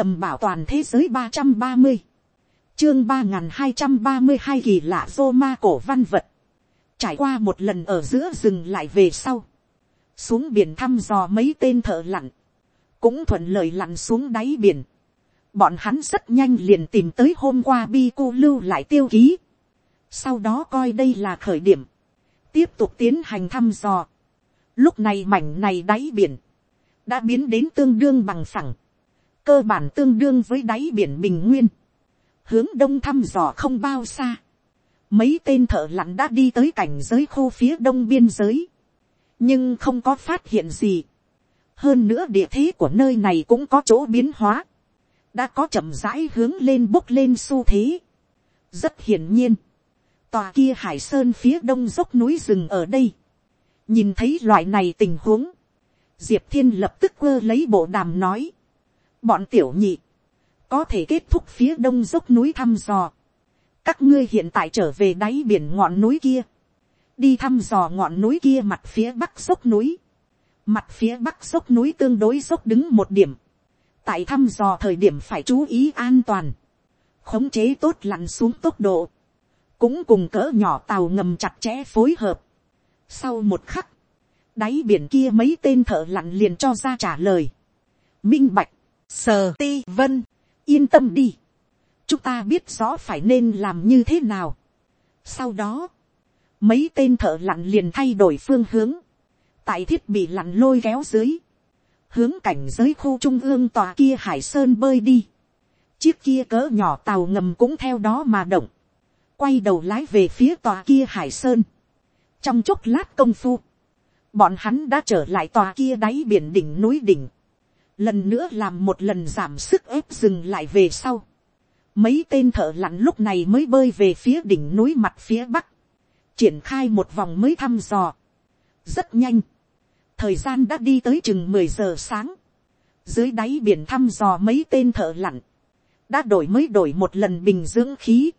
tầm bảo toàn thế giới ba trăm ba mươi, chương ba n g h n hai trăm ba mươi hai kỳ lạ rô ma cổ văn vật, trải qua một lần ở giữa rừng lại về sau, xuống biển thăm dò mấy tên thợ lặn, cũng thuận lợi lặn xuống đáy biển, bọn hắn rất nhanh liền tìm tới hôm qua bi cô lưu lại tiêu ký, sau đó coi đây là khởi điểm, tiếp tục tiến hành thăm dò, lúc này mảnh này đáy biển, đã biến đến tương đương bằng phẳng, cơ bản tương đương với đáy biển bình nguyên, hướng đông thăm dò không bao xa, mấy tên thợ lặn đã đi tới cảnh giới khô phía đông biên giới, nhưng không có phát hiện gì. hơn nữa địa thế của nơi này cũng có chỗ biến hóa, đã có chậm rãi hướng lên bốc lên xu thế. rất hiển nhiên, tòa kia hải sơn phía đông dốc núi rừng ở đây, nhìn thấy loại này tình huống, diệp thiên lập tức quơ lấy bộ đàm nói, bọn tiểu nhị, có thể kết thúc phía đông dốc núi thăm dò. các ngươi hiện tại trở về đáy biển ngọn núi kia, đi thăm dò ngọn núi kia mặt phía bắc dốc núi, mặt phía bắc dốc núi tương đối dốc đứng một điểm, tại thăm dò thời điểm phải chú ý an toàn, khống chế tốt lặn xuống tốc độ, cũng cùng cỡ nhỏ tàu ngầm chặt chẽ phối hợp. Sau một khắc, đáy biển kia mấy tên thợ lặn liền cho ra trả lời. Minh bạch, Sờ ti vân, yên tâm đi. Chúng ta biết rõ phải nên làm như thế nào. Sau đó, mấy tên thợ lặn liền thay đổi phương hướng. Tại thiết bị lặn lôi kéo dưới. Hướng cảnh giới khu trung ương tòa kia hải sơn bơi đi. Chiếc kia cỡ nhỏ tàu ngầm cũng theo đó mà động. Quay đầu lái về phía tòa kia hải sơn. Trong chốc lát công phu. Bọn hắn đã trở lại tòa kia đáy biển đỉnh núi đỉnh lần nữa làm một lần giảm sức ép dừng lại về sau. Mấy tên thợ lặn lúc này mới bơi về phía đỉnh núi mặt phía bắc, triển khai một vòng mới thăm dò. rất nhanh, thời gian đã đi tới chừng mười giờ sáng, dưới đáy biển thăm dò mấy tên thợ lặn, đã đổi mới đổi một lần bình dưỡng khí,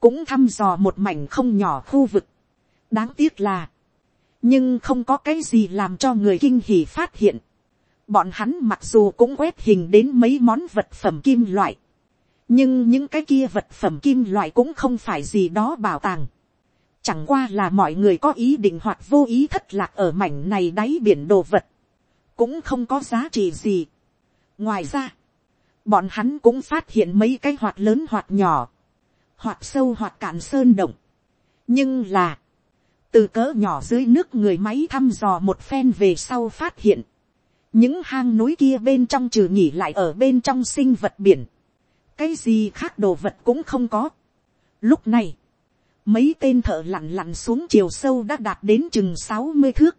cũng thăm dò một mảnh không nhỏ khu vực. đáng tiếc là, nhưng không có cái gì làm cho người kinh hỉ phát hiện. Bọn hắn mặc dù cũng quét hình đến mấy món vật phẩm kim loại. Nhưng những cái kia vật phẩm kim loại cũng không phải gì đó bảo tàng. Chẳng qua là mọi người có ý định hoặc vô ý thất lạc ở mảnh này đáy biển đồ vật. Cũng không có giá trị gì. Ngoài ra, bọn hắn cũng phát hiện mấy cái hoạt lớn hoạt nhỏ. Hoạt sâu hoạt cạn sơn động. Nhưng là, từ cỡ nhỏ dưới nước người máy thăm dò một phen về sau phát hiện những hang núi kia bên trong trừ nhỉ lại ở bên trong sinh vật biển, cái gì khác đồ vật cũng không có. Lúc này, mấy tên thợ lặn lặn xuống chiều sâu đã đạt đến chừng sáu mươi thước,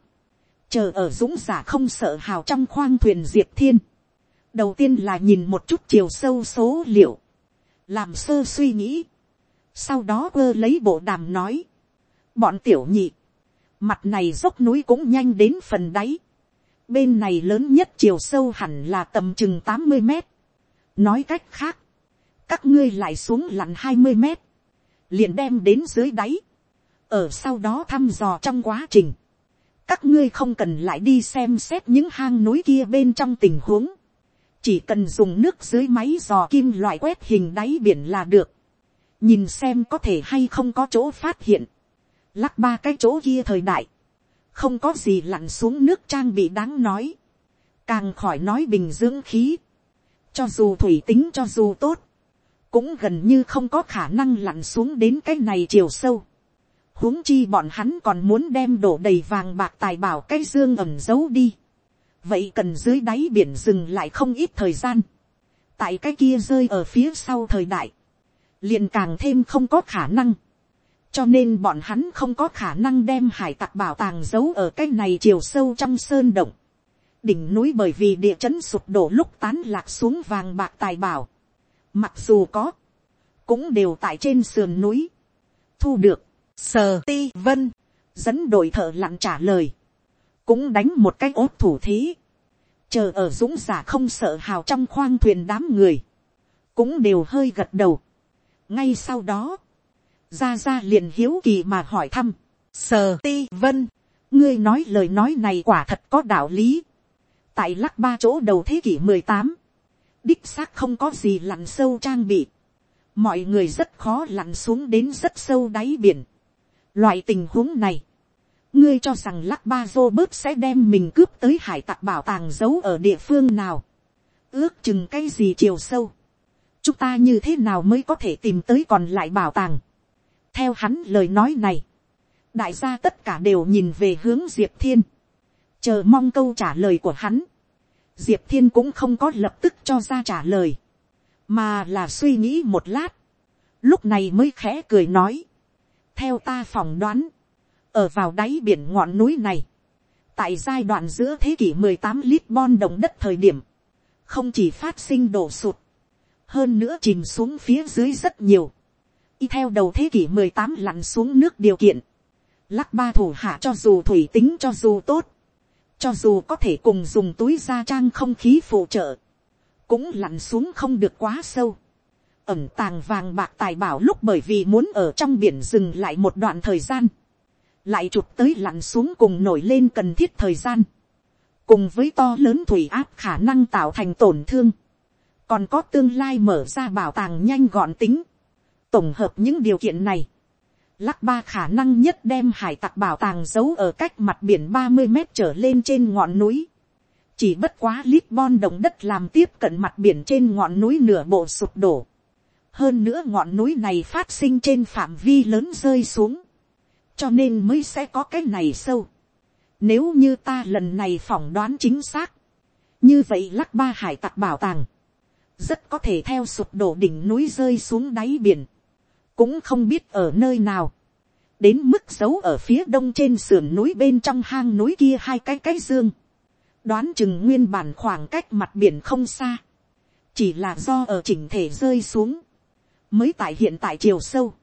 chờ ở dũng giả không sợ hào trong khoang thuyền diệp thiên. đầu tiên là nhìn một chút chiều sâu số liệu, làm sơ suy nghĩ, sau đó ơ lấy bộ đàm nói, bọn tiểu nhị, mặt này dốc núi cũng nhanh đến phần đáy, Bên này lớn nhất chiều sâu hẳn là tầm chừng tám mươi mét. Nói cách khác, các ngươi lại xuống lặn hai mươi mét, liền đem đến dưới đáy. Ở sau đó thăm dò trong quá trình, các ngươi không cần lại đi xem xét những hang núi kia bên trong tình huống. Chỉ cần dùng nước dưới máy dò kim loại quét hình đáy biển là được. Nhìn xem có thể hay không có chỗ phát hiện. Lắc ba cái chỗ kia thời đại không có gì lặn xuống nước trang bị đáng nói, càng khỏi nói bình dưỡng khí, cho dù thủy tính cho dù tốt, cũng gần như không có khả năng lặn xuống đến cái này chiều sâu. huống chi bọn hắn còn muốn đem đổ đầy vàng bạc tài bảo cái dương ẩm giấu đi. vậy cần dưới đáy biển dừng lại không ít thời gian. tại cái kia rơi ở phía sau thời đại, liền càng thêm không có khả năng cho nên bọn hắn không có khả năng đem hải tặc bảo tàng giấu ở cái này chiều sâu trong sơn động. đỉnh núi bởi vì địa chấn sụp đổ lúc tán lạc xuống vàng bạc tài bảo. mặc dù có, cũng đều tại trên sườn núi. thu được, sờ ti vân, dẫn đội thợ lặn trả lời. cũng đánh một cái ốt thủ thí chờ ở dũng giả không sợ hào trong khoang thuyền đám người. cũng đều hơi gật đầu. ngay sau đó, ra ra liền hiếu kỳ mà hỏi thăm, sờ ti vân, ngươi nói lời nói này quả thật có đạo lý. tại lắc ba chỗ đầu thế kỷ mười tám, đích xác không có gì lặn sâu trang bị, mọi người rất khó lặn xuống đến rất sâu đáy biển. Loại tình huống này, ngươi cho rằng lắc ba dô bớt sẽ đem mình cướp tới hải tặc bảo tàng giấu ở địa phương nào, ước chừng cái gì chiều sâu, chúng ta như thế nào mới có thể tìm tới còn lại bảo tàng theo hắn lời nói này, đại gia tất cả đều nhìn về hướng diệp thiên, chờ mong câu trả lời của hắn. diệp thiên cũng không có lập tức cho ra trả lời, mà là suy nghĩ một lát, lúc này mới khẽ cười nói, theo ta phỏng đoán, ở vào đáy biển ngọn núi này, tại giai đoạn giữa thế kỷ 18 Lisbon động đất thời điểm, không chỉ phát sinh đổ sụt, hơn nữa chìm xuống phía dưới rất nhiều, y theo đầu thế kỷ 18 lặn xuống nước điều kiện, lắc ba thủ hạ cho dù thủy tính cho dù tốt, cho dù có thể cùng dùng túi da trang không khí phụ trợ, cũng lặn xuống không được quá sâu. ẩm tàng vàng bạc tài bảo lúc bởi vì muốn ở trong biển dừng lại một đoạn thời gian, lại chụp tới lặn xuống cùng nổi lên cần thiết thời gian, cùng với to lớn thủy áp khả năng tạo thành tổn thương, còn có tương lai mở ra bảo tàng nhanh gọn tính, tổng hợp những điều kiện này, lắc ba khả năng nhất đem hải tặc bảo tàng giấu ở cách mặt biển ba mươi mét trở lên trên ngọn núi, chỉ bất quá Lisbon động đất làm tiếp cận mặt biển trên ngọn núi nửa bộ sụp đổ. Hơn nữa ngọn núi này phát sinh trên phạm vi lớn rơi xuống. Cho nên mới sẽ có cái này sâu. Nếu như ta lần này phỏng đoán chính xác. Như vậy lắc ba hải tặc bảo tàng. Rất có thể theo sụp đổ đỉnh núi rơi xuống đáy biển. Cũng không biết ở nơi nào. Đến mức giấu ở phía đông trên sườn núi bên trong hang núi kia hai cái cái dương đoán chừng nguyên bản khoảng cách mặt biển không xa, chỉ là do ở chỉnh thể rơi xuống, mới tại hiện tại chiều sâu.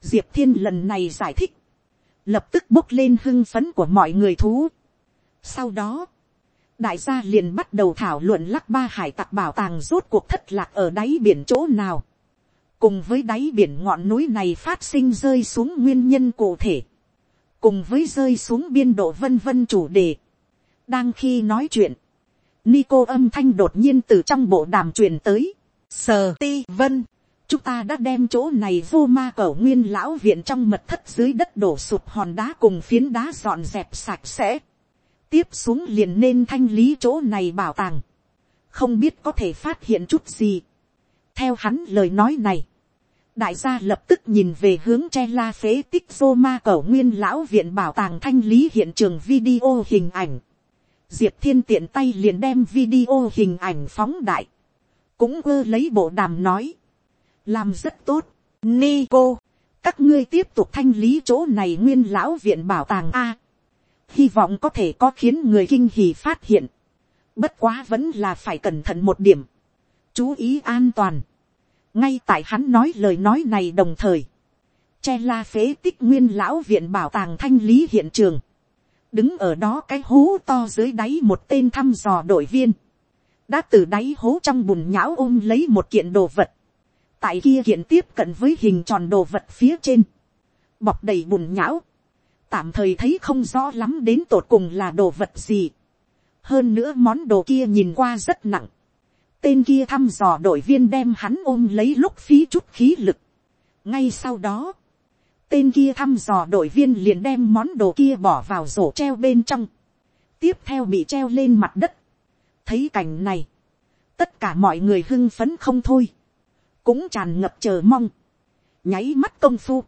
Diệp thiên lần này giải thích, lập tức bốc lên hưng phấn của mọi người thú. Sau đó, đại gia liền bắt đầu thảo luận lắc ba hải tặc bảo tàng rốt cuộc thất lạc ở đáy biển chỗ nào cùng với đáy biển ngọn núi này phát sinh rơi xuống nguyên nhân cụ thể. cùng với rơi xuống biên độ vân vân chủ đề đang khi nói chuyện, Nico âm thanh đột nhiên từ trong bộ đàm truyền tới. Sờ ti vân, chúng ta đã đem chỗ này vô ma cẩu nguyên lão viện trong mật thất dưới đất đổ sụp hòn đá cùng phiến đá dọn dẹp sạch sẽ. Tiếp xuống liền nên thanh lý chỗ này bảo tàng. Không biết có thể phát hiện chút gì. Theo hắn lời nói này. Đại gia lập tức nhìn về hướng che la phế tích vô ma cẩu nguyên lão viện bảo tàng thanh lý hiện trường video hình ảnh. Diệp thiên tiện tay liền đem video hình ảnh phóng đại, cũng ơ lấy bộ đàm nói, làm rất tốt, Nico, các ngươi tiếp tục thanh lý chỗ này nguyên lão viện bảo tàng a, hy vọng có thể có khiến người kinh hì phát hiện, bất quá vẫn là phải cẩn thận một điểm, chú ý an toàn, ngay tại hắn nói lời nói này đồng thời, che la phế tích nguyên lão viện bảo tàng thanh lý hiện trường, đứng ở đó cái hố to dưới đáy một tên thăm dò đội viên, đã từ đáy hố trong bùn nhão ôm lấy một kiện đồ vật, tại kia kiện tiếp cận với hình tròn đồ vật phía trên, bọc đầy bùn nhão, tạm thời thấy không rõ lắm đến tột cùng là đồ vật gì. hơn nữa món đồ kia nhìn qua rất nặng tên kia thăm dò đội viên đem hắn ôm lấy lúc phí chút khí lực. ngay sau đó, tên kia thăm dò đội viên liền đem món đồ kia bỏ vào rổ treo bên trong, tiếp theo bị treo lên mặt đất. thấy cảnh này, tất cả mọi người hưng phấn không thôi, cũng tràn ngập chờ mong, nháy mắt công phu,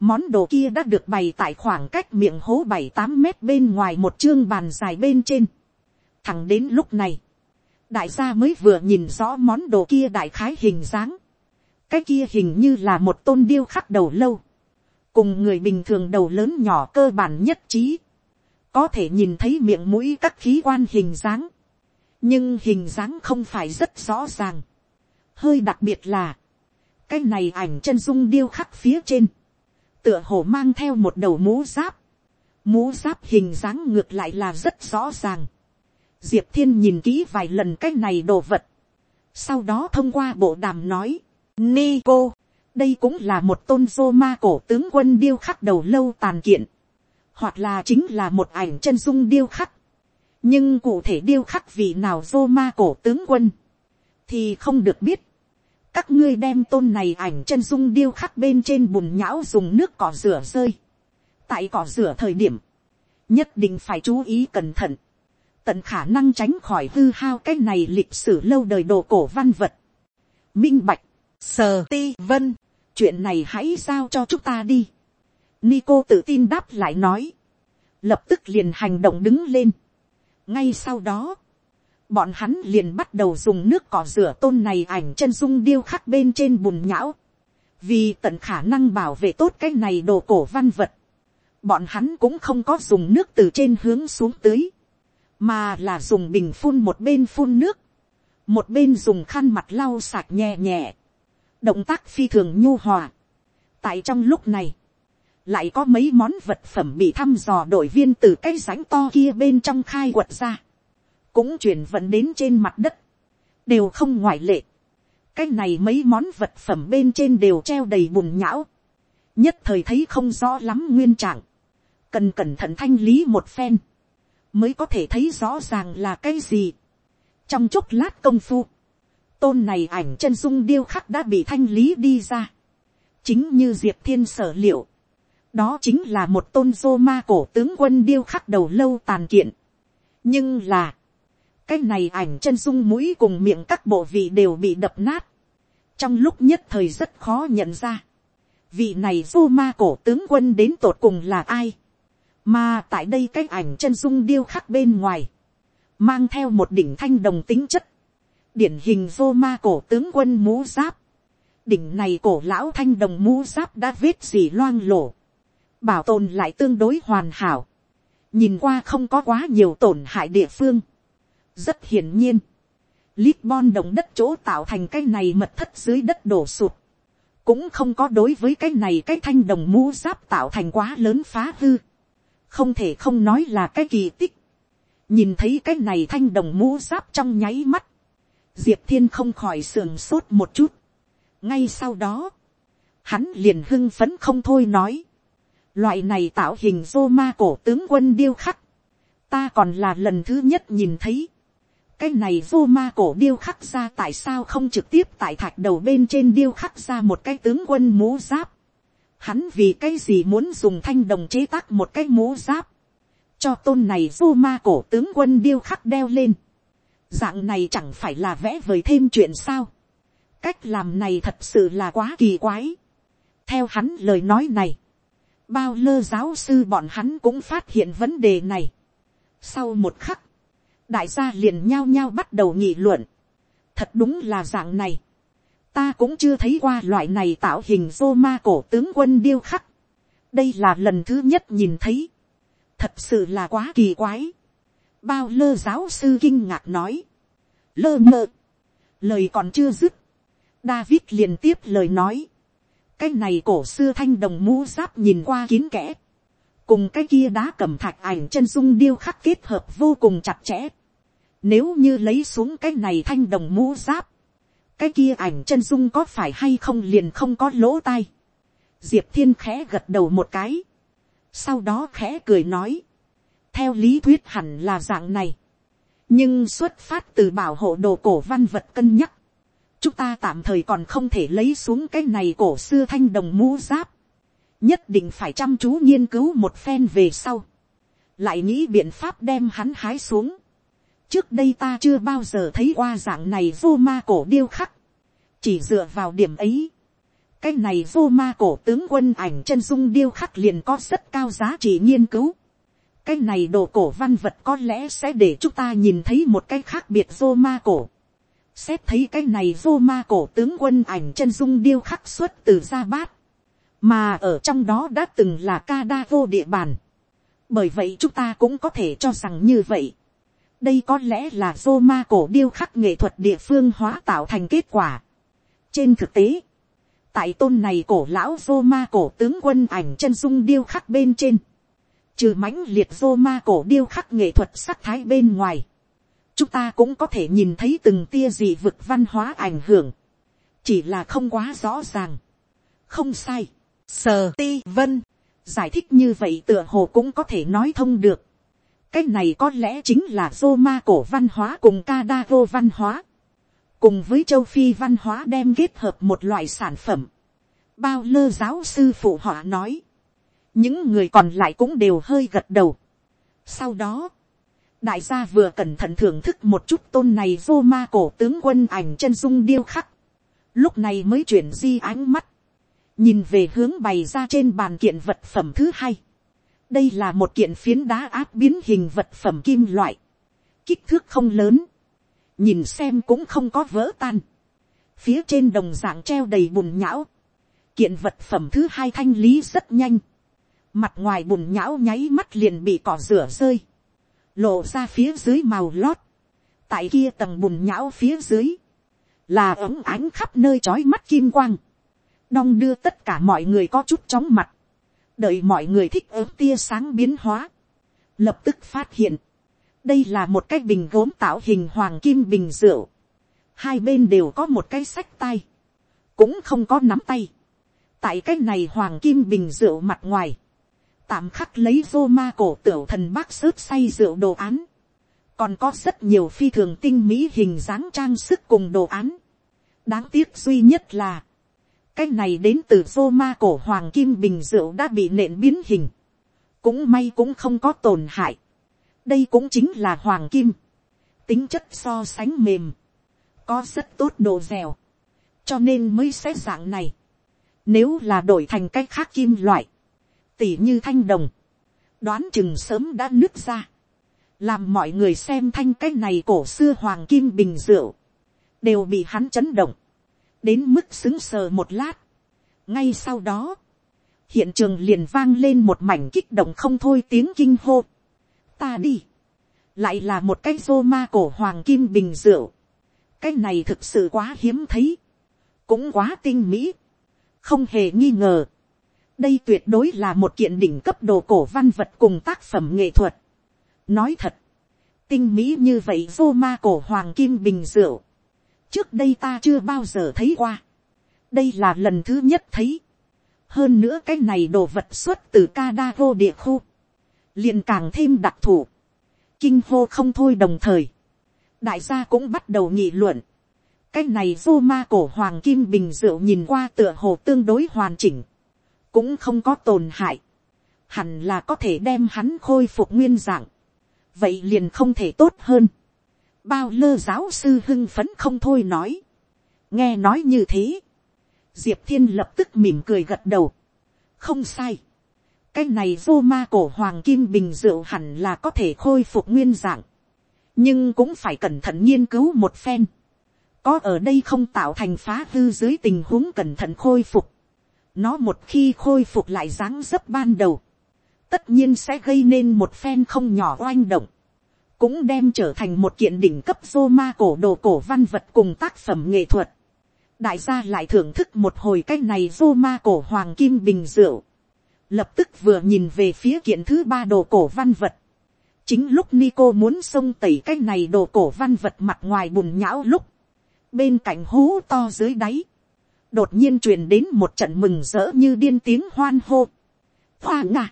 món đồ kia đã được bày tại khoảng cách miệng hố bảy tám mét bên ngoài một chương bàn dài bên trên. thẳng đến lúc này, đại gia mới vừa nhìn rõ món đồ kia đại khái hình dáng. cái kia hình như là một tôn điêu khắc đầu lâu cùng người bình thường đầu lớn nhỏ cơ bản nhất trí, có thể nhìn thấy miệng mũi các khí quan hình dáng, nhưng hình dáng không phải rất rõ ràng. hơi đặc biệt là, cái này ảnh chân dung điêu khắc phía trên, tựa hồ mang theo một đầu mũ giáp, mũ giáp hình dáng ngược lại là rất rõ ràng diệp thiên nhìn kỹ vài lần cái này đồ vật, sau đó thông qua bộ đàm nói, Nico, đây cũng là một tôn dô ma cổ tướng quân điêu khắc đầu lâu tàn kiện, hoặc là chính là một ảnh chân dung điêu khắc. nhưng cụ thể điêu khắc vị nào dô ma cổ tướng quân, thì không được biết, các ngươi đem tôn này ảnh chân dung điêu khắc bên trên bùn nhão dùng nước cỏ rửa rơi, tại cỏ rửa thời điểm, nhất định phải chú ý cẩn thận, tận khả năng tránh khỏi hư hao cái này lịch sử lâu đời đồ cổ văn vật. Minh bạch, sờ ti vân, chuyện này hãy giao cho chúng ta đi. Nico tự tin đáp lại nói, lập tức liền hành động đứng lên. ngay sau đó, bọn hắn liền bắt đầu dùng nước cỏ rửa tôn này ảnh chân dung điêu khắc bên trên bùn nhão, vì tận khả năng bảo vệ tốt cái này đồ cổ văn vật, bọn hắn cũng không có dùng nước từ trên hướng xuống tưới, mà là dùng bình phun một bên phun nước, một bên dùng khăn mặt lau sạch nhẹ nhẹ, động tác phi thường nhu hòa. tại trong lúc này, lại có mấy món vật phẩm bị thăm dò đội viên từ cái rãnh to kia bên trong khai quật ra, cũng chuyển vận đến trên mặt đất, đều không ngoại lệ. cái này mấy món vật phẩm bên trên đều treo đầy bùn nhão, nhất thời thấy không rõ lắm nguyên trạng, cần cẩn thận thanh lý một phen, mới có thể thấy rõ ràng là cái gì. trong chốc lát công phu, tôn này ảnh chân dung điêu khắc đã bị thanh lý đi ra. chính như diệp thiên sở liệu, đó chính là một tôn dô ma cổ tướng quân điêu khắc đầu lâu tàn kiện. nhưng là, cái này ảnh chân dung mũi cùng miệng các bộ vị đều bị đập nát. trong lúc nhất thời rất khó nhận ra, vị này dô ma cổ tướng quân đến tột cùng là ai mà tại đây cái ảnh chân dung điêu khắc bên ngoài. Mang theo một đỉnh thanh đồng tính chất. Điển hình vô ma cổ tướng quân mũ giáp. Đỉnh này cổ lão thanh đồng mũ giáp đã vết gì loang lổ. Bảo tồn lại tương đối hoàn hảo. Nhìn qua không có quá nhiều tổn hại địa phương. Rất hiển nhiên. Lisbon đồng đất chỗ tạo thành cái này mật thất dưới đất đổ sụt cũng không có đối với cái này cái thanh đồng mũ giáp tạo thành quá lớn phá hư không thể không nói là cái kỳ tích. nhìn thấy cái này thanh đồng mũ giáp trong nháy mắt, diệp thiên không khỏi sườn sốt một chút. ngay sau đó, hắn liền hưng phấn không thôi nói, loại này tạo hình rô ma cổ tướng quân điêu khắc, ta còn là lần thứ nhất nhìn thấy, cái này vô ma cổ điêu khắc ra tại sao không trực tiếp tại thạch đầu bên trên điêu khắc ra một cái tướng quân mũ giáp. Hắn vì cái gì muốn dùng thanh đồng chế tác một cái mũ giáp. Cho tôn này vô ma cổ tướng quân điêu khắc đeo lên. Dạng này chẳng phải là vẽ vời thêm chuyện sao. Cách làm này thật sự là quá kỳ quái. Theo hắn lời nói này. Bao lơ giáo sư bọn hắn cũng phát hiện vấn đề này. Sau một khắc. Đại gia liền nhao nhao bắt đầu nghị luận. Thật đúng là dạng này ta cũng chưa thấy qua loại này tạo hình rô ma cổ tướng quân điêu khắc. đây là lần thứ nhất nhìn thấy. thật sự là quá kỳ quái. bao lơ giáo sư kinh ngạc nói. lơ mơ. lời còn chưa dứt. david liền tiếp lời nói. cái này cổ xưa thanh đồng mũ giáp nhìn qua kín kẽ. cùng cái kia đá cầm thạch ảnh chân dung điêu khắc kết hợp vô cùng chặt chẽ. nếu như lấy xuống cái này thanh đồng mũ giáp, cái kia ảnh chân dung có phải hay không liền không có lỗ tai. diệp thiên khẽ gật đầu một cái. sau đó khẽ cười nói. theo lý thuyết hẳn là dạng này. nhưng xuất phát từ bảo hộ đồ cổ văn vật cân nhắc. chúng ta tạm thời còn không thể lấy xuống cái này cổ xưa thanh đồng mũ giáp. nhất định phải chăm chú nghiên cứu một phen về sau. lại nghĩ biện pháp đem hắn hái xuống trước đây ta chưa bao giờ thấy qua dạng này vô ma cổ điêu khắc. chỉ dựa vào điểm ấy. cái này vô ma cổ tướng quân ảnh chân dung điêu khắc liền có rất cao giá trị nghiên cứu. cái này đồ cổ văn vật có lẽ sẽ để chúng ta nhìn thấy một cái khác biệt vô ma cổ. xét thấy cái này vô ma cổ tướng quân ảnh chân dung điêu khắc xuất từ gia bát. mà ở trong đó đã từng là ca đa vô địa bàn. bởi vậy chúng ta cũng có thể cho rằng như vậy đây có lẽ là dô ma cổ điêu khắc nghệ thuật địa phương hóa tạo thành kết quả. trên thực tế, tại tôn này cổ lão dô ma cổ tướng quân ảnh chân dung điêu khắc bên trên, trừ mãnh liệt dô ma cổ điêu khắc nghệ thuật sắc thái bên ngoài, chúng ta cũng có thể nhìn thấy từng tia dị vực văn hóa ảnh hưởng, chỉ là không quá rõ ràng. không sai, sờ ti vân, giải thích như vậy tựa hồ cũng có thể nói thông được cái này có lẽ chính là Roma cổ văn hóa cùng Kadago văn hóa. cùng với châu phi văn hóa đem kết hợp một loại sản phẩm. bao lơ giáo sư phụ họ nói, những người còn lại cũng đều hơi gật đầu. sau đó, đại gia vừa cẩn thận thưởng thức một chút tôn này vô ma cổ tướng quân ảnh chân dung điêu khắc, lúc này mới chuyển di ánh mắt, nhìn về hướng bày ra trên bàn kiện vật phẩm thứ hai đây là một kiện phiến đá áp biến hình vật phẩm kim loại, kích thước không lớn, nhìn xem cũng không có vỡ tan, phía trên đồng d ạ n g treo đầy bùn nhão, kiện vật phẩm thứ hai thanh lý rất nhanh, mặt ngoài bùn nhão nháy mắt liền bị cỏ rửa rơi, lộ ra phía dưới màu lót, tại kia tầng bùn nhão phía dưới, là ống ánh khắp nơi trói mắt kim quang, đong đưa tất cả mọi người có chút chóng mặt, đợi mọi người thích ứng tia sáng biến hóa, lập tức phát hiện, đây là một cái bình gốm tạo hình hoàng kim bình rượu, hai bên đều có một cái sách tay, cũng không có nắm tay, tại cái này hoàng kim bình rượu mặt ngoài, tạm khắc lấy vô ma cổ tửu thần bác sớt say rượu đồ án, còn có rất nhiều phi thường tinh mỹ hình dáng trang sức cùng đồ án. đáng tiếc duy nhất là, cái này đến từ rô ma cổ hoàng kim bình rượu đã bị nện biến hình, cũng may cũng không có tổn hại. Đây cũng chính là hoàng kim, tính chất so sánh mềm, có rất tốt độ dẻo, cho nên mới xét dạng này. Nếu là đổi thành cái khác kim loại, tỉ như thanh đồng, đoán chừng sớm đã nứt ra, làm mọi người xem thanh cái này cổ xưa hoàng kim bình rượu, đều bị hắn chấn động, đến mức xứng sờ một lát. ngay sau đó, hiện trường liền vang lên một mảnh kích động không thôi tiếng kinh hô ta đi. lại là một cái rô ma cổ hoàng kim bình rượu. cái này thực sự quá hiếm thấy. cũng quá tinh mỹ. không hề nghi ngờ. đây tuyệt đối là một kiện đỉnh cấp đồ cổ văn vật cùng tác phẩm nghệ thuật. nói thật, tinh mỹ như vậy rô ma cổ hoàng kim bình rượu trước đây ta chưa bao giờ thấy qua. đây là lần thứ nhất thấy. hơn nữa cái này đồ vật xuất từ Kadago địa khu. liền càng thêm đặc thù, kinh hô không thôi đồng thời, đại gia cũng bắt đầu nghị luận, cái này vô ma cổ hoàng kim bình rượu nhìn qua tựa hồ tương đối hoàn chỉnh, cũng không có tổn hại, hẳn là có thể đem hắn khôi phục nguyên dạng, vậy liền không thể tốt hơn, bao lơ giáo sư hưng phấn không thôi nói, nghe nói như thế, diệp thiên lập tức mỉm cười gật đầu, không sai, cái này vô ma cổ hoàng kim bình rượu hẳn là có thể khôi phục nguyên dạng, nhưng cũng phải cẩn thận nghiên cứu một phen, có ở đây không tạo thành phá hư dưới tình huống cẩn thận khôi phục, nó một khi khôi phục lại dáng dấp ban đầu, tất nhiên sẽ gây nên một phen không nhỏ oanh động, cũng đem trở thành một kiện đỉnh cấp vô ma cổ đồ cổ văn vật cùng tác phẩm nghệ thuật. đại gia lại thưởng thức một hồi cái này vô ma cổ hoàng kim bình rượu lập tức vừa nhìn về phía kiện thứ ba đồ cổ văn vật. chính lúc Nico muốn xông tẩy cái này đồ cổ văn vật mặt ngoài bùn nhão lúc, bên cạnh hố to dưới đáy, đột nhiên truyền đến một trận mừng rỡ như điên tiếng hoan hô. Hoa ngạ,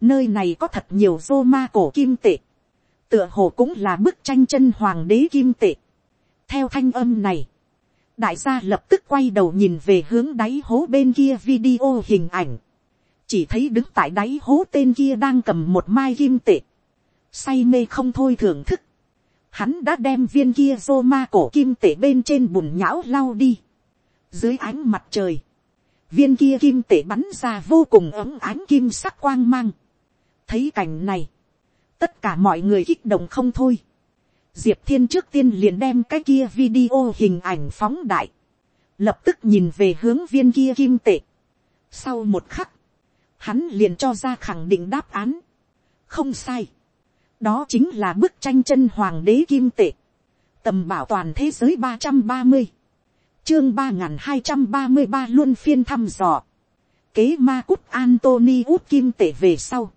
nơi này có thật nhiều vô ma cổ kim tệ, tựa hồ cũng là bức tranh chân hoàng đế kim tệ. theo thanh âm này, đại gia lập tức quay đầu nhìn về hướng đáy hố bên kia video hình ảnh. Chỉ thấy đứng tại đáy hố tên kia đang cầm một mai kim tệ, say mê không thôi thưởng thức, hắn đã đem viên kia rô ma cổ kim tệ bên trên bùn nhão lau đi, dưới ánh mặt trời, viên kia kim tệ bắn ra vô cùng ấm ánh kim sắc quang mang, thấy cảnh này, tất cả mọi người kích động không thôi, diệp thiên trước tiên liền đem cái kia video hình ảnh phóng đại, lập tức nhìn về hướng viên kia kim tệ. Sau một khắc, hắn liền cho ra khẳng định đáp án. không sai. đó chính là bức tranh chân hoàng đế kim tệ. tầm bảo toàn thế giới ba trăm ba mươi. chương ba nghìn hai trăm ba mươi ba luôn phiên thăm dò. kế ma cút Antony út kim tệ về sau.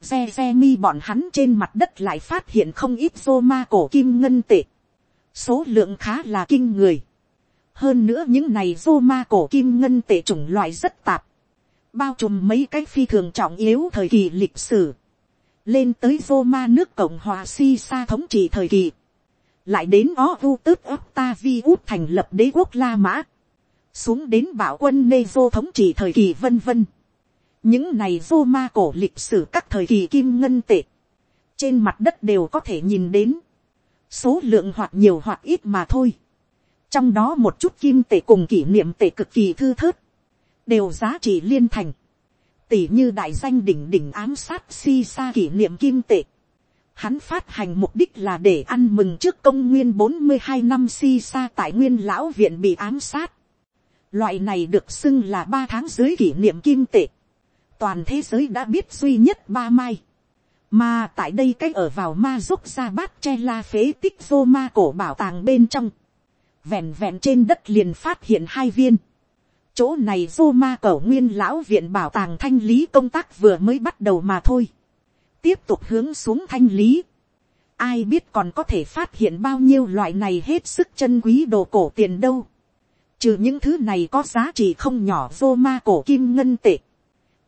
Xe xe mi bọn hắn trên mặt đất lại phát hiện không ít rô ma cổ kim ngân tệ. Số lượng khá là kinh người. Hơn nữa những này rô ma cổ kim ngân tệ chủng loại rất tạp bao trùm mấy cái phi thường trọng yếu thời kỳ lịch sử, lên tới Roma nước cộng hòa si sa thống trị thời kỳ, lại đến ó vu tớt octavius út thành lập đế quốc la mã, xuống đến bảo quân nê thống trị thời kỳ vân vân những này vô ma cổ lịch sử các thời kỳ kim ngân tệ, trên mặt đất đều có thể nhìn đến, số lượng hoặc nhiều hoặc ít mà thôi. trong đó một chút kim tệ cùng kỷ niệm tệ cực kỳ thư thớt, đều giá trị liên thành, tỷ như đại danh đỉnh đỉnh ám sát si sa kỷ niệm kim tệ. Hắn phát hành mục đích là để ăn mừng trước công nguyên bốn mươi hai năm si sa tại nguyên lão viện bị ám sát. Loại này được xưng là ba tháng dưới kỷ niệm kim tệ. Toàn thế giới đã biết duy nhất ba mai. Mà tại đây cách ở vào ma giúp ra bát che la phế tích vô ma cổ bảo tàng bên trong. Vẹn vẹn trên đất liền phát hiện hai viên chỗ này vô ma cổ nguyên lão viện bảo tàng thanh lý công tác vừa mới bắt đầu mà thôi. tiếp tục hướng xuống thanh lý. ai biết còn có thể phát hiện bao nhiêu loại này hết sức chân quý đồ cổ tiền đâu. trừ những thứ này có giá trị không nhỏ, vô ma cổ kim ngân tệ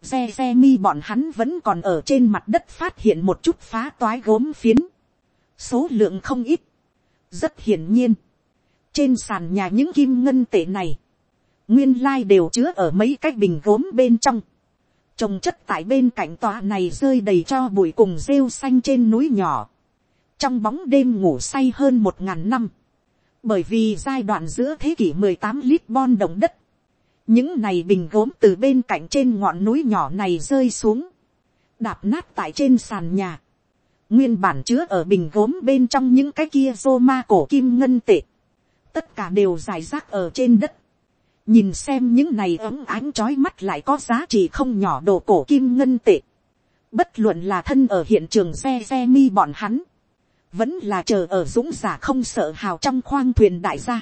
xe xe mi bọn hắn vẫn còn ở trên mặt đất phát hiện một chút phá toái gốm phiến. số lượng không ít. rất hiển nhiên. trên sàn nhà những kim ngân tệ này nguyên lai đều chứa ở mấy cái bình gốm bên trong, trồng chất tại bên cạnh tòa này rơi đầy cho bụi cùng rêu xanh trên núi nhỏ, trong bóng đêm ngủ say hơn một ngàn năm, bởi vì giai đoạn giữa thế kỷ mười tám lít bon động đất, những này bình gốm từ bên cạnh trên ngọn núi nhỏ này rơi xuống, đạp nát tại trên sàn nhà, nguyên bản chứa ở bình gốm bên trong những cái kia rô ma cổ kim ngân tệ, tất cả đều dài rác ở trên đất, nhìn xem những này ấm ánh trói mắt lại có giá trị không nhỏ đồ cổ kim ngân tệ. bất luận là thân ở hiện trường xe xe mi bọn hắn, vẫn là chờ ở dũng giả không sợ hào trong khoang thuyền đại gia.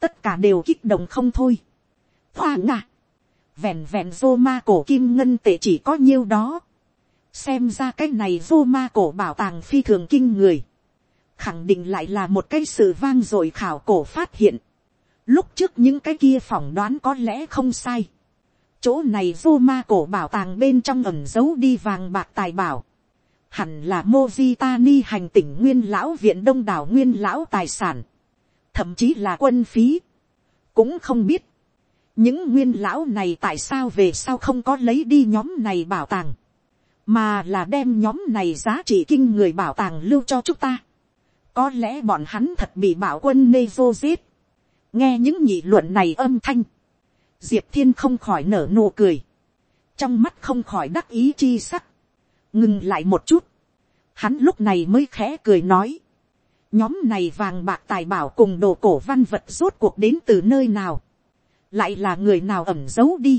tất cả đều kích động không thôi hoa ngạ, vẹn vẹn vô ma cổ kim ngân tệ chỉ có nhiêu đó. xem ra cái này vô ma cổ bảo tàng phi thường kinh người. khẳng định lại là một cái sự vang dội khảo cổ phát hiện Lúc trước những cái kia phỏng đoán có lẽ không sai. Chỗ này vô ma cổ bảo tàng bên trong ẩm giấu đi vàng bạc tài bảo. Hẳn là Mojitani hành tỉnh nguyên lão viện đông đảo nguyên lão tài sản. Thậm chí là quân phí. Cũng không biết. Những nguyên lão này tại sao về sau không có lấy đi nhóm này bảo tàng. Mà là đem nhóm này giá trị kinh người bảo tàng lưu cho chúng ta. Có lẽ bọn hắn thật bị bảo quân nê vô giết. Nghe những nhị luận này âm thanh, diệp thiên không khỏi nở nụ cười, trong mắt không khỏi đắc ý chi sắc, ngừng lại một chút, hắn lúc này mới khẽ cười nói, nhóm này vàng bạc tài bảo cùng đồ cổ văn vật rốt cuộc đến từ nơi nào, lại là người nào ẩm giấu đi,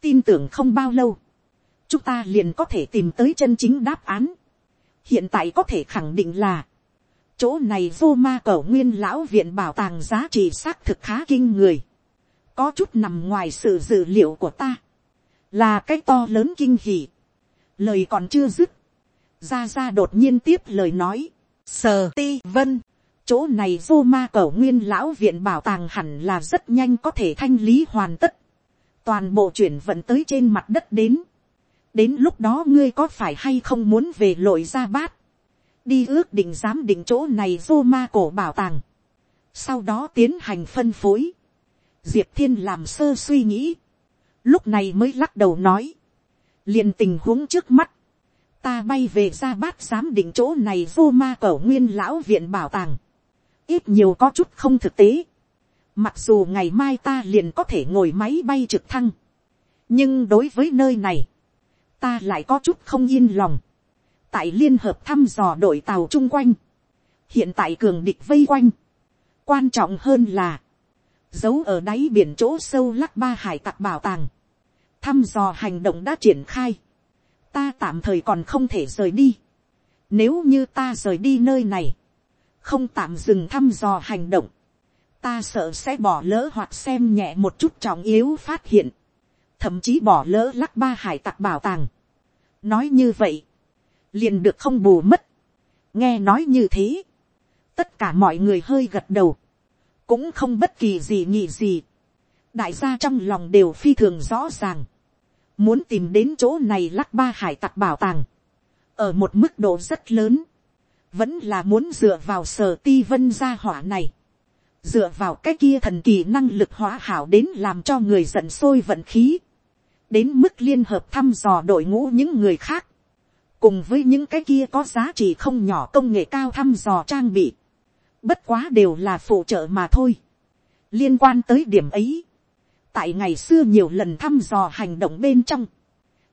tin tưởng không bao lâu, chúng ta liền có thể tìm tới chân chính đáp án. hiện tại có thể khẳng định là, chỗ này vô ma cẩu nguyên lão viện bảo tàng giá trị xác thực khá kinh người. Có chút nằm ngoài sự dự liệu của ta. Là cái to lớn kinh hỉ. Lời còn chưa dứt. Ra ra đột nhiên tiếp lời nói. Sờ ti vân. Chỗ này vô ma cẩu nguyên lão viện bảo tàng hẳn là rất nhanh có thể thanh lý hoàn tất. Toàn bộ chuyển vận tới trên mặt đất đến. Đến lúc đó ngươi có phải hay không muốn về lội ra bát? Đi ước định giám định chỗ này vô ma cổ bảo tàng, sau đó tiến hành phân phối, diệp thiên làm sơ suy nghĩ, lúc này mới lắc đầu nói, liền tình huống trước mắt, ta bay về ra bát giám định chỗ này vô ma cổ nguyên lão viện bảo tàng, ít nhiều có chút không thực tế, mặc dù ngày mai ta liền có thể ngồi máy bay trực thăng, nhưng đối với nơi này, ta lại có chút không yên lòng, tại liên hợp thăm dò đội tàu chung quanh, hiện tại cường địch vây quanh, quan trọng hơn là, giấu ở đáy biển chỗ sâu lắc ba hải tặc bảo tàng, thăm dò hành động đã triển khai, ta tạm thời còn không thể rời đi, nếu như ta rời đi nơi này, không tạm dừng thăm dò hành động, ta sợ sẽ bỏ lỡ hoặc xem nhẹ một chút trọng yếu phát hiện, thậm chí bỏ lỡ lắc ba hải tặc bảo tàng. nói như vậy, liền được không bù mất. nghe nói như thế, tất cả mọi người hơi gật đầu, cũng không bất kỳ gì nhị gì. đại gia trong lòng đều phi thường rõ ràng, muốn tìm đến chỗ này lắc ba hải tặc bảo tàng, ở một mức độ rất lớn, vẫn là muốn dựa vào sở ti vân gia hỏa này, dựa vào cái kia thần kỳ năng lực hóa hảo đến làm cho người giận sôi vận khí, đến mức liên hợp thăm dò đội ngũ những người khác, cùng với những cái kia có giá trị không nhỏ công nghệ cao thăm dò trang bị, bất quá đều là phụ trợ mà thôi. liên quan tới điểm ấy, tại ngày xưa nhiều lần thăm dò hành động bên trong,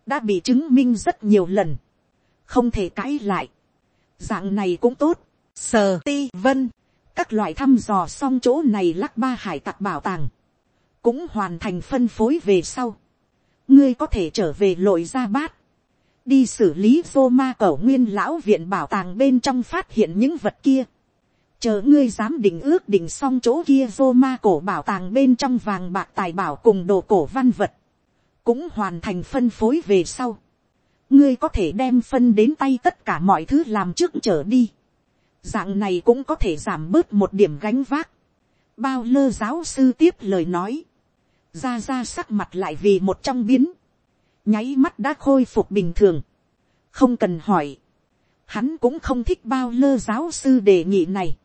đã bị chứng minh rất nhiều lần, không thể cãi lại dạng này cũng tốt, sờ ti vân, các loại thăm dò xong chỗ này lắc ba hải tặc bảo tàng, cũng hoàn thành phân phối về sau. ngươi có thể trở về lội ra bát, đi xử lý vô ma cầu nguyên lão viện bảo tàng bên trong phát hiện những vật kia. chờ ngươi dám định ước định xong chỗ kia vô ma cổ bảo tàng bên trong vàng bạc tài bảo cùng đồ cổ văn vật, cũng hoàn thành phân phối về sau ngươi có thể đem phân đến tay tất cả mọi thứ làm trước trở đi. dạng này cũng có thể giảm bớt một điểm gánh vác. bao lơ giáo sư tiếp lời nói. ra ra sắc mặt lại vì một trong biến. Nháy mắt đã khôi phục bình thường, không cần hỏi, hắn cũng không thích bao lơ giáo sư đề nghị này,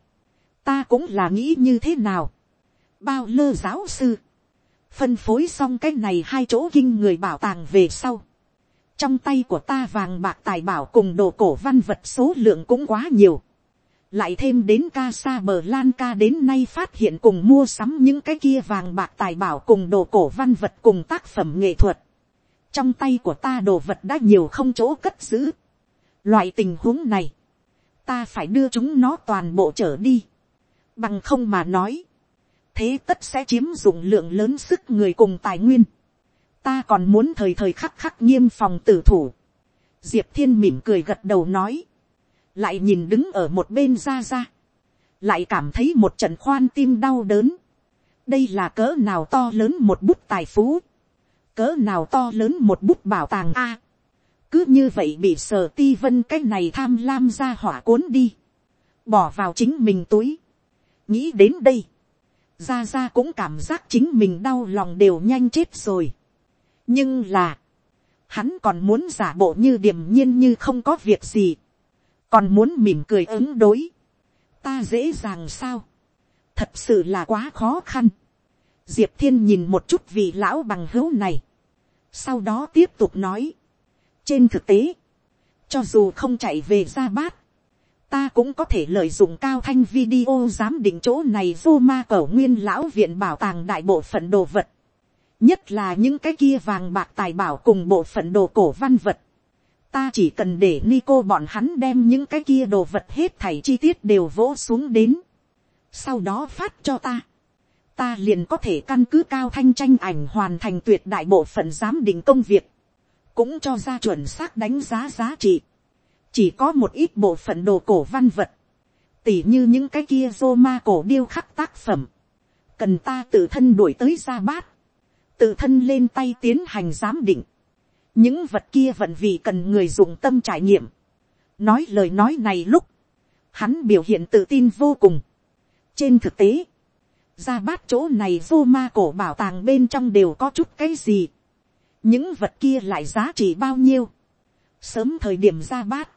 ta cũng là nghĩ như thế nào, bao lơ giáo sư, phân phối xong cái này hai chỗ kinh người bảo tàng về sau, trong tay của ta vàng bạc tài bảo cùng đồ cổ văn vật số lượng cũng quá nhiều, lại thêm đến ca sa bờ lan ca đến nay phát hiện cùng mua sắm những cái kia vàng bạc tài bảo cùng đồ cổ văn vật cùng tác phẩm nghệ thuật, trong tay của ta đồ vật đã nhiều không chỗ cất giữ. loại tình huống này, ta phải đưa chúng nó toàn bộ trở đi. bằng không mà nói, thế tất sẽ chiếm dụng lượng lớn sức người cùng tài nguyên ta còn muốn thời thời khắc khắc nghiêm phòng tử thủ. diệp thiên mỉm cười gật đầu nói, lại nhìn đứng ở một bên ra ra, lại cảm thấy một trận khoan tim đau đớn. đây là cỡ nào to lớn một bút tài phú cỡ nào to lớn một bút bảo tàng a. cứ như vậy bị sở ti vân cái này tham lam ra hỏa cuốn đi, bỏ vào chính mình túi. nghĩ đến đây, ra ra cũng cảm giác chính mình đau lòng đều nhanh chết rồi nhưng là, hắn còn muốn giả bộ như điềm nhiên như không có việc gì, còn muốn mỉm cười ứng đối. ta dễ dàng sao, thật sự là quá khó khăn. Diệp thiên nhìn một chút vị lão bằng hữu này, sau đó tiếp tục nói, trên thực tế, cho dù không chạy về ra bát, ta cũng có thể lợi dụng cao thanh video giám định chỗ này vô ma cầu nguyên lão viện bảo tàng đại bộ phận đồ vật, nhất là những cái kia vàng bạc tài bảo cùng bộ phận đồ cổ văn vật. Ta chỉ cần để Nico bọn hắn đem những cái kia đồ vật hết thảy chi tiết đều vỗ xuống đến. Sau đó phát cho ta ta liền có thể căn cứ cao thanh tranh ảnh hoàn thành tuyệt đại bộ phận giám định công việc, cũng cho ra chuẩn xác đánh giá giá trị. chỉ có một ít bộ phận đồ cổ văn vật, tỉ như những cái kia rô ma cổ điêu khắc tác phẩm, cần ta tự thân đuổi tới ra bát, tự thân lên tay tiến hành giám định, những vật kia vận vì cần người dùng tâm trải nghiệm, nói lời nói này lúc, hắn biểu hiện tự tin vô cùng. trên thực tế, ra bát chỗ này vô ma cổ bảo tàng bên trong đều có chút cái gì. những vật kia lại giá trị bao nhiêu. sớm thời điểm ra bát,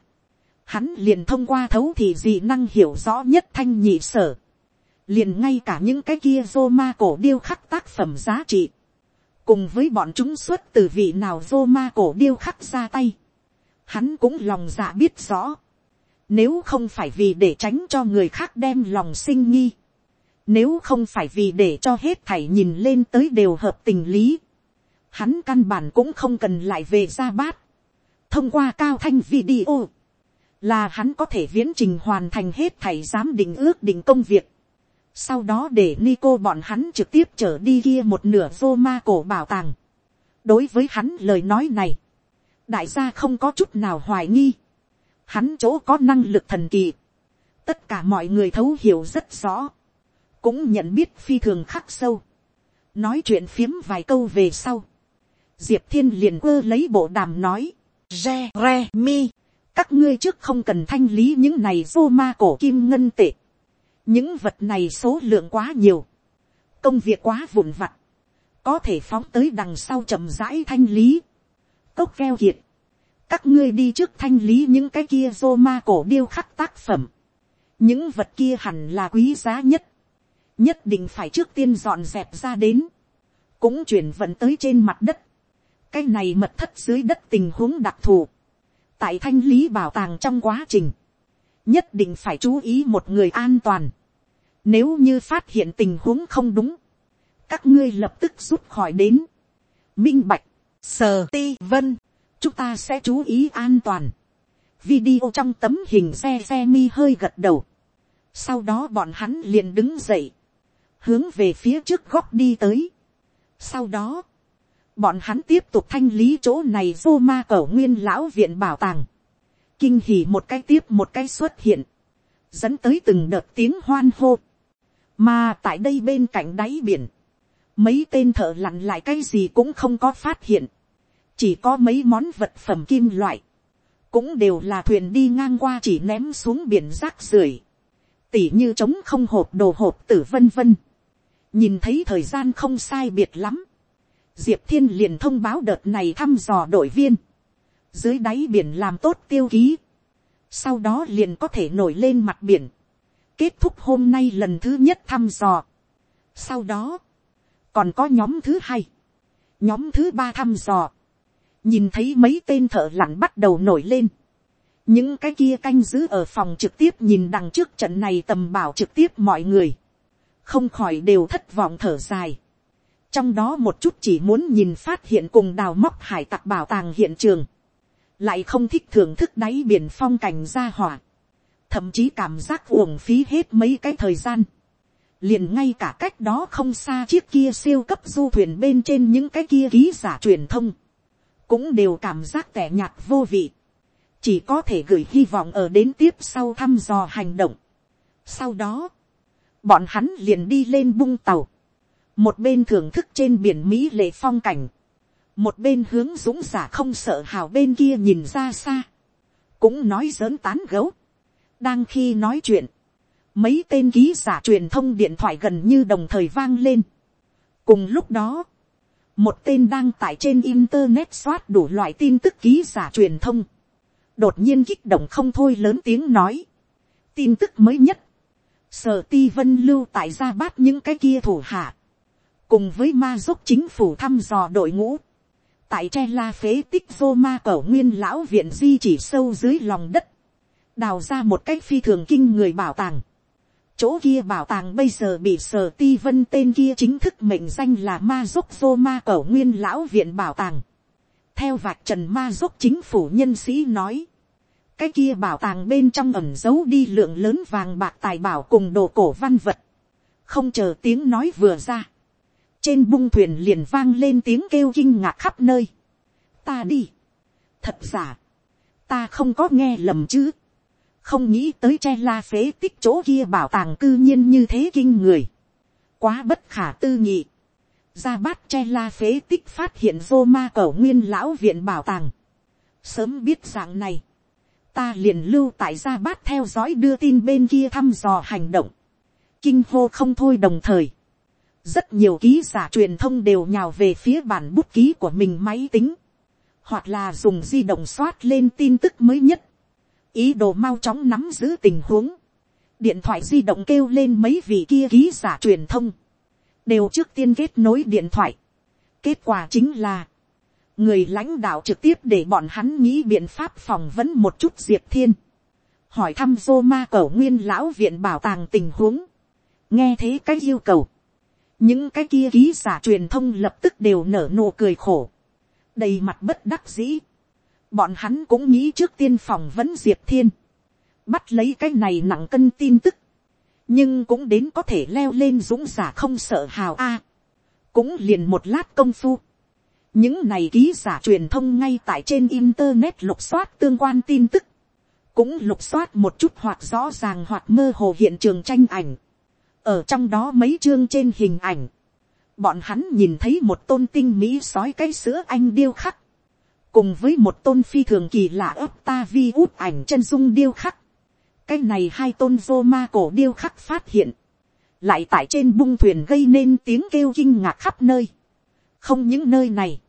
hắn liền thông qua thấu thì gì năng hiểu rõ nhất thanh nhị sở. liền ngay cả những cái kia vô ma cổ điêu khắc tác phẩm giá trị cùng với bọn chúng xuất từ vị nào vô ma cổ điêu khắc ra tay. hắn cũng lòng dạ biết rõ. nếu không phải vì để tránh cho người khác đem lòng sinh nghi nếu không phải vì để cho hết thảy nhìn lên tới đều hợp tình lý. Hắn căn bản cũng không cần lại về ra bát. Thông qua cao thanh video. Là hắn có thể viễn trình hoàn thành hết thảy giám định ước định công việc. Sau đó để Nico bọn hắn trực tiếp trở đi kia một nửa vô ma cổ bảo tàng. Đối với hắn lời nói này. Đại gia không có chút nào hoài nghi. Hắn chỗ có năng lực thần kỳ. Tất cả mọi người thấu hiểu rất rõ cũng nhận biết phi thường khắc sâu. nói chuyện phiếm vài câu về sau. diệp thiên liền quơ lấy bộ đàm nói. re re, mi. các ngươi trước không cần thanh lý những này vô ma cổ kim ngân tệ những vật này số lượng quá nhiều. công việc quá vụn vặt. có thể phóng tới đằng sau chậm rãi thanh lý. cốc keo kiệt. các ngươi đi trước thanh lý những cái kia rô ma cổ điêu khắc tác phẩm, những vật kia hẳn là quý giá nhất, nhất định phải trước tiên dọn dẹp ra đến, cũng chuyển vận tới trên mặt đất, cái này mật thất dưới đất tình huống đặc thù, tại thanh lý bảo tàng trong quá trình, nhất định phải chú ý một người an toàn, nếu như phát hiện tình huống không đúng, các ngươi lập tức rút khỏi đến, minh bạch, sờ ti vân, chúng ta sẽ chú ý an toàn. Video trong tấm hình xe xe mi hơi gật đầu. Sau đó bọn hắn liền đứng dậy. Hướng về phía trước góc đi tới. Sau đó, bọn hắn tiếp tục thanh lý chỗ này vô ma cẩu nguyên lão viện bảo tàng. Kinh hỉ một cái tiếp một cái xuất hiện. Dẫn tới từng đợt tiếng hoan hô. Mà tại đây bên cạnh đáy biển. Mấy tên thợ lặn lại cái gì cũng không có phát hiện. Chỉ có mấy món vật phẩm kim loại, cũng đều là thuyền đi ngang qua chỉ ném xuống biển rác rưởi, tỉ như trống không hộp đồ hộp tử vân vân. nhìn thấy thời gian không sai biệt lắm, diệp thiên liền thông báo đợt này thăm dò đội viên, dưới đáy biển làm tốt tiêu ký, sau đó liền có thể nổi lên mặt biển, kết thúc hôm nay lần thứ nhất thăm dò. sau đó, còn có nhóm thứ hai, nhóm thứ ba thăm dò, nhìn thấy mấy tên thợ lặn bắt đầu nổi lên, những cái kia canh giữ ở phòng trực tiếp nhìn đằng trước trận này tầm bảo trực tiếp mọi người, không khỏi đều thất vọng thở dài. trong đó một chút chỉ muốn nhìn phát hiện cùng đào móc hải tặc bảo tàng hiện trường, lại không thích thưởng thức đáy biển phong cảnh ra hỏa, thậm chí cảm giác uổng phí hết mấy cái thời gian, liền ngay cả cách đó không xa chiếc kia siêu cấp du thuyền bên trên những cái kia ký giả truyền thông, cũng đều cảm giác tẻ nhạt vô vị, chỉ có thể gửi hy vọng ở đến tiếp sau thăm dò hành động. Sau đó, bọn hắn liền đi lên bung tàu, một bên thưởng thức trên biển mỹ lệ phong cảnh, một bên hướng dũng giả không sợ hào bên kia nhìn ra xa, cũng nói giỡn tán gấu đang khi nói chuyện, mấy tên ký giả truyền thông điện thoại gần như đồng thời vang lên. cùng lúc đó, một tên đang tại trên internet soát đủ loại tin tức ký giả truyền thông, đột nhiên kích động không thôi lớn tiếng nói, tin tức mới nhất, sở ti vân lưu tại gia bát những cái kia thủ hạ, cùng với ma giúp chính phủ thăm dò đội ngũ, tại tre la phế tích vô ma cẩu nguyên lão viện di chỉ sâu dưới lòng đất, đào ra một cách phi thường kinh người bảo tàng, chỗ kia bảo tàng bây giờ bị sở ti vân tên kia chính thức mệnh danh là ma dốc vô ma cẩu nguyên lão viện bảo tàng. theo vạch trần ma dốc chính phủ nhân sĩ nói, cái kia bảo tàng bên trong ẩm giấu đi lượng lớn vàng bạc tài bảo cùng đồ cổ văn vật, không chờ tiếng nói vừa ra, trên bung thuyền liền vang lên tiếng kêu kinh ngạc khắp nơi, ta đi, thật giả, ta không có nghe lầm chứ, không nghĩ tới che la phế tích chỗ kia bảo tàng cư nhiên như thế kinh người, quá bất khả tư nghị, ra bát che la phế tích phát hiện vô ma cầu nguyên lão viện bảo tàng, sớm biết dạng này, ta liền lưu tại gia bát theo dõi đưa tin bên kia thăm dò hành động, kinh hô không thôi đồng thời, rất nhiều ký giả truyền thông đều nhào về phía bản bút ký của mình máy tính, hoặc là dùng di động soát lên tin tức mới nhất, ý đồ mau chóng nắm giữ tình huống, điện thoại di động kêu lên mấy vị kia ký giả truyền thông, đều trước tiên kết nối điện thoại. kết quả chính là, người lãnh đạo trực tiếp để bọn hắn nghĩ biện pháp phòng vấn một chút diệp thiên, hỏi thăm dô ma cầu nguyên lão viện bảo tàng tình huống, nghe thế cái yêu cầu, những cái kia ký giả truyền thông lập tức đều nở nụ cười khổ, đầy mặt bất đắc dĩ, bọn hắn cũng nghĩ trước tiên phòng vẫn diệp thiên, bắt lấy cái này nặng cân tin tức, nhưng cũng đến có thể leo lên dũng giả không sợ hào a, cũng liền một lát công phu, những này ký giả truyền thông ngay tại trên internet lục soát tương quan tin tức, cũng lục soát một chút hoặc rõ ràng hoặc mơ hồ hiện trường tranh ảnh, ở trong đó mấy chương trên hình ảnh, bọn hắn nhìn thấy một tôn tinh mỹ sói cái sữa anh điêu khắc, cùng với một tôn phi thường kỳ lạ ấp ta vi út ảnh chân dung điêu khắc. cái này hai tôn vô ma cổ điêu khắc phát hiện, lại tại trên bung thuyền gây nên tiếng kêu kinh ngạc khắp nơi. không những nơi này,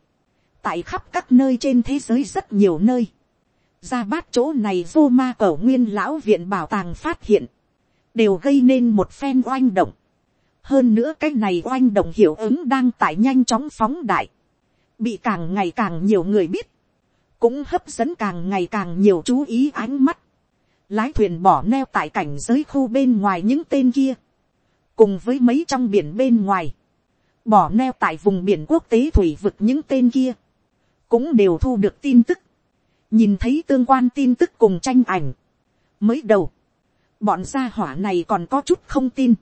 tại khắp các nơi trên thế giới rất nhiều nơi, ra bát chỗ này vô ma cổ nguyên lão viện bảo tàng phát hiện, đều gây nên một phen oanh động. hơn nữa cái này oanh động hiệu ứng đang tại nhanh chóng phóng đại, bị càng ngày càng nhiều người biết, cũng hấp dẫn càng ngày càng nhiều chú ý ánh mắt, lái thuyền bỏ neo tại cảnh giới khu bên ngoài những tên kia, cùng với mấy trong biển bên ngoài, bỏ neo tại vùng biển quốc tế thủy vực những tên kia, cũng đều thu được tin tức, nhìn thấy tương quan tin tức cùng tranh ảnh. mới đầu, bọn gia hỏa này còn có chút không tin,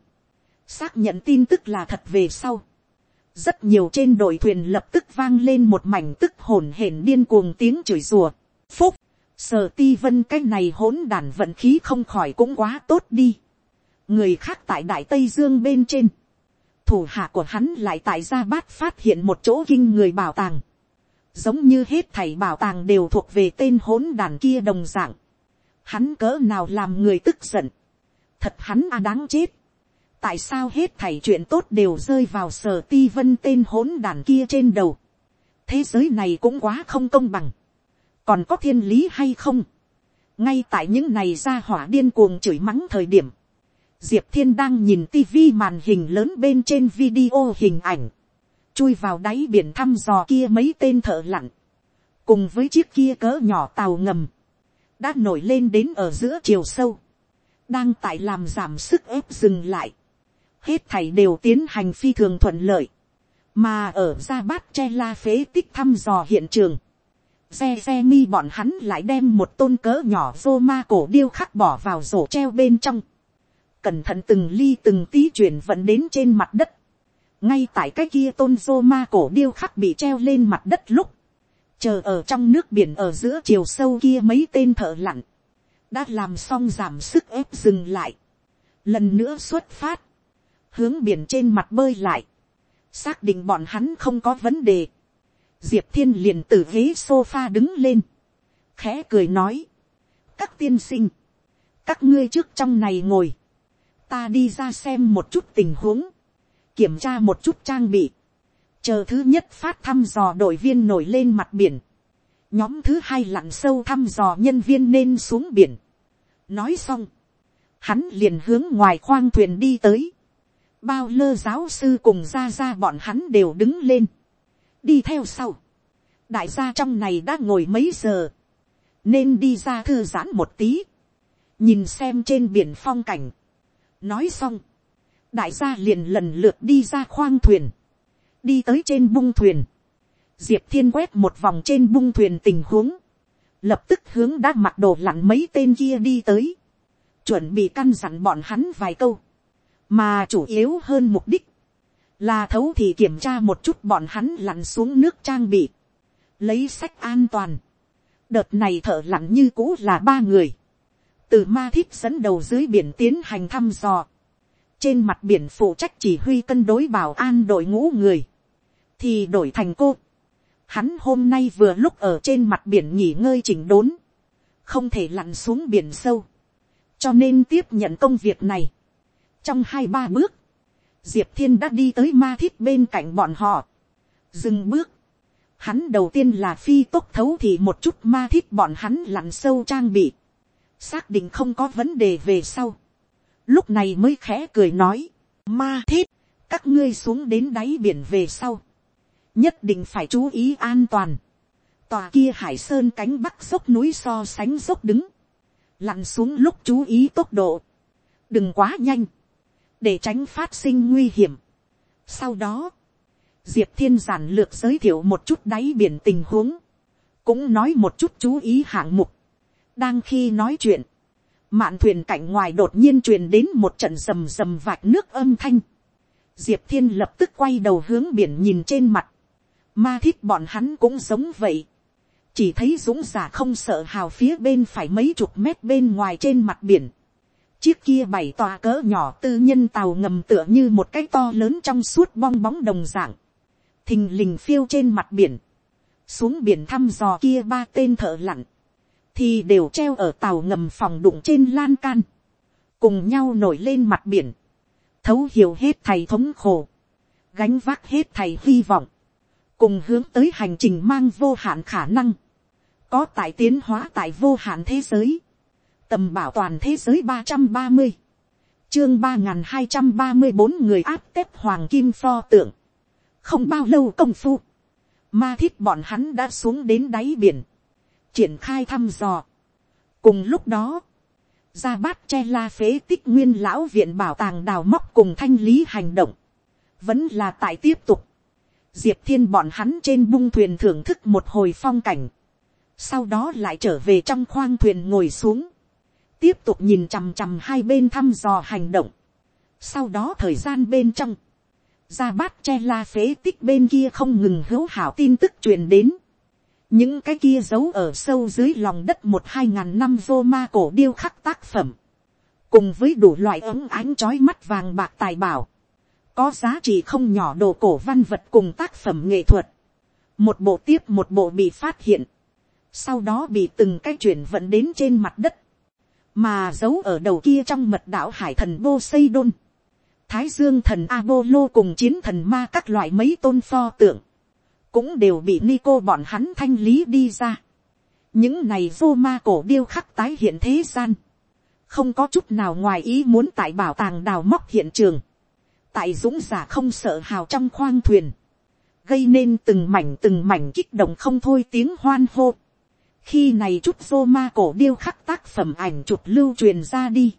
xác nhận tin tức là thật về sau rất nhiều trên đội thuyền lập tức vang lên một mảnh tức hồn hển điên cuồng tiếng chửi rùa. phúc, sở ti vân cái này hỗn đản vận khí không khỏi cũng quá tốt đi. người khác tại đại tây dương bên trên, thủ hạ của hắn lại tại gia bát phát hiện một chỗ kinh người bảo tàng giống như hết thảy bảo tàng đều thuộc về tên hỗn đàn kia đồng dạng. Hắn cỡ nào làm người tức giận. Thật hắn à đáng chết. Tại sao hết thảy chuyện tốt đều rơi vào sở ti vân tên hỗn đàn kia trên đầu. Thế giới này cũng quá không công bằng. Còn có thiên lý hay không? Ngay tại những này ra hỏa điên cuồng chửi mắng thời điểm. Diệp Thiên đang nhìn tivi màn hình lớn bên trên video hình ảnh chui vào đáy biển thăm dò kia mấy tên thợ lặn, cùng với chiếc kia cỡ nhỏ tàu ngầm, đã nổi lên đến ở giữa chiều sâu, đang tại làm giảm sức ép dừng lại, hết thảy đều tiến hành phi thường thuận lợi, mà ở ra bát che la phế tích thăm dò hiện trường, xe xe mi bọn hắn lại đem một tôn cỡ nhỏ vô ma cổ điêu khắc bỏ vào rổ treo bên trong, cẩn thận từng ly từng tí chuyển vận đến trên mặt đất, ngay tại cái kia tôn vô ma cổ điêu khắc bị treo lên mặt đất lúc, chờ ở trong nước biển ở giữa chiều sâu kia mấy tên thợ lặn, đã làm xong giảm sức ép dừng lại, lần nữa xuất phát, hướng biển trên mặt bơi lại, xác định bọn hắn không có vấn đề, diệp thiên liền từ ghế sofa đứng lên, khẽ cười nói, các tiên sinh, các ngươi trước trong này ngồi, ta đi ra xem một chút tình huống, kiểm tra một chút trang bị, chờ thứ nhất phát thăm dò đội viên nổi lên mặt biển, nhóm thứ hai lặn sâu thăm dò nhân viên nên xuống biển. nói xong, hắn liền hướng ngoài khoang thuyền đi tới, bao lơ giáo sư cùng ra ra bọn hắn đều đứng lên, đi theo sau, đại gia trong này đã ngồi mấy giờ, nên đi ra thư giãn một tí, nhìn xem trên biển phong cảnh, nói xong, đại gia liền lần lượt đi ra khoang thuyền, đi tới trên bung thuyền, diệp thiên quét một vòng trên bung thuyền tình huống, lập tức hướng đã mặc đồ lặn mấy tên kia đi tới, chuẩn bị căn dặn bọn hắn vài câu, mà chủ yếu hơn mục đích, là thấu thì kiểm tra một chút bọn hắn lặn xuống nước trang bị, lấy sách an toàn. đợt này thợ lặn như cũ là ba người, từ ma thiếp dẫn đầu dưới biển tiến hành thăm dò, trên mặt biển phụ trách chỉ huy cân đối bảo an đội ngũ người, thì đổi thành cô. Hắn hôm nay vừa lúc ở trên mặt biển nghỉ ngơi chỉnh đốn, không thể lặn xuống biển sâu, cho nên tiếp nhận công việc này trong hai ba bước, diệp thiên đã đi tới ma thiết bên cạnh bọn họ, dừng bước, hắn đầu tiên là phi tốc thấu thì một chút ma thiết bọn hắn lặn sâu trang bị, xác định không có vấn đề về sau, lúc này mới khẽ cười nói, ma thiết, các ngươi xuống đến đáy biển về sau, nhất định phải chú ý an toàn, tòa kia hải sơn cánh bắc dốc núi so sánh dốc đứng, lặn xuống lúc chú ý tốc độ, đừng quá nhanh, để tránh phát sinh nguy hiểm. Sau đó, diệp thiên giản lược giới thiệu một chút đáy biển tình huống, cũng nói một chút chú ý hạng mục. đang khi nói chuyện, mạn thuyền cạnh ngoài đột nhiên truyền đến một trận rầm rầm vạch nước âm thanh. diệp thiên lập tức quay đầu hướng biển nhìn trên mặt. ma thiết bọn hắn cũng giống vậy. chỉ thấy dũng giả không sợ hào phía bên phải mấy chục mét bên ngoài trên mặt biển chiếc kia bảy tòa cỡ nhỏ tư nhân tàu ngầm tựa như một cái to lớn trong suốt bong bóng đồng dạng. thình lình phiêu trên mặt biển. xuống biển thăm dò kia ba tên thợ lặn. Thì đều treo ở tàu ngầm phòng đụng trên lan can, cùng nhau nổi lên mặt biển, thấu hiểu hết thầy thống khổ, gánh vác hết thầy hy vọng, cùng hướng tới hành trình mang vô hạn khả năng, có tại tiến hóa tại vô hạn thế giới, tầm bảo toàn thế giới ba trăm ba mươi, chương ba n g h n hai trăm ba mươi bốn người áp tép hoàng kim pho tượng, không bao lâu công phu, ma thiết bọn hắn đã xuống đến đáy biển, triển khai thăm dò. cùng lúc đó, ra bát che la phế tích nguyên lão viện bảo tàng đào móc cùng thanh lý hành động, vẫn là tại tiếp tục. Diệp thiên bọn hắn trên bung thuyền thưởng thức một hồi phong cảnh, sau đó lại trở về trong khoang thuyền ngồi xuống, tiếp tục nhìn chằm chằm hai bên thăm dò hành động. sau đó thời gian bên trong, ra bát che la phế tích bên kia không ngừng hữu hảo tin tức truyền đến. những cái kia giấu ở sâu dưới lòng đất một hai ngàn năm vô ma cổ điêu khắc tác phẩm, cùng với đủ loại ống ánh trói mắt vàng bạc tài bảo, có giá trị không nhỏ đồ cổ văn vật cùng tác phẩm nghệ thuật, một bộ tiếp một bộ bị phát hiện, sau đó bị từng cái chuyển vận đến trên mặt đất, mà giấu ở đầu kia trong mật đảo hải thần bô xây đôn, thái dương thần Apollo cùng chiến thần ma các loại mấy tôn pho tượng, cũng đều bị Nico bọn hắn thanh lý đi ra. những này vô ma cổ điêu khắc tái hiện thế gian, không có chút nào ngoài ý muốn tại bảo tàng đào móc hiện trường, tại dũng giả không sợ hào trong khoang thuyền, gây nên từng mảnh từng mảnh kích động không thôi tiếng hoan hô khi này chút vô ma cổ điêu khắc tác phẩm ảnh chụp lưu truyền ra đi,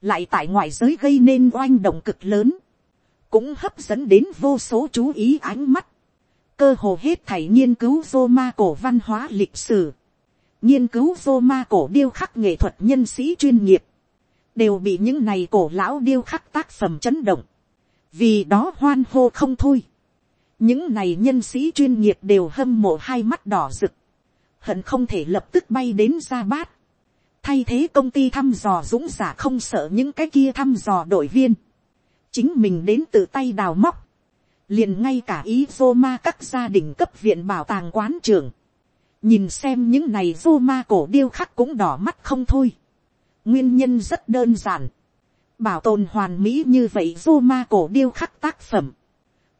lại tại ngoại giới gây nên oanh động cực lớn, cũng hấp dẫn đến vô số chú ý ánh mắt, cơ hồ hết thảy nghiên cứu vô ma cổ văn hóa lịch sử, nghiên cứu vô ma cổ điêu khắc nghệ thuật nhân sĩ chuyên nghiệp, đều bị những này cổ lão điêu khắc tác phẩm chấn động, vì đó hoan hô không thôi. những này nhân sĩ chuyên nghiệp đều hâm mộ hai mắt đỏ rực, hận không thể lập tức bay đến ra bát. Thay thế công ty thăm dò dũng giả không sợ những cái kia thăm dò đội viên. Chính mình đến tự tay đào móc. Liền ngay cả ý vô ma các gia đình cấp viện bảo tàng quán trường. Nhìn xem những này vô ma cổ điêu khắc cũng đỏ mắt không thôi. Nguyên nhân rất đơn giản. Bảo tồn hoàn mỹ như vậy vô ma cổ điêu khắc tác phẩm.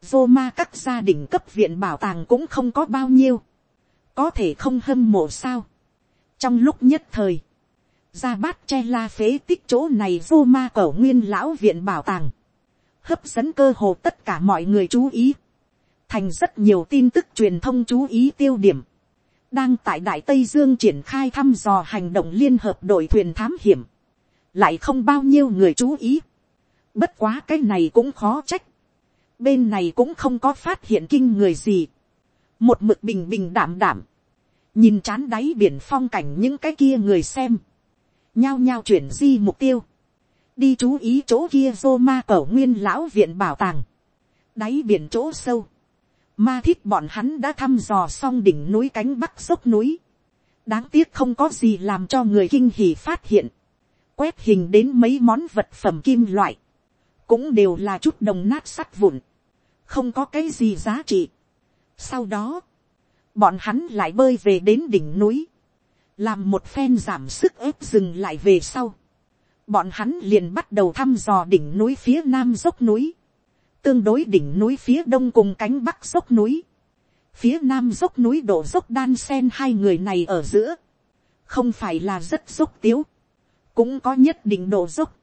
Vô ma các gia đình cấp viện bảo tàng cũng không có bao nhiêu có thể không hâm mộ sao. trong lúc nhất thời, ra bát che la phế tích chỗ này vô ma cổ nguyên lão viện bảo tàng, hấp dẫn cơ hồ tất cả mọi người chú ý, thành rất nhiều tin tức truyền thông chú ý tiêu điểm, đang tại đại tây dương triển khai thăm dò hành động liên hợp đội thuyền thám hiểm, lại không bao nhiêu người chú ý, bất quá cái này cũng khó trách, bên này cũng không có phát hiện kinh người gì, một mực bình bình đảm đảm, nhìn chán đáy biển phong cảnh những cái kia người xem, nhao nhao chuyển di mục tiêu, đi chú ý chỗ kia dô ma cẩu nguyên lão viện bảo tàng, đáy biển chỗ sâu, ma thích bọn hắn đã thăm dò xong đỉnh núi cánh bắc dốc núi, đáng tiếc không có gì làm cho người kinh hỉ phát hiện, quét hình đến mấy món vật phẩm kim loại, cũng đều là chút đồng nát sắt vụn, không có cái gì giá trị. Sau đó, bọn hắn lại bơi về đến đỉnh núi, làm một phen giảm sức ép dừng lại về sau. bọn hắn liền bắt đầu thăm dò đỉnh núi phía nam dốc núi, tương đối đỉnh núi phía đông cùng cánh bắc dốc núi, phía nam dốc núi đổ dốc đan sen hai người này ở giữa, không phải là rất dốc tiếu, cũng có nhất định độ dốc.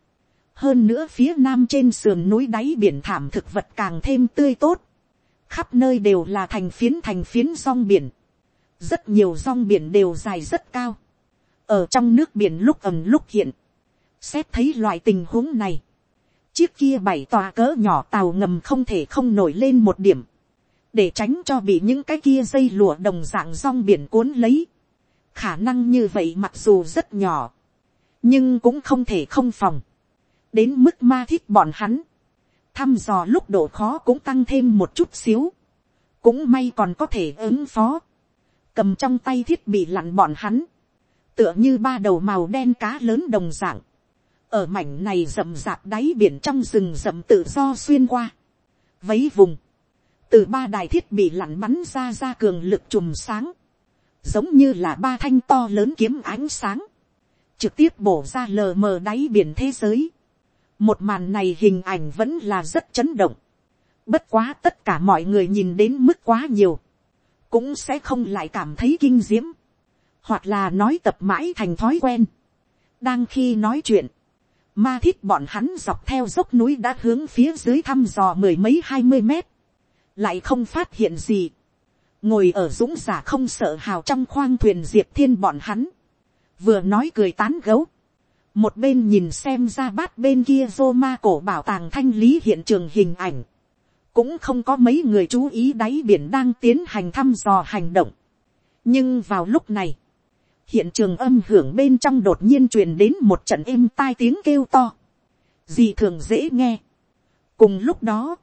hơn nữa phía nam trên sườn núi đáy biển thảm thực vật càng thêm tươi tốt, khắp nơi đều là thành phiến thành phiến rong biển, rất nhiều rong biển đều dài rất cao, ở trong nước biển lúc ầm lúc hiện, xét thấy loại tình huống này, chiếc kia bảy tòa cỡ nhỏ tàu ngầm không thể không nổi lên một điểm, để tránh cho bị những cái kia dây lụa đồng dạng rong biển cuốn lấy. khả năng như vậy mặc dù rất nhỏ, nhưng cũng không thể không phòng, đến mức ma thích bọn hắn, thăm dò lúc độ khó cũng tăng thêm một chút xíu, cũng may còn có thể ứng phó, cầm trong tay thiết bị lặn bọn hắn, tựa như ba đầu màu đen cá lớn đồng dạng, ở mảnh này rậm rạp đáy biển trong rừng rậm tự do xuyên qua, vấy vùng, từ ba đài thiết bị lặn bắn ra ra cường lực chùm sáng, giống như là ba thanh to lớn kiếm ánh sáng, trực tiếp bổ ra lờ mờ đáy biển thế giới, một màn này hình ảnh vẫn là rất chấn động. Bất quá tất cả mọi người nhìn đến mức quá nhiều. Cũng sẽ không lại cảm thấy kinh diễm. hoặc là nói tập mãi thành thói quen. đang khi nói chuyện, ma thiết bọn hắn dọc theo dốc núi đã hướng phía dưới thăm dò mười mấy hai mươi mét, lại không phát hiện gì. ngồi ở dũng giả không sợ hào trong khoang thuyền diệp thiên bọn hắn, vừa nói cười tán gấu, một bên nhìn xem ra bát bên kia vô ma cổ bảo tàng thanh lý hiện trường hình ảnh, cũng không có mấy người chú ý đáy biển đang tiến hành thăm dò hành động. nhưng vào lúc này, hiện trường âm hưởng bên trong đột nhiên truyền đến một trận êm tai tiếng kêu to, gì thường dễ nghe. cùng lúc đó,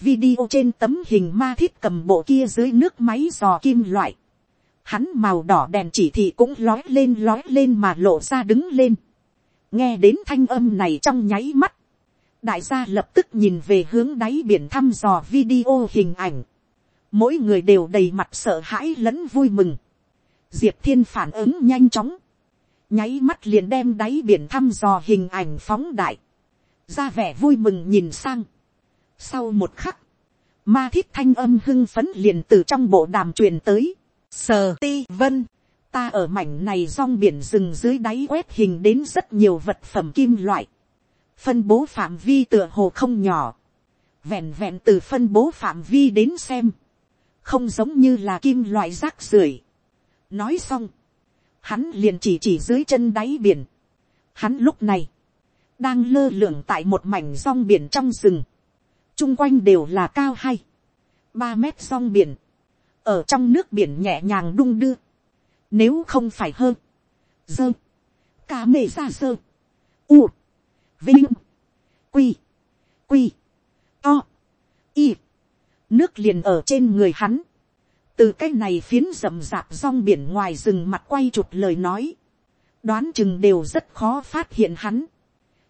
video trên tấm hình ma thiết cầm bộ kia dưới nước máy dò kim loại, hắn màu đỏ đèn chỉ thị cũng lói lên lói lên mà lộ ra đứng lên nghe đến thanh âm này trong nháy mắt, đại gia lập tức nhìn về hướng đáy biển thăm dò video hình ảnh. mỗi người đều đầy mặt sợ hãi lẫn vui mừng. diệp thiên phản ứng nhanh chóng, nháy mắt liền đem đáy biển thăm dò hình ảnh phóng đại, ra vẻ vui mừng nhìn sang. sau một khắc, ma thiết thanh âm hưng phấn liền từ trong bộ đàm truyền tới. Sờ ti vân, ta ở mảnh này rong biển rừng dưới đáy quét hình đến rất nhiều vật phẩm kim loại. Phân bố phạm vi tựa hồ không nhỏ. Vẹn vẹn từ phân bố phạm vi đến xem. Không giống như là kim loại rác rưởi. Nói xong. Hắn liền chỉ chỉ dưới chân đáy biển. Hắn lúc này. Đang lơ lửng tại một mảnh rong biển trong rừng. Trung quanh đều là cao hay. ba mét rong biển ở trong nước biển nhẹ nhàng đung đưa, nếu không phải hơn, dơ, cá mê ra sơ, u, vinh, quy, quy, to, y, nước liền ở trên người hắn, từ cái này phiến rậm rạp rong biển ngoài rừng mặt quay chụp lời nói, đoán chừng đều rất khó phát hiện hắn.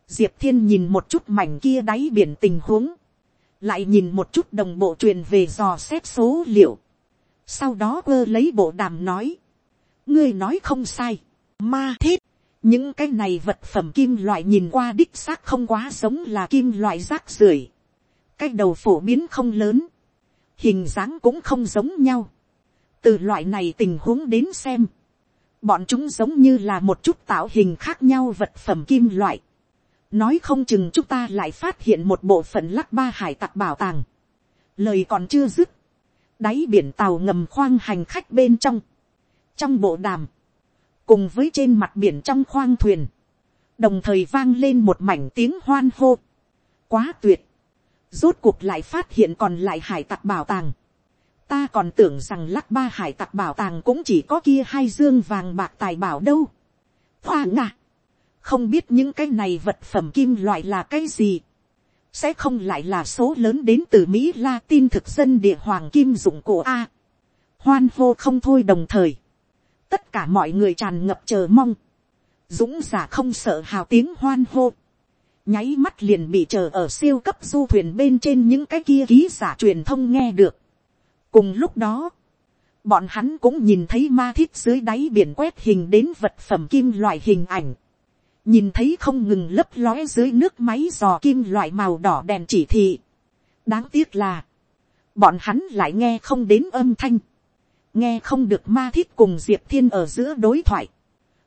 Diệp thiên nhìn một chút mảnh kia đáy biển tình huống, lại nhìn một chút đồng bộ truyền về dò xét số liệu, sau đó quơ lấy bộ đàm nói, ngươi nói không sai, ma thiết, những cái này vật phẩm kim loại nhìn qua đích xác không quá giống là kim loại rác rưởi, cái đầu phổ biến không lớn, hình dáng cũng không giống nhau, từ loại này tình huống đến xem, bọn chúng giống như là một chút tạo hình khác nhau vật phẩm kim loại, nói không chừng chúng ta lại phát hiện một bộ phận lắc ba hải tặc bảo tàng, lời còn chưa dứt, đáy biển tàu ngầm khoang hành khách bên trong, trong bộ đàm, cùng với trên mặt biển trong khoang thuyền, đồng thời vang lên một mảnh tiếng hoan hô, quá tuyệt, rốt cuộc lại phát hiện còn lại hải tặc bảo tàng, ta còn tưởng rằng lắc ba hải tặc bảo tàng cũng chỉ có kia hai dương vàng bạc tài bảo đâu, hoa ngạ, không biết những cái này vật phẩm kim loại là cái gì, sẽ không lại là số lớn đến từ mỹ la tin thực dân địa hoàng kim dụng cổ a. hoan hô không thôi đồng thời, tất cả mọi người tràn ngập chờ mong, dũng giả không sợ hào tiếng hoan hô, nháy mắt liền bị chờ ở siêu cấp du thuyền bên trên những cái kia ký giả truyền thông nghe được. cùng lúc đó, bọn hắn cũng nhìn thấy ma thiết dưới đáy biển quét hình đến vật phẩm kim loại hình ảnh nhìn thấy không ngừng lấp lóe dưới nước máy dò kim loại màu đỏ đèn chỉ thị. đáng tiếc là, bọn hắn lại nghe không đến âm thanh, nghe không được ma thiết cùng diệp thiên ở giữa đối thoại.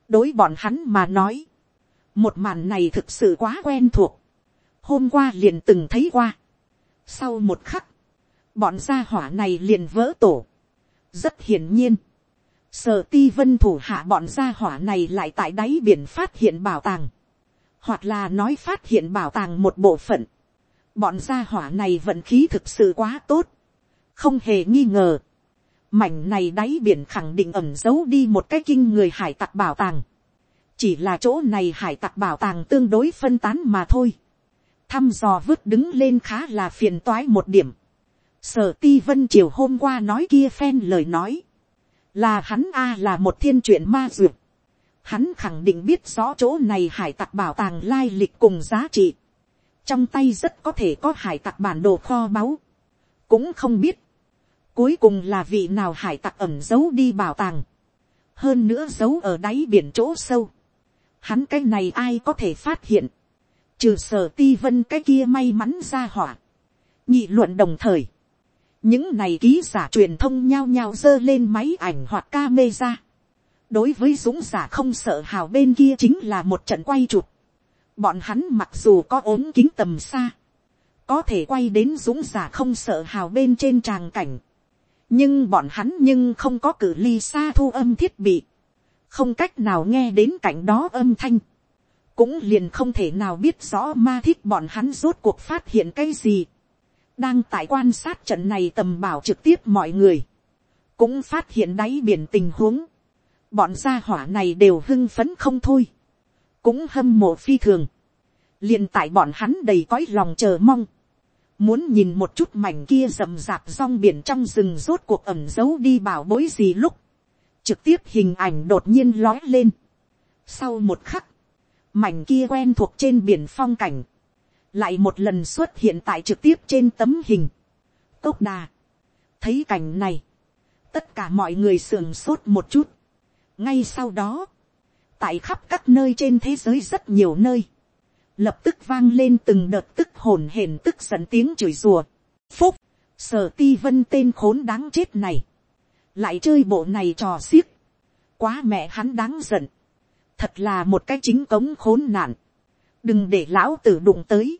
đối bọn hắn mà nói, một màn này thực sự quá quen thuộc, hôm qua liền từng thấy qua. sau một khắc, bọn gia hỏa này liền vỡ tổ. rất hiển nhiên, Sở ti vân thủ hạ bọn gia hỏa này lại tại đáy biển phát hiện bảo tàng. Hoặc là nói phát hiện bảo tàng một bộ phận. Bọn gia hỏa này vận khí thực sự quá tốt. Không hề nghi ngờ. Mảnh này đáy biển khẳng định ẩm giấu đi một cái kinh người hải tặc bảo tàng. Chỉ là chỗ này hải tặc bảo tàng tương đối phân tán mà thôi. Thăm dò vứt đứng lên khá là phiền toái một điểm. Sở ti vân chiều hôm qua nói kia phen lời nói là hắn a là một thiên truyện ma duyệt. Hắn khẳng định biết rõ chỗ này hải tặc bảo tàng lai lịch cùng giá trị. Trong tay rất có thể có hải tặc bản đồ kho báu. Cũng không biết. Cuối cùng là vị nào hải tặc ẩm giấu đi bảo tàng. Hơn nữa giấu ở đáy biển chỗ sâu. Hắn cái này ai có thể phát hiện. Trừ sở ti vân cái kia may mắn ra hỏa. Nhị luận đồng thời những này ký giả truyền thông nhao nhao dơ lên máy ảnh hoặc camera. đối với dũng giả không sợ hào bên kia chính là một trận quay chụp. bọn hắn mặc dù có ốm kính tầm xa, có thể quay đến dũng giả không sợ hào bên trên tràng cảnh nhưng bọn hắn nhưng không có cử ly xa thu âm thiết bị, không cách nào nghe đến cảnh đó âm thanh, cũng liền không thể nào biết rõ ma thiết bọn hắn rốt cuộc phát hiện cái gì. đang tại quan sát trận này tầm bảo trực tiếp mọi người, cũng phát hiện đáy biển tình huống, bọn gia hỏa này đều hưng phấn không thôi, cũng hâm mộ phi thường, liền tại bọn hắn đầy cõi lòng chờ mong, muốn nhìn một chút mảnh kia rầm rạp rong biển trong rừng rốt cuộc ẩm giấu đi bảo bối gì lúc, trực tiếp hình ảnh đột nhiên lói lên. Sau một khắc, mảnh kia quen thuộc trên biển phong cảnh, lại một lần xuất hiện tại trực tiếp trên tấm hình. Cốc đà, thấy cảnh này, tất cả mọi người sườn sốt một chút. ngay sau đó, tại khắp các nơi trên thế giới rất nhiều nơi, lập tức vang lên từng đợt tức hồn hển tức giận tiếng chửi rùa. phúc, sở ti vân tên khốn đáng chết này, lại chơi bộ này trò xiếc, quá mẹ hắn đáng giận, thật là một cái chính cống khốn nạn, đừng để lão tử đụng tới,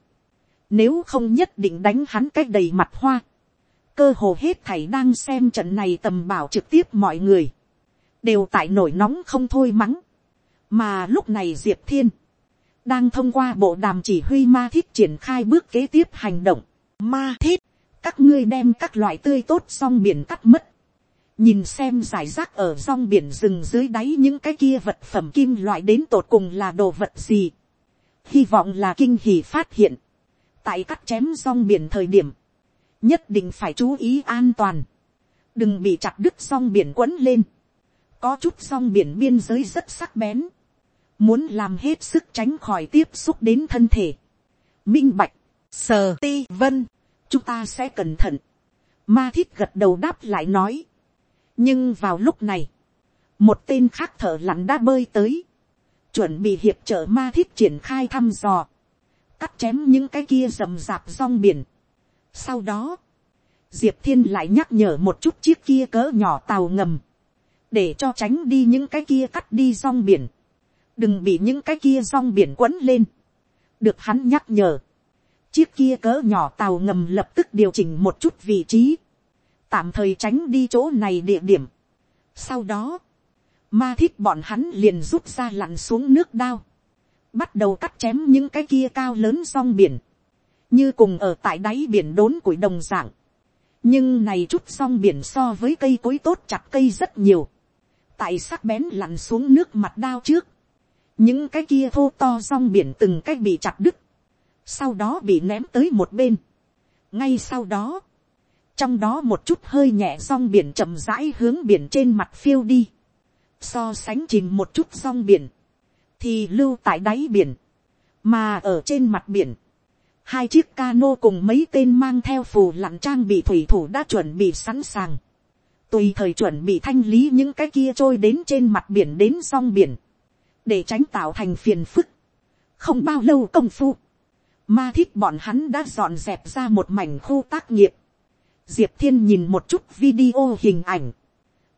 nếu không nhất định đánh hắn cách đầy mặt hoa, cơ hồ hết thảy đang xem trận này tầm bảo trực tiếp mọi người, đều tại nổi nóng không thôi mắng, mà lúc này diệp thiên, đang thông qua bộ đàm chỉ huy ma thiết triển khai bước kế tiếp hành động, ma thiết, các ngươi đem các loại tươi tốt song biển cắt mất, nhìn xem giải rác ở song biển rừng dưới đáy những cái kia vật phẩm kim loại đến tột cùng là đồ vật gì. hy vọng là kinh hỉ phát hiện, tại cắt chém song biển thời điểm, nhất định phải chú ý an toàn, đừng bị chặt đứt song biển quấn lên, có chút song biển biên giới rất sắc bén, muốn làm hết sức tránh khỏi tiếp xúc đến thân thể, minh bạch, sờ ti vân, chúng ta sẽ cẩn thận, ma thiết gật đầu đáp lại nói, nhưng vào lúc này, một tên khác thở lặn đã bơi tới, chuẩn bị hiệp trợ ma thiết triển khai thăm dò, cắt chém những cái kia rầm rạp rong biển. Sau đó, diệp thiên lại nhắc nhở một chút chiếc kia cỡ nhỏ tàu ngầm, để cho tránh đi những cái kia cắt đi rong biển, đừng bị những cái kia rong biển quấn lên. được hắn nhắc nhở, chiếc kia cỡ nhỏ tàu ngầm lập tức điều chỉnh một chút vị trí, tạm thời tránh đi chỗ này địa điểm. Sau đó, ma thiết bọn hắn liền rút ra lặn xuống nước đao, bắt đầu cắt chém những cái kia cao lớn song biển, như cùng ở tại đáy biển đốn củi đồng dạng. nhưng này chút song biển so với cây cối tốt chặt cây rất nhiều, tại sắc bén lặn xuống nước mặt đao trước, những cái kia thô to song biển từng cái bị chặt đứt, sau đó bị ném tới một bên. ngay sau đó, trong đó một chút hơi nhẹ song biển chậm rãi hướng biển trên mặt phiêu đi, so sánh chìm một chút song biển, thì lưu tại đáy biển, mà ở trên mặt biển, hai chiếc cano cùng mấy tên mang theo phù lặn trang bị thủy thủ đã chuẩn bị sẵn sàng, tùy thời chuẩn bị thanh lý những cái kia trôi đến trên mặt biển đến song biển, để tránh tạo thành phiền phức. không bao lâu công phu, ma thích bọn hắn đã dọn dẹp ra một mảnh khu tác nghiệp, diệp thiên nhìn một chút video hình ảnh,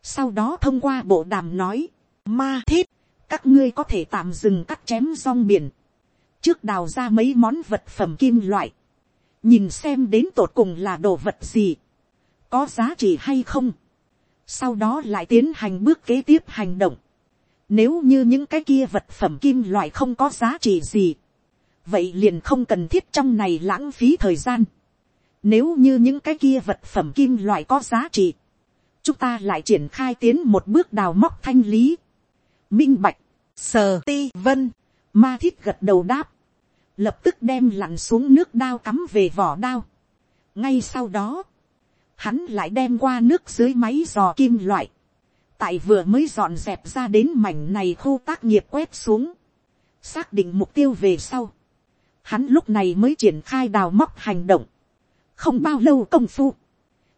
sau đó thông qua bộ đàm nói, ma thiết, các ngươi có thể tạm dừng cắt chém rong biển, trước đào ra mấy món vật phẩm kim loại, nhìn xem đến tột cùng là đồ vật gì, có giá trị hay không, sau đó lại tiến hành bước kế tiếp hành động, nếu như những cái kia vật phẩm kim loại không có giá trị gì, vậy liền không cần thiết trong này lãng phí thời gian. Nếu như những cái kia vật phẩm kim loại có giá trị, chúng ta lại triển khai tiến một bước đào móc thanh lý. Minh bạch, sờ ti vân, ma thiết gật đầu đáp, lập tức đem lặn xuống nước đao cắm về vỏ đao. ngay sau đó, hắn lại đem qua nước dưới máy dò kim loại, tại vừa mới dọn dẹp ra đến mảnh này khu tác nghiệp quét xuống, xác định mục tiêu về sau, hắn lúc này mới triển khai đào móc hành động, không bao lâu công phu,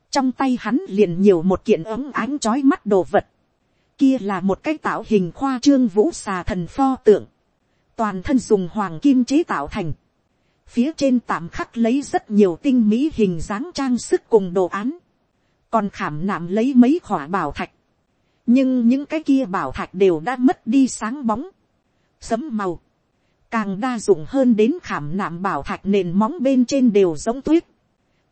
trong tay hắn liền nhiều một kiện ấm ánh trói mắt đồ vật, kia là một cái tạo hình khoa trương vũ xà thần pho tượng, toàn thân dùng hoàng kim chế tạo thành, phía trên tạm khắc lấy rất nhiều tinh mỹ hình dáng trang sức cùng đồ án, còn khảm nạm lấy mấy khỏa bảo thạch, nhưng những cái kia bảo thạch đều đã mất đi sáng bóng, sấm màu, càng đa dụng hơn đến khảm nạm bảo thạch nền móng bên trên đều giống tuyết,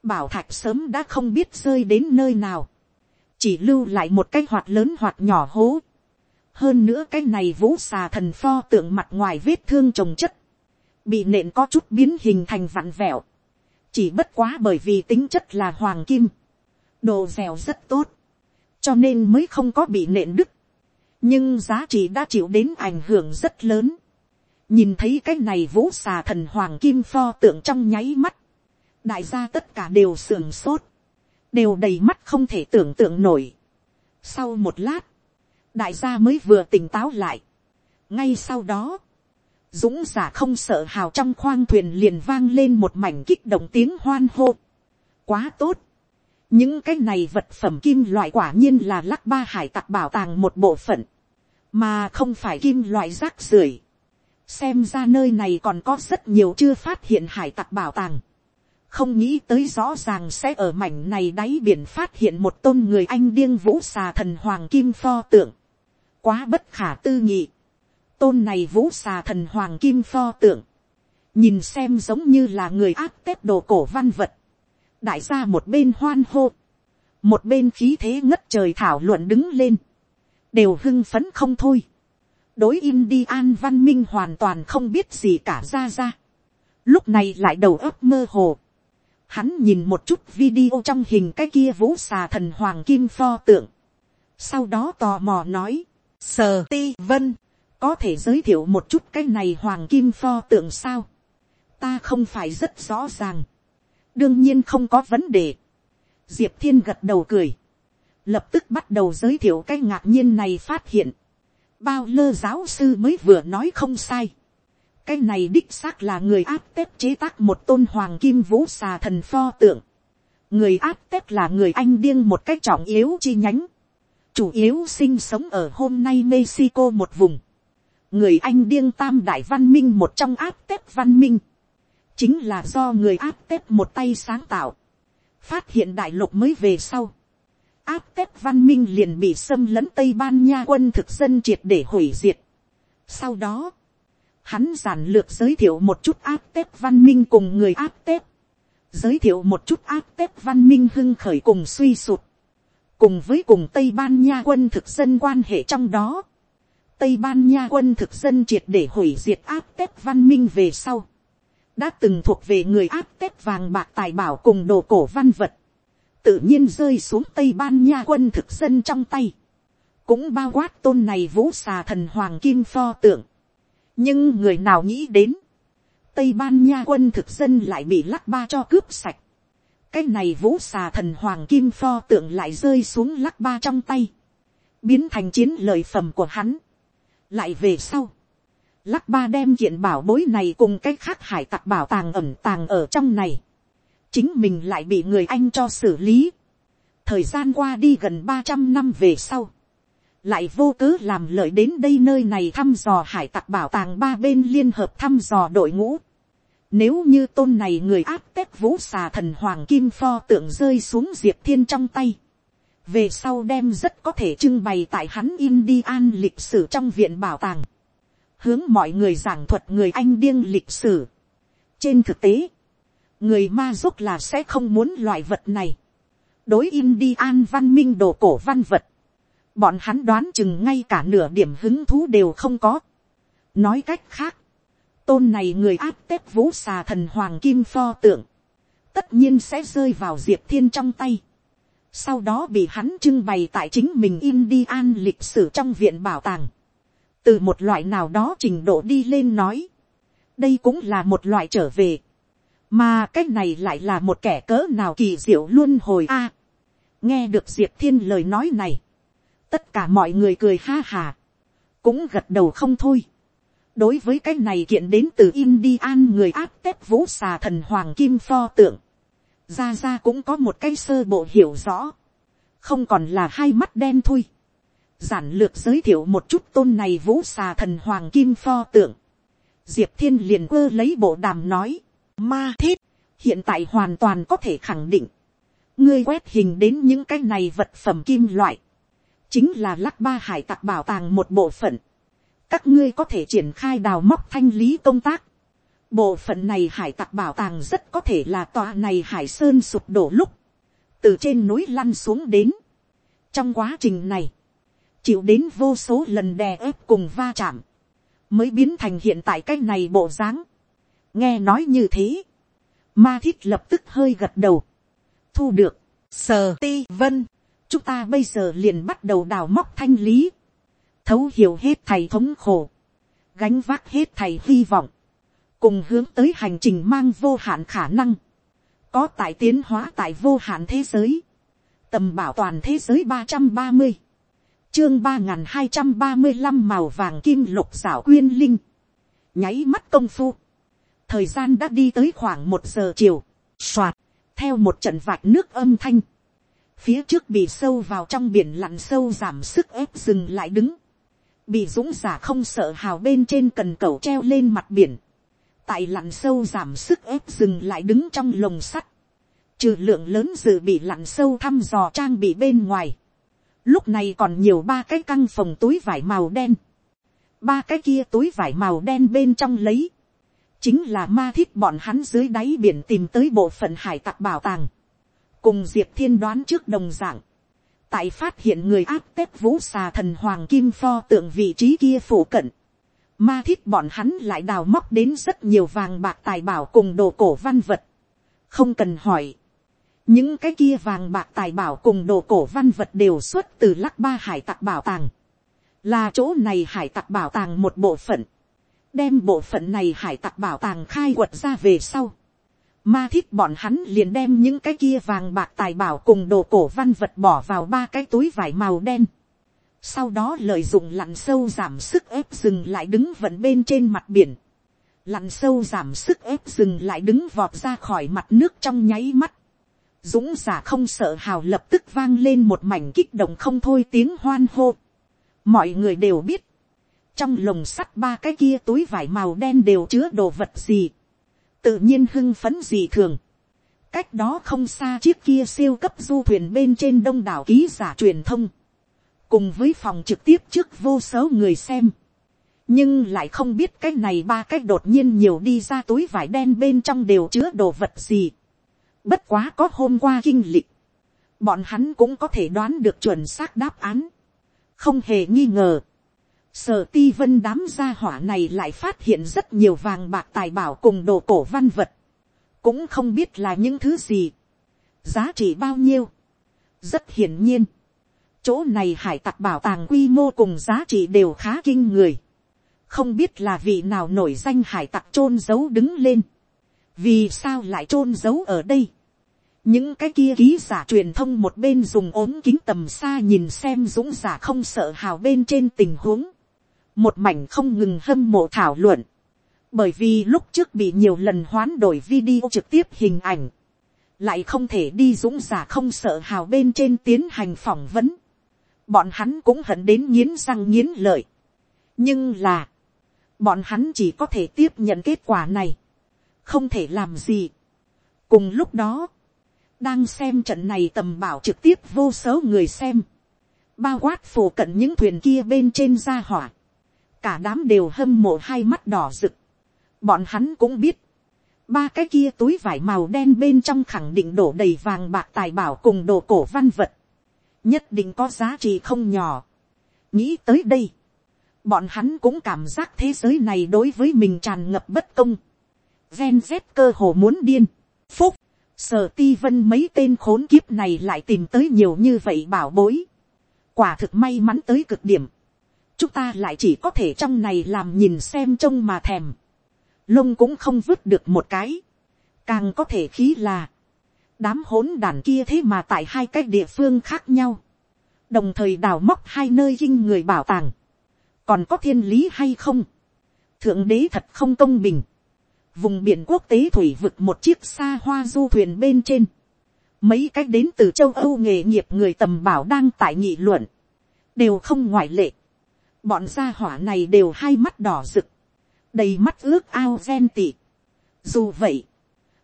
bảo thạch sớm đã không biết rơi đến nơi nào, chỉ lưu lại một cái hoạt lớn hoạt nhỏ hố, hơn nữa cái này vũ xà thần pho tượng mặt ngoài vết thương trồng chất, bị nện có chút biến hình thành vặn vẹo, chỉ bất quá bởi vì tính chất là hoàng kim, đồ dẻo rất tốt, cho nên mới không có bị nện đứt, nhưng giá trị đã chịu đến ảnh hưởng rất lớn. nhìn thấy cái này vũ xà thần hoàng kim pho tượng trong nháy mắt, đại gia tất cả đều sườn sốt, đều đầy mắt không thể tưởng tượng nổi. sau một lát, đại gia mới vừa tỉnh táo lại. ngay sau đó, dũng giả không sợ hào trong khoang thuyền liền vang lên một mảnh kích động tiếng hoan hô. quá tốt những cái này vật phẩm kim loại quả nhiên là lắc ba hải tặc bảo tàng một bộ phận, mà không phải kim loại rác rưởi. xem ra nơi này còn có rất nhiều chưa phát hiện hải tặc bảo tàng. không nghĩ tới rõ ràng sẽ ở mảnh này đáy biển phát hiện một tôn người anh điên vũ xà thần hoàng kim pho tượng quá bất khả tư nghị. Tôn này vũ xà thần hoàng kim pho tượng. Nhìn xem giống như là người áp tết đồ cổ văn vật. Đại gia một bên hoan hô. Một bên khí thế ngất trời thảo luận đứng lên. Đều hưng phấn không thôi. Đối in đi an văn minh hoàn toàn không biết gì cả ra ra. Lúc này lại đầu óc mơ hồ. Hắn nhìn một chút video trong hình cái kia vũ xà thần hoàng kim pho tượng. Sau đó tò mò nói Sờ ti vân, có thể giới thiệu một chút cái này hoàng kim pho tượng sao? Ta không phải rất rõ ràng đương nhiên không có vấn đề. Diệp thiên gật đầu cười. lập tức bắt đầu giới thiệu cái ngạc nhiên này phát hiện. bao lơ giáo sư mới vừa nói không sai. cái này đích xác là người áp tép chế tác một tôn hoàng kim vũ xà thần pho tượng. người áp tép là người anh điên một cách trọng yếu chi nhánh chủ yếu sinh sống ở hôm nay Mexico một vùng. Người Anh điên tam đại văn minh một trong áp tép văn minh. Chính là do người áp tép một tay sáng tạo. Phát hiện đại lục mới về sau. Áp tép văn minh liền bị xâm lấn Tây Ban Nha quân thực dân triệt để hủy diệt. Sau đó, hắn giản lược giới thiệu một chút áp tép văn minh cùng người áp tép. Giới thiệu một chút áp tép văn minh hưng khởi cùng suy sụt cùng với cùng tây ban nha quân thực dân quan hệ trong đó, tây ban nha quân thực dân triệt để hủy diệt áp tép văn minh về sau, đã từng thuộc về người áp tép vàng bạc tài bảo cùng đồ cổ văn vật, tự nhiên rơi xuống tây ban nha quân thực dân trong tay, cũng bao quát tôn này vũ xà thần hoàng kim pho tượng. nhưng người nào nghĩ đến, tây ban nha quân thực dân lại bị lắc ba cho cướp sạch, cái này vũ xà thần hoàng kim pho tượng lại rơi xuống lắc ba trong tay, biến thành chiến lợi phẩm của hắn. lại về sau, lắc ba đem kiện bảo bối này cùng cái khác hải tặc bảo tàng ẩm tàng ở trong này, chính mình lại bị người anh cho xử lý. thời gian qua đi gần ba trăm năm về sau, lại vô cớ làm lợi đến đây nơi này thăm dò hải tặc bảo tàng ba bên liên hợp thăm dò đội ngũ nếu như tôn này người áp tép vũ xà thần hoàng kim pho tượng rơi xuống diệp thiên trong tay. Về sau đem rất có thể trưng bày tại hắn Indian lịch sử trong viện bảo tàng. Hướng mọi người giảng thuật người Anh điên lịch sử. Trên thực tế, người ma giúp là sẽ không muốn loại vật này. Đối Indian văn minh đồ cổ văn vật. Bọn hắn đoán chừng ngay cả nửa điểm hứng thú đều không có. Nói cách khác, tôn này người áp tép vũ xà thần hoàng kim pho tượng, tất nhiên sẽ rơi vào diệp thiên trong tay. sau đó bị hắn trưng bày tại chính mình Indian lịch sử trong viện bảo tàng từ một loại nào đó trình độ đi lên nói. đây cũng là một loại trở về. mà cái này lại là một kẻ cỡ nào kỳ diệu luôn hồi a. nghe được diệp thiên lời nói này. tất cả mọi người cười ha hà. cũng gật đầu không thôi đối với cái này kiện đến từ Indian người áp tép vũ xà thần hoàng kim pho tượng, ra ra cũng có một cái sơ bộ hiểu rõ, không còn là hai mắt đen thui, giản lược giới thiệu một chút tôn này vũ xà thần hoàng kim pho tượng, diệp thiên liền quơ lấy bộ đàm nói, ma thiết, hiện tại hoàn toàn có thể khẳng định, ngươi quét hình đến những cái này vật phẩm kim loại, chính là lắc ba hải tặc bảo tàng một bộ phận, các ngươi có thể triển khai đào móc thanh lý công tác, bộ phận này hải tặc bảo tàng rất có thể là tòa này hải sơn sụp đổ lúc, từ trên núi lăn xuống đến. trong quá trình này, chịu đến vô số lần đè ép cùng va chạm, mới biến thành hiện tại cái này bộ dáng. nghe nói như thế, ma thiết lập tức hơi gật đầu, thu được, sờ ti vân, chúng ta bây giờ liền bắt đầu đào móc thanh lý, thấu hiểu hết thầy thống khổ, gánh vác hết thầy hy vọng, cùng hướng tới hành trình mang vô hạn khả năng, có tại tiến hóa tại vô hạn thế giới, tầm bảo toàn thế giới ba trăm ba mươi, chương ba n g h n hai trăm ba mươi năm màu vàng kim lục xảo quyên linh, nháy mắt công phu, thời gian đã đi tới khoảng một giờ chiều, soạt, theo một trận vạch nước âm thanh, phía trước bị sâu vào trong biển lặn sâu giảm sức ép dừng lại đứng, bị dũng giả không sợ hào bên trên cần cầu treo lên mặt biển, tại lặn sâu giảm sức ép dừng lại đứng trong lồng sắt, trừ lượng lớn dự bị lặn sâu thăm dò trang bị bên ngoài, lúc này còn nhiều ba cái căng phòng túi vải màu đen, ba cái kia túi vải màu đen bên trong lấy, chính là ma thiết bọn hắn dưới đáy biển tìm tới bộ phận hải tặc bảo tàng, cùng diệp thiên đoán trước đồng d ạ n g tại phát hiện người áp tết vũ xà thần hoàng kim pho tượng vị trí kia phủ cận, ma thiết bọn hắn lại đào móc đến rất nhiều vàng bạc tài bảo cùng đồ cổ văn vật. không cần hỏi, những cái kia vàng bạc tài bảo cùng đồ cổ văn vật đều xuất từ lắc ba hải tặc bảo tàng, là chỗ này hải tặc bảo tàng một bộ phận, đem bộ phận này hải tặc bảo tàng khai quật ra về sau. Ma thiết bọn hắn liền đem những cái kia vàng bạc tài bảo cùng đồ cổ văn vật bỏ vào ba cái túi vải màu đen. Sau đó lợi dụng lặn sâu giảm sức ép dừng lại đứng vận bên trên mặt biển, lặn sâu giảm sức ép dừng lại đứng vọt ra khỏi mặt nước trong nháy mắt, dũng giả không sợ hào lập tức vang lên một mảnh kích động không thôi tiếng hoan hô. mọi người đều biết, trong lồng sắt ba cái kia túi vải màu đen đều chứa đồ vật gì, tự nhiên hưng phấn gì thường. cách đó không xa chiếc kia siêu cấp du thuyền bên trên đông đảo ký giả truyền thông, cùng với phòng trực tiếp trước vô số người xem, nhưng lại không biết cái này ba cái đột nhiên nhiều đi ra túi vải đen bên trong đều chứa đồ vật gì. Bất quá có hôm qua kinh lịch, bọn hắn cũng có thể đoán được chuẩn xác đáp án, không hề nghi ngờ. Sở ti vân đám gia hỏa này lại phát hiện rất nhiều vàng bạc tài bảo cùng đồ cổ văn vật, cũng không biết là những thứ gì, giá trị bao nhiêu. rất hiển nhiên, chỗ này hải tặc bảo tàng quy mô cùng giá trị đều khá kinh người. không biết là vị nào nổi danh hải tặc chôn giấu đứng lên vì sao lại chôn giấu ở đây. những cái kia ký giả truyền thông một bên dùng ốm kính tầm xa nhìn xem dũng giả không sợ hào bên trên tình huống. một mảnh không ngừng hâm mộ thảo luận. bởi vì lúc trước bị nhiều lần hoán đổi video trực tiếp hình ảnh lại không thể đi dũng giả không sợ hào bên trên tiến hành phỏng vấn bọn hắn cũng hận đến nghiến răng nghiến lợi. nhưng là, bọn hắn chỉ có thể tiếp nhận kết quả này, không thể làm gì. cùng lúc đó, đang xem trận này tầm bảo trực tiếp vô số người xem, bao quát phổ cận những thuyền kia bên trên ra hỏa, cả đám đều hâm mộ hai mắt đỏ rực, bọn hắn cũng biết, ba cái kia túi vải màu đen bên trong khẳng định đổ đầy vàng bạc tài bảo cùng đồ cổ văn vật, nhất định có giá trị không nhỏ. nghĩ tới đây, bọn hắn cũng cảm giác thế giới này đối với mình tràn ngập bất công. Gen z cơ hồ muốn điên. phúc, sở ti vân mấy tên khốn kiếp này lại tìm tới nhiều như vậy bảo bối. quả thực may mắn tới cực điểm. chúng ta lại chỉ có thể trong này làm nhìn xem trông mà thèm. lông cũng không vứt được một cái. càng có thể khí là, đám hỗn đàn kia thế mà tại hai cái địa phương khác nhau, đồng thời đào móc hai nơi kinh người bảo tàng, còn có thiên lý hay không, thượng đế thật không công bình, vùng biển quốc tế thủy vực một chiếc xa hoa du thuyền bên trên, mấy cách đến từ châu âu nghề nghiệp người tầm bảo đang tại nghị luận, đều không ngoại lệ, bọn gia hỏa này đều hai mắt đỏ rực, đầy mắt ước ao gen tị. Dù vậy,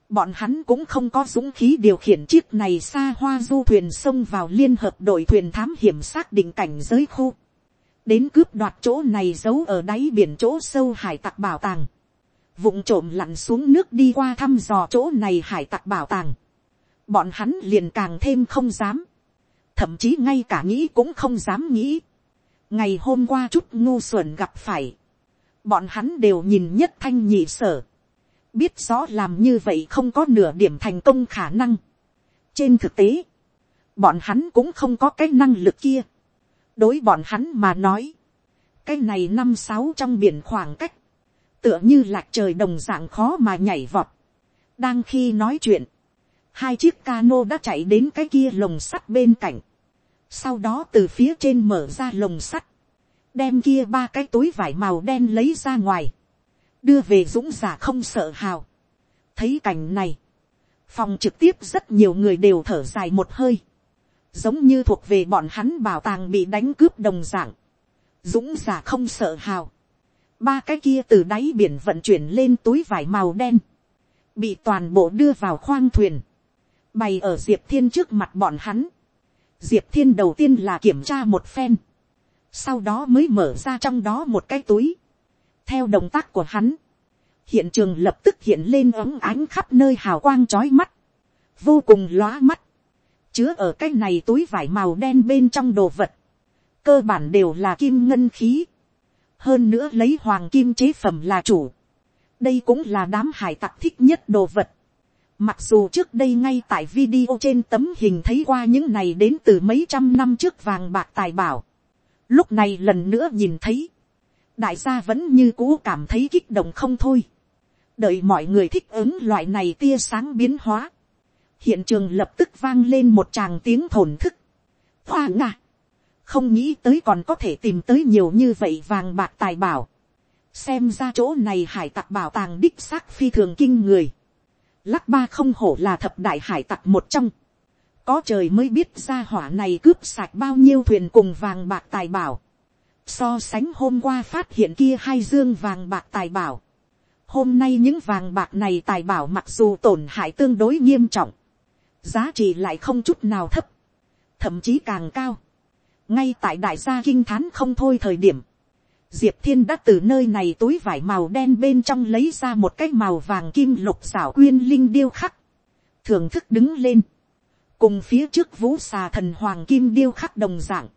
bọn hắn cũng không có dũng khí điều khiển chiếc này xa hoa du thuyền xông vào liên hợp đội thuyền thám hiểm xác định cảnh giới khu, đến cướp đoạt chỗ này giấu ở đáy biển chỗ sâu hải tặc bảo tàng, vụng trộm lặn xuống nước đi qua thăm dò chỗ này hải tặc bảo tàng, bọn hắn liền càng thêm không dám, thậm chí ngay cả nghĩ cũng không dám nghĩ. ngày hôm qua chút ngu xuẩn gặp phải, bọn hắn đều nhìn nhất thanh nhị sở, biết rõ làm như vậy không có nửa điểm thành công khả năng. trên thực tế, bọn hắn cũng không có cái năng lực kia. đối bọn hắn mà nói, cái này năm sáu trong biển khoảng cách, tựa như lạc trời đồng dạng khó mà nhảy vọt. đang khi nói chuyện, hai chiếc cano đã chạy đến cái kia lồng sắt bên cạnh, sau đó từ phía trên mở ra lồng sắt, đem kia ba cái túi vải màu đen lấy ra ngoài, đưa về dũng giả không sợ hào. thấy cảnh này, phòng trực tiếp rất nhiều người đều thở dài một hơi, giống như thuộc về bọn hắn bảo tàng bị đánh cướp đồng dạng, dũng giả không sợ hào, ba cái kia từ đáy biển vận chuyển lên túi vải màu đen, bị toàn bộ đưa vào khoang thuyền, bày ở diệp thiên trước mặt bọn hắn, diệp thiên đầu tiên là kiểm tra một phen, sau đó mới mở ra trong đó một cái túi, theo động tác của hắn, hiện trường lập tức hiện lên ống ánh khắp nơi hào quang trói mắt, vô cùng lóa mắt, chứa ở cái này túi vải màu đen bên trong đồ vật, cơ bản đều là kim ngân khí, hơn nữa lấy hoàng kim chế phẩm là chủ, đây cũng là đám hải tặc thích nhất đồ vật, Mặc dù trước đây ngay tại video trên tấm hình thấy qua những này đến từ mấy trăm năm trước vàng bạc tài bảo. Lúc này lần nữa nhìn thấy. Đại gia vẫn như cũ cảm thấy kích động không thôi. Đợi mọi người thích ứng loại này tia sáng biến hóa. Hiện trường lập tức vang lên một tràng tiếng thổn thức. Hoa ngạc không nghĩ tới còn có thể tìm tới nhiều như vậy vàng bạc tài bảo. Xem ra chỗ này hải tặc bảo tàng đích xác phi thường kinh người Lắc ba không hổ là thập đại hải tặc một trong. Có trời mới biết ra hỏa này cướp sạch bao nhiêu thuyền cùng vàng bạc tài bảo. So sánh hôm qua phát hiện kia hai dương vàng bạc tài bảo. Hôm nay những vàng bạc này tài bảo mặc dù tổn hại tương đối nghiêm trọng. Giá trị lại không chút nào thấp. Thậm chí càng cao. Ngay tại đại gia kinh thán không thôi thời điểm. Diệp thiên đã từ nơi này túi vải màu đen bên trong lấy ra một cái màu vàng kim lục xảo quyên linh điêu khắc, thưởng thức đứng lên, cùng phía trước vũ xà thần hoàng kim điêu khắc đồng dạng,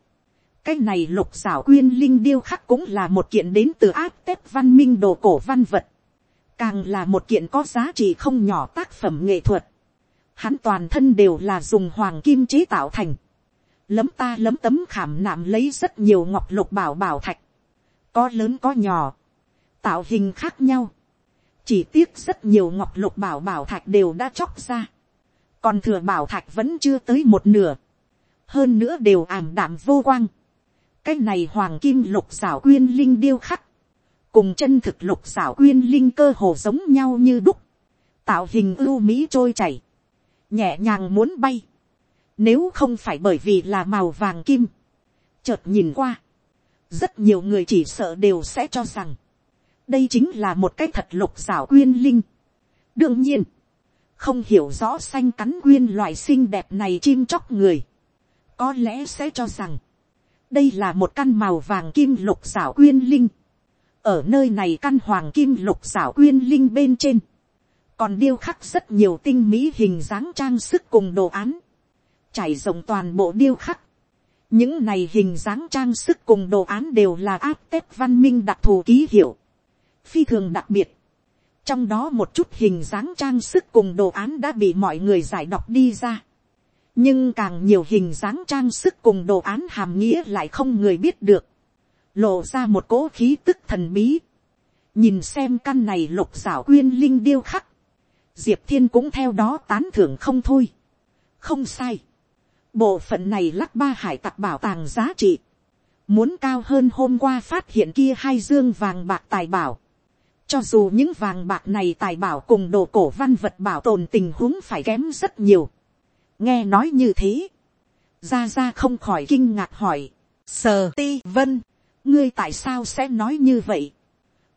cái này lục xảo quyên linh điêu khắc cũng là một kiện đến từ áp tép văn minh đồ cổ văn vật, càng là một kiện có giá trị không nhỏ tác phẩm nghệ thuật, hắn toàn thân đều là dùng hoàng kim chế tạo thành, lấm ta lấm tấm khảm nạm lấy rất nhiều ngọc lục bảo bảo thạch, có lớn có nhỏ, tạo hình khác nhau, chỉ tiếc rất nhiều ngọc lục bảo bảo thạch đều đã chóc ra, còn thừa bảo thạch vẫn chưa tới một nửa, hơn nữa đều ảm đạm vô quang, cái này hoàng kim lục xảo quyên linh điêu khắc, cùng chân thực lục xảo quyên linh cơ hồ giống nhau như đúc, tạo hình ưu mỹ trôi chảy, nhẹ nhàng muốn bay, nếu không phải bởi vì là màu vàng kim, chợt nhìn qua, rất nhiều người chỉ sợ đều sẽ cho rằng, đây chính là một cái thật lục xảo quyên linh. đương nhiên, không hiểu rõ xanh cắn quyên loại xinh đẹp này chim chóc người, có lẽ sẽ cho rằng, đây là một căn màu vàng kim lục xảo quyên linh. ở nơi này căn hoàng kim lục xảo quyên linh bên trên, còn điêu khắc rất nhiều tinh mỹ hình dáng trang sức cùng đồ án, trải rộng toàn bộ điêu khắc, những này hình dáng trang sức cùng đồ án đều là áp tép văn minh đặc thù ký hiệu, phi thường đặc biệt. trong đó một chút hình dáng trang sức cùng đồ án đã bị mọi người giải đọc đi ra. nhưng càng nhiều hình dáng trang sức cùng đồ án hàm nghĩa lại không người biết được, lộ ra một cỗ khí tức thần bí. nhìn xem căn này lục giảo quyên linh điêu khắc, diệp thiên cũng theo đó tán thưởng không thôi. không sai Bộ phận này lắc ba hải tặc bảo tàng giá trị. Muốn cao hơn hôm qua phát hiện kia hai dương vàng bạc tài bảo. Cho dù những vàng bạc này tài bảo cùng đồ cổ văn vật bảo tồn tình huống phải kém rất nhiều. Nghe nói như thế. Ra ra không khỏi kinh ngạc hỏi. Sờ ti vân. Ngươi tại sao sẽ nói như vậy?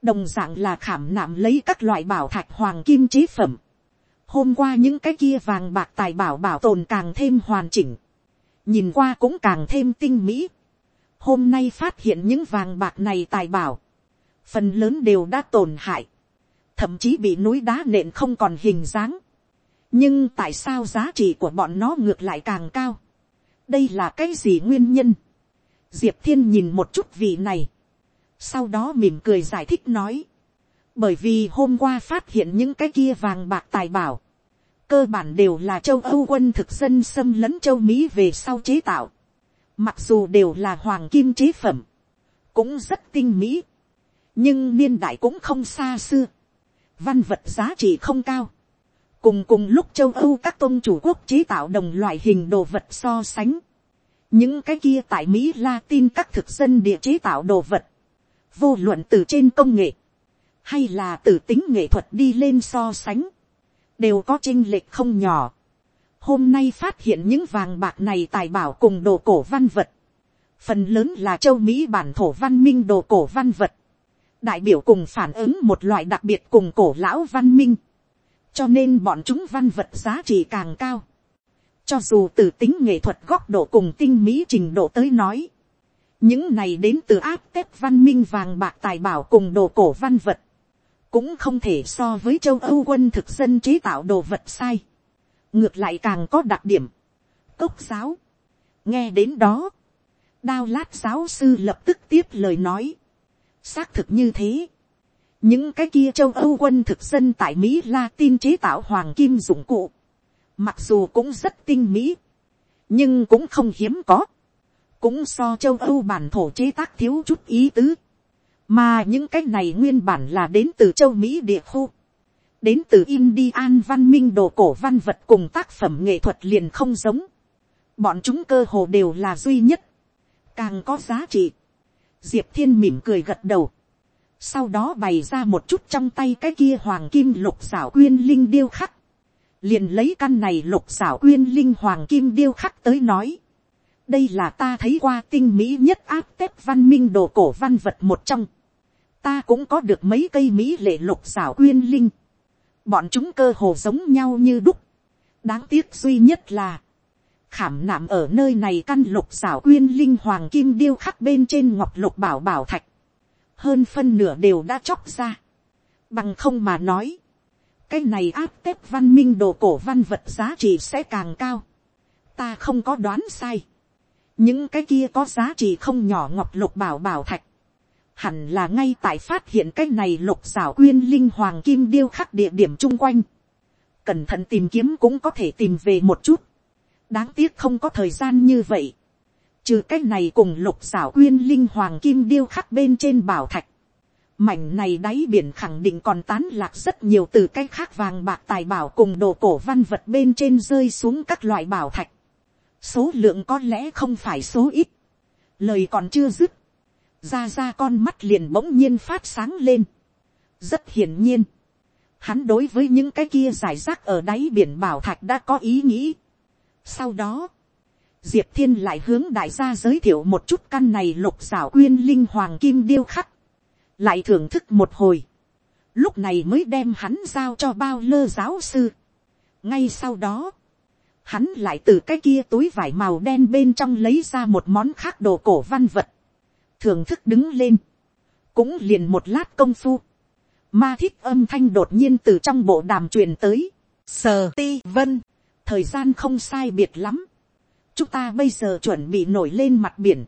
Đồng dạng là khảm nạm lấy các loại bảo thạch hoàng kim chế phẩm. hôm qua những cái kia vàng bạc tài bảo bảo tồn càng thêm hoàn chỉnh, nhìn qua cũng càng thêm tinh mỹ. hôm nay phát hiện những vàng bạc này tài bảo, phần lớn đều đã tổn hại, thậm chí bị núi đá nện không còn hình dáng. nhưng tại sao giá trị của bọn nó ngược lại càng cao. đây là cái gì nguyên nhân. diệp thiên nhìn một chút vị này, sau đó mỉm cười giải thích nói, bởi vì hôm qua phát hiện những cái kia vàng bạc tài bảo, cơ bản đều là châu âu quân thực dân xâm lấn châu mỹ về sau chế tạo, mặc dù đều là hoàng kim chế phẩm, cũng rất tinh mỹ, nhưng niên đại cũng không xa xưa, văn vật giá trị không cao, cùng cùng lúc châu âu các tôn chủ quốc chế tạo đồng loại hình đồ vật so sánh, những cái kia tại mỹ latin các thực dân địa chế tạo đồ vật, vô luận từ trên công nghệ, hay là từ tính nghệ thuật đi lên so sánh, đều có chinh lệch không nhỏ. Hôm nay phát hiện những vàng bạc này tài bảo cùng đồ cổ văn vật. Phần lớn là châu Mỹ bản thổ văn minh đồ cổ văn vật. Đại biểu cùng phản ứng một loại đặc biệt cùng cổ lão văn minh. Cho nên bọn chúng văn vật giá trị càng cao. Cho dù từ tính nghệ thuật góc độ cùng tinh mỹ trình độ tới nói. Những này đến từ áp tép văn minh vàng bạc tài bảo cùng đồ cổ văn vật cũng không thể so với châu âu quân thực dân chế tạo đồ vật sai, ngược lại càng có đặc điểm, cốc giáo, nghe đến đó, đao lát giáo sư lập tức tiếp lời nói, xác thực như thế, những cái kia châu âu quân thực dân tại mỹ latin chế tạo hoàng kim dụng cụ, mặc dù cũng rất tinh mỹ, nhưng cũng không hiếm có, cũng so châu âu bản thổ chế tác thiếu chút ý tứ, mà những cái này nguyên bản là đến từ châu Mỹ địa khu. Đến từ Indian văn minh đồ cổ văn vật cùng tác phẩm nghệ thuật liền không giống. Bọn chúng cơ hồ đều là duy nhất. Càng có giá trị. Diệp Thiên mỉm cười gật đầu. Sau đó bày ra một chút trong tay cái kia hoàng kim lục xảo quyên linh điêu khắc. Liền lấy căn này lục xảo quyên linh hoàng kim điêu khắc tới nói. Đây là ta thấy qua tinh mỹ nhất áp tép văn minh đồ cổ văn vật một trong. Ta cũng có được mấy cây mỹ lệ lục xảo quyên linh, bọn chúng cơ hồ giống nhau như đúc, đáng tiếc duy nhất là, khảm nạm ở nơi này căn lục xảo quyên linh hoàng kim điêu khắc bên trên ngọc lục bảo bảo thạch, hơn phân nửa đều đã chóc ra, bằng không mà nói, cái này áp tép văn minh đồ cổ văn vật giá trị sẽ càng cao, ta không có đoán sai, những cái kia có giá trị không nhỏ ngọc lục bảo bảo thạch, hẳn là ngay tại phát hiện cái này lục xảo quyên linh hoàng kim điêu khắc địa điểm chung quanh. Cẩn thận tìm kiếm cũng có thể tìm về một chút. Đáng tiếc không có thời gian như vậy. Trừ cái này cùng lục xảo quyên linh hoàng kim điêu khắc bên trên bảo thạch. Mảnh này đáy biển khẳng định còn tán lạc rất nhiều từ cái khác vàng bạc tài bảo cùng đồ cổ văn vật bên trên rơi xuống các loại bảo thạch. Số lượng có lẽ không phải số ít. Lời còn chưa dứt ra ra con mắt liền bỗng nhiên phát sáng lên. rất hiển nhiên, hắn đối với những cái kia giải rác ở đáy biển bảo thạch đã có ý nghĩ. sau đó, diệp thiên lại hướng đại gia giới thiệu một chút căn này lục xảo quyên linh hoàng kim điêu khắc, lại thưởng thức một hồi, lúc này mới đem hắn giao cho bao lơ giáo sư. ngay sau đó, hắn lại từ cái kia túi vải màu đen bên trong lấy ra một món khác đồ cổ văn vật, thưởng thức đứng lên, cũng liền một lát công phu, ma thích âm thanh đột nhiên từ trong bộ đàm truyền tới, sờ ti vân, thời gian không sai biệt lắm, chúng ta bây giờ chuẩn bị nổi lên mặt biển,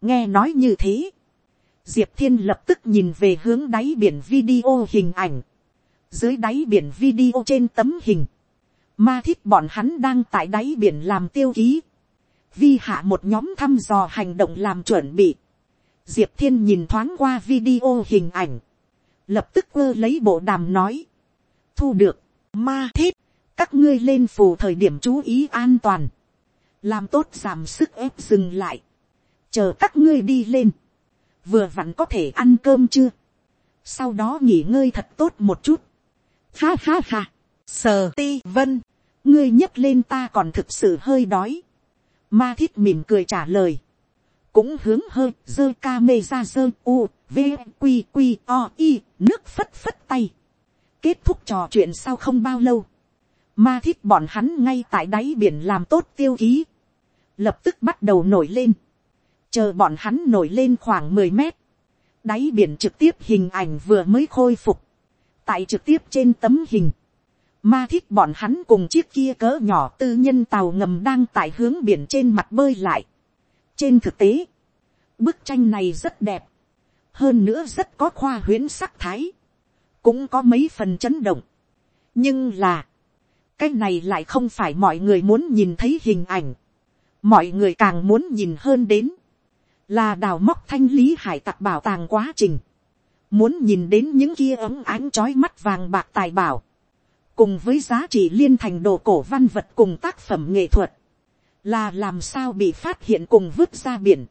nghe nói như thế, diệp thiên lập tức nhìn về hướng đáy biển video hình ảnh, dưới đáy biển video trên tấm hình, ma thích bọn hắn đang tại đáy biển làm tiêu ký, vi hạ một nhóm thăm dò hành động làm chuẩn bị, diệp thiên nhìn thoáng qua video hình ảnh, lập tức ơ lấy bộ đàm nói, thu được, ma thiết, các ngươi lên phù thời điểm chú ý an toàn, làm tốt giảm sức ép dừng lại, chờ các ngươi đi lên, vừa vặn có thể ăn cơm chưa, sau đó nghỉ ngơi thật tốt một chút, ha ha ha, sờ ti vân, ngươi nhấc lên ta còn thực sự hơi đói, ma thiết mỉm cười trả lời, cũng hướng hơi dơ ca mê ra dơ u v q q o i nước phất phất tay. Kết thúc trò chuyện sau không bao lâu. Ma thiết bọn hắn ngay tại đáy biển làm tốt tiêu ký, lập tức bắt đầu nổi lên, chờ bọn hắn nổi lên khoảng mười mét, đáy biển trực tiếp hình ảnh vừa mới khôi phục, tại trực tiếp trên tấm hình, ma thiết bọn hắn cùng chiếc kia cỡ nhỏ tư nhân tàu ngầm đang tại hướng biển trên mặt bơi lại. trên thực tế, bức tranh này rất đẹp, hơn nữa rất có khoa huyễn sắc thái, cũng có mấy phần chấn động. nhưng là, cái này lại không phải mọi người muốn nhìn thấy hình ảnh, mọi người càng muốn nhìn hơn đến, là đào móc thanh lý hải tặc bảo tàng quá trình, muốn nhìn đến những kia ấm ánh trói mắt vàng bạc tài bảo, cùng với giá trị liên thành đồ cổ văn vật cùng tác phẩm nghệ thuật, là làm sao bị phát hiện cùng vứt ra biển.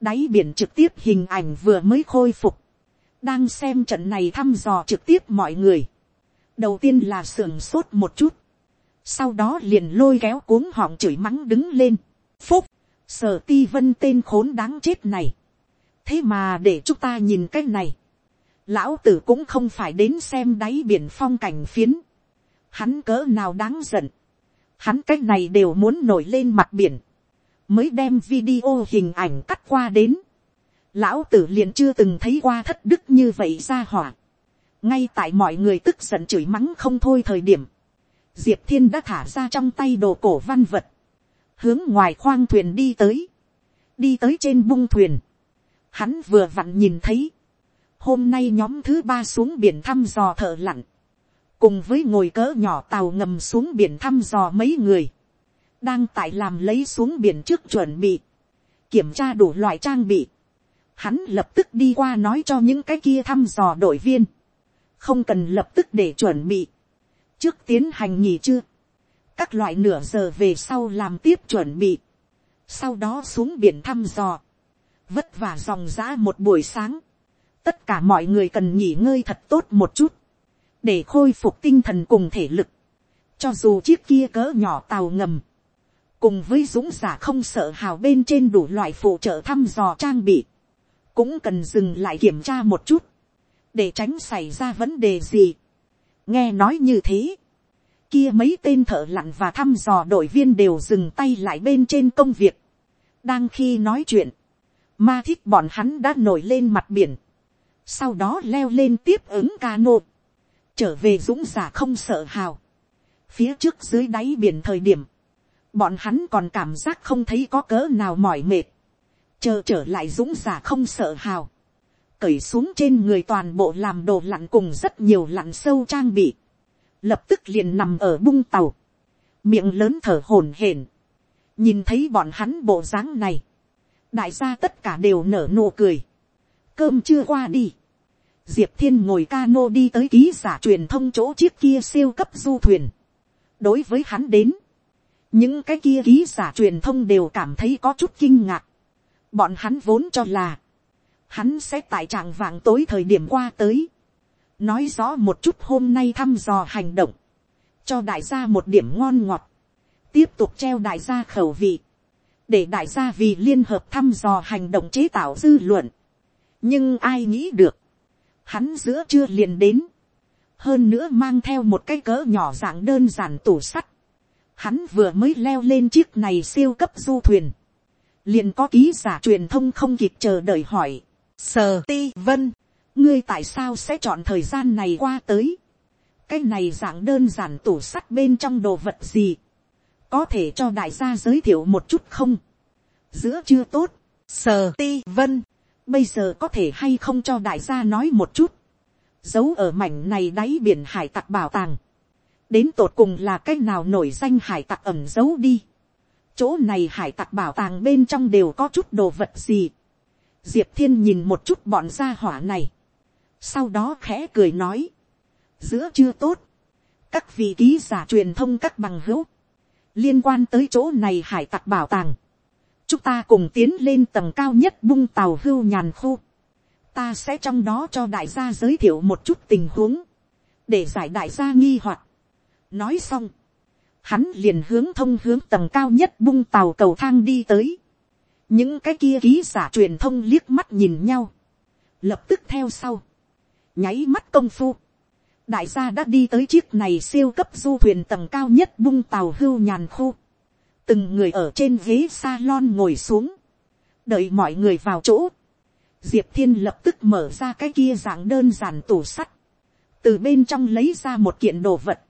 đáy biển trực tiếp hình ảnh vừa mới khôi phục, đang xem trận này thăm dò trực tiếp mọi người. đầu tiên là sưởng sốt một chút, sau đó liền lôi kéo cuống họng chửi mắng đứng lên. phúc, sở ti vân tên khốn đáng chết này. thế mà để chúng ta nhìn cái này, lão tử cũng không phải đến xem đáy biển phong cảnh phiến, hắn cỡ nào đáng giận, hắn cái này đều muốn nổi lên mặt biển, mới đem video hình ảnh cắt qua đến, lão tử liền chưa từng thấy qua thất đức như vậy ra hỏa, ngay tại mọi người tức giận chửi mắng không thôi thời điểm, diệp thiên đã thả ra trong tay đồ cổ văn vật, hướng ngoài khoang thuyền đi tới, đi tới trên bung thuyền, hắn vừa vặn nhìn thấy, hôm nay nhóm thứ ba xuống biển thăm dò thợ lặn, cùng với ngồi cỡ nhỏ tàu ngầm xuống biển thăm dò mấy người, đang tại làm lấy xuống biển trước chuẩn bị, kiểm tra đủ loại trang bị, hắn lập tức đi qua nói cho những cái kia thăm dò đội viên, không cần lập tức để chuẩn bị, trước tiến hành nghỉ chưa, các loại nửa giờ về sau làm tiếp chuẩn bị, sau đó xuống biển thăm dò, vất vả dòng giã một buổi sáng, tất cả mọi người cần nghỉ ngơi thật tốt một chút, để khôi phục tinh thần cùng thể lực, cho dù chiếc kia cỡ nhỏ tàu ngầm, cùng với dũng giả không sợ hào bên trên đủ loại phụ trợ thăm dò trang bị, cũng cần dừng lại kiểm tra một chút, để tránh xảy ra vấn đề gì. nghe nói như thế, kia mấy tên thợ lặn và thăm dò đội viên đều dừng tay lại bên trên công việc. đang khi nói chuyện, ma thích bọn hắn đã nổi lên mặt biển, sau đó leo lên tiếp ứng cano, trở về dũng giả không sợ hào, phía trước dưới đáy biển thời điểm, bọn hắn còn cảm giác không thấy có cỡ nào mỏi mệt, chờ trở lại dũng giả không sợ hào, cởi xuống trên người toàn bộ làm đồ lặn cùng rất nhiều lặn sâu trang bị, lập tức liền nằm ở bung tàu, miệng lớn thở hổn hển, nhìn thấy bọn hắn bộ dáng này, đại gia tất cả đều nở nụ cười, cơm chưa qua đi, diệp thiên ngồi ca n o đi tới ký giả truyền thông chỗ chiếc kia siêu cấp du thuyền, đối với hắn đến, những cái kia ký giả truyền thông đều cảm thấy có chút kinh ngạc, bọn hắn vốn cho là, hắn sẽ tại trạng vạng tối thời điểm qua tới, nói rõ một chút hôm nay thăm dò hành động, cho đại gia một điểm ngon ngọt, tiếp tục treo đại gia khẩu vị, để đại gia vì liên hợp thăm dò hành động chế tạo dư luận. nhưng ai nghĩ được, hắn giữa chưa liền đến, hơn nữa mang theo một cái cỡ nhỏ dạng đơn giản tủ sắt, hắn vừa mới leo lên chiếc này siêu cấp du thuyền, liền có ký giả truyền thông không kịp chờ đợi hỏi, sờ ti vân, ngươi tại sao sẽ chọn thời gian này qua tới, cái này dạng đơn giản tủ sắt bên trong đồ vật gì, có thể cho đại gia giới thiệu một chút không, giữa chưa tốt, sờ ti vân, bây giờ có thể hay không cho đại gia nói một chút, giấu ở mảnh này đáy biển hải tặc bảo tàng, đến tột cùng là cái nào nổi danh hải tặc ẩm giấu đi, chỗ này hải tặc bảo tàng bên trong đều có chút đồ vật gì, diệp thiên nhìn một chút bọn gia hỏa này, sau đó khẽ cười nói, giữa chưa tốt, các vị ký giả truyền thông các bằng hữu, liên quan tới chỗ này hải tặc bảo tàng, chúng ta cùng tiến lên tầng cao nhất bung tàu hưu nhàn khu, ta sẽ trong đó cho đại gia giới thiệu một chút tình huống, để giải đại gia nghi hoặc. nói xong, hắn liền hướng thông hướng tầng cao nhất bung tàu cầu thang đi tới, những cái kia ký giả truyền thông liếc mắt nhìn nhau, lập tức theo sau, nháy mắt công phu, đại gia đã đi tới chiếc này siêu cấp du thuyền tầng cao nhất bung tàu hưu nhàn khu từng người ở trên ghế salon ngồi xuống. đợi mọi người vào chỗ. diệp thiên lập tức mở ra cái kia dạng đơn giản tủ sắt. từ bên trong lấy ra một kiện đồ vật.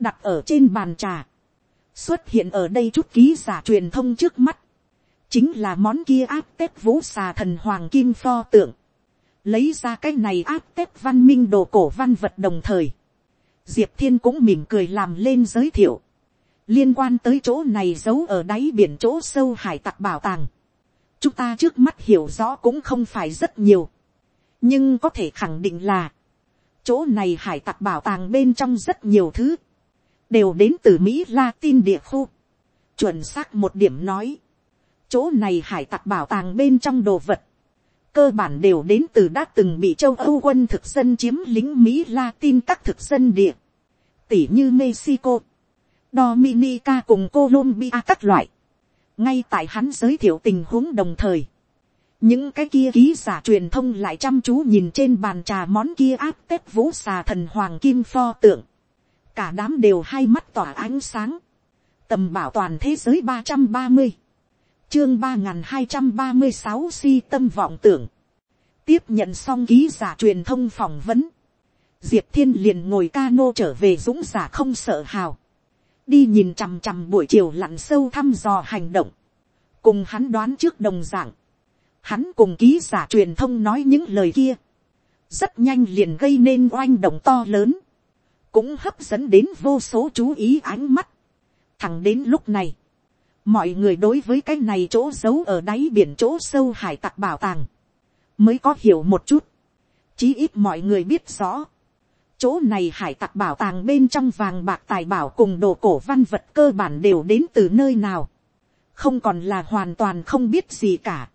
đặt ở trên bàn trà. xuất hiện ở đây chút ký giả truyền thông trước mắt. chính là món kia áp tép vũ xà thần hoàng kim pho tượng lấy ra cái này áp tép văn minh đồ cổ văn vật đồng thời, diệp thiên cũng mỉm cười làm lên giới thiệu, liên quan tới chỗ này giấu ở đáy biển chỗ sâu hải tặc bảo tàng, chúng ta trước mắt hiểu rõ cũng không phải rất nhiều, nhưng có thể khẳng định là, chỗ này hải tặc bảo tàng bên trong rất nhiều thứ, đều đến từ mỹ latin địa khu, chuẩn xác một điểm nói, chỗ này hải tặc bảo tàng bên trong đồ vật, cơ bản đều đến từ đã từng bị châu âu quân thực dân chiếm lính mỹ latin các thực dân địa, tỉ như mexico, dominica cùng colombia các loại, ngay tại hắn giới thiệu tình huống đồng thời, những cái kia ký giả truyền thông lại chăm chú nhìn trên bàn trà món kia áp tép vũ xà thần hoàng kim pho tượng, cả đám đều hai mắt tỏa ánh sáng, tầm bảo toàn thế giới ba trăm ba mươi, chương ba nghìn hai trăm ba mươi sáu si tâm vọng tưởng, tiếp nhận xong ký giả truyền thông phỏng vấn, diệp thiên liền ngồi cano trở về dũng giả không sợ hào, đi nhìn chằm chằm buổi chiều lặn sâu thăm dò hành động, cùng hắn đoán trước đồng dạng. Hắn cùng ký giả truyền thông nói những lời kia, rất nhanh liền gây nên oanh động to lớn, cũng hấp dẫn đến vô số chú ý ánh mắt. Thẳng đến lúc này, mọi người đối với cái này chỗ giấu ở đáy biển chỗ sâu hải tặc bảo tàng, mới có hiểu một chút, chí ít mọi người biết rõ, chỗ này hải tặc bảo tàng bên trong vàng bạc tài bảo cùng đồ cổ văn vật cơ bản đều đến từ nơi nào, không còn là hoàn toàn không biết gì cả,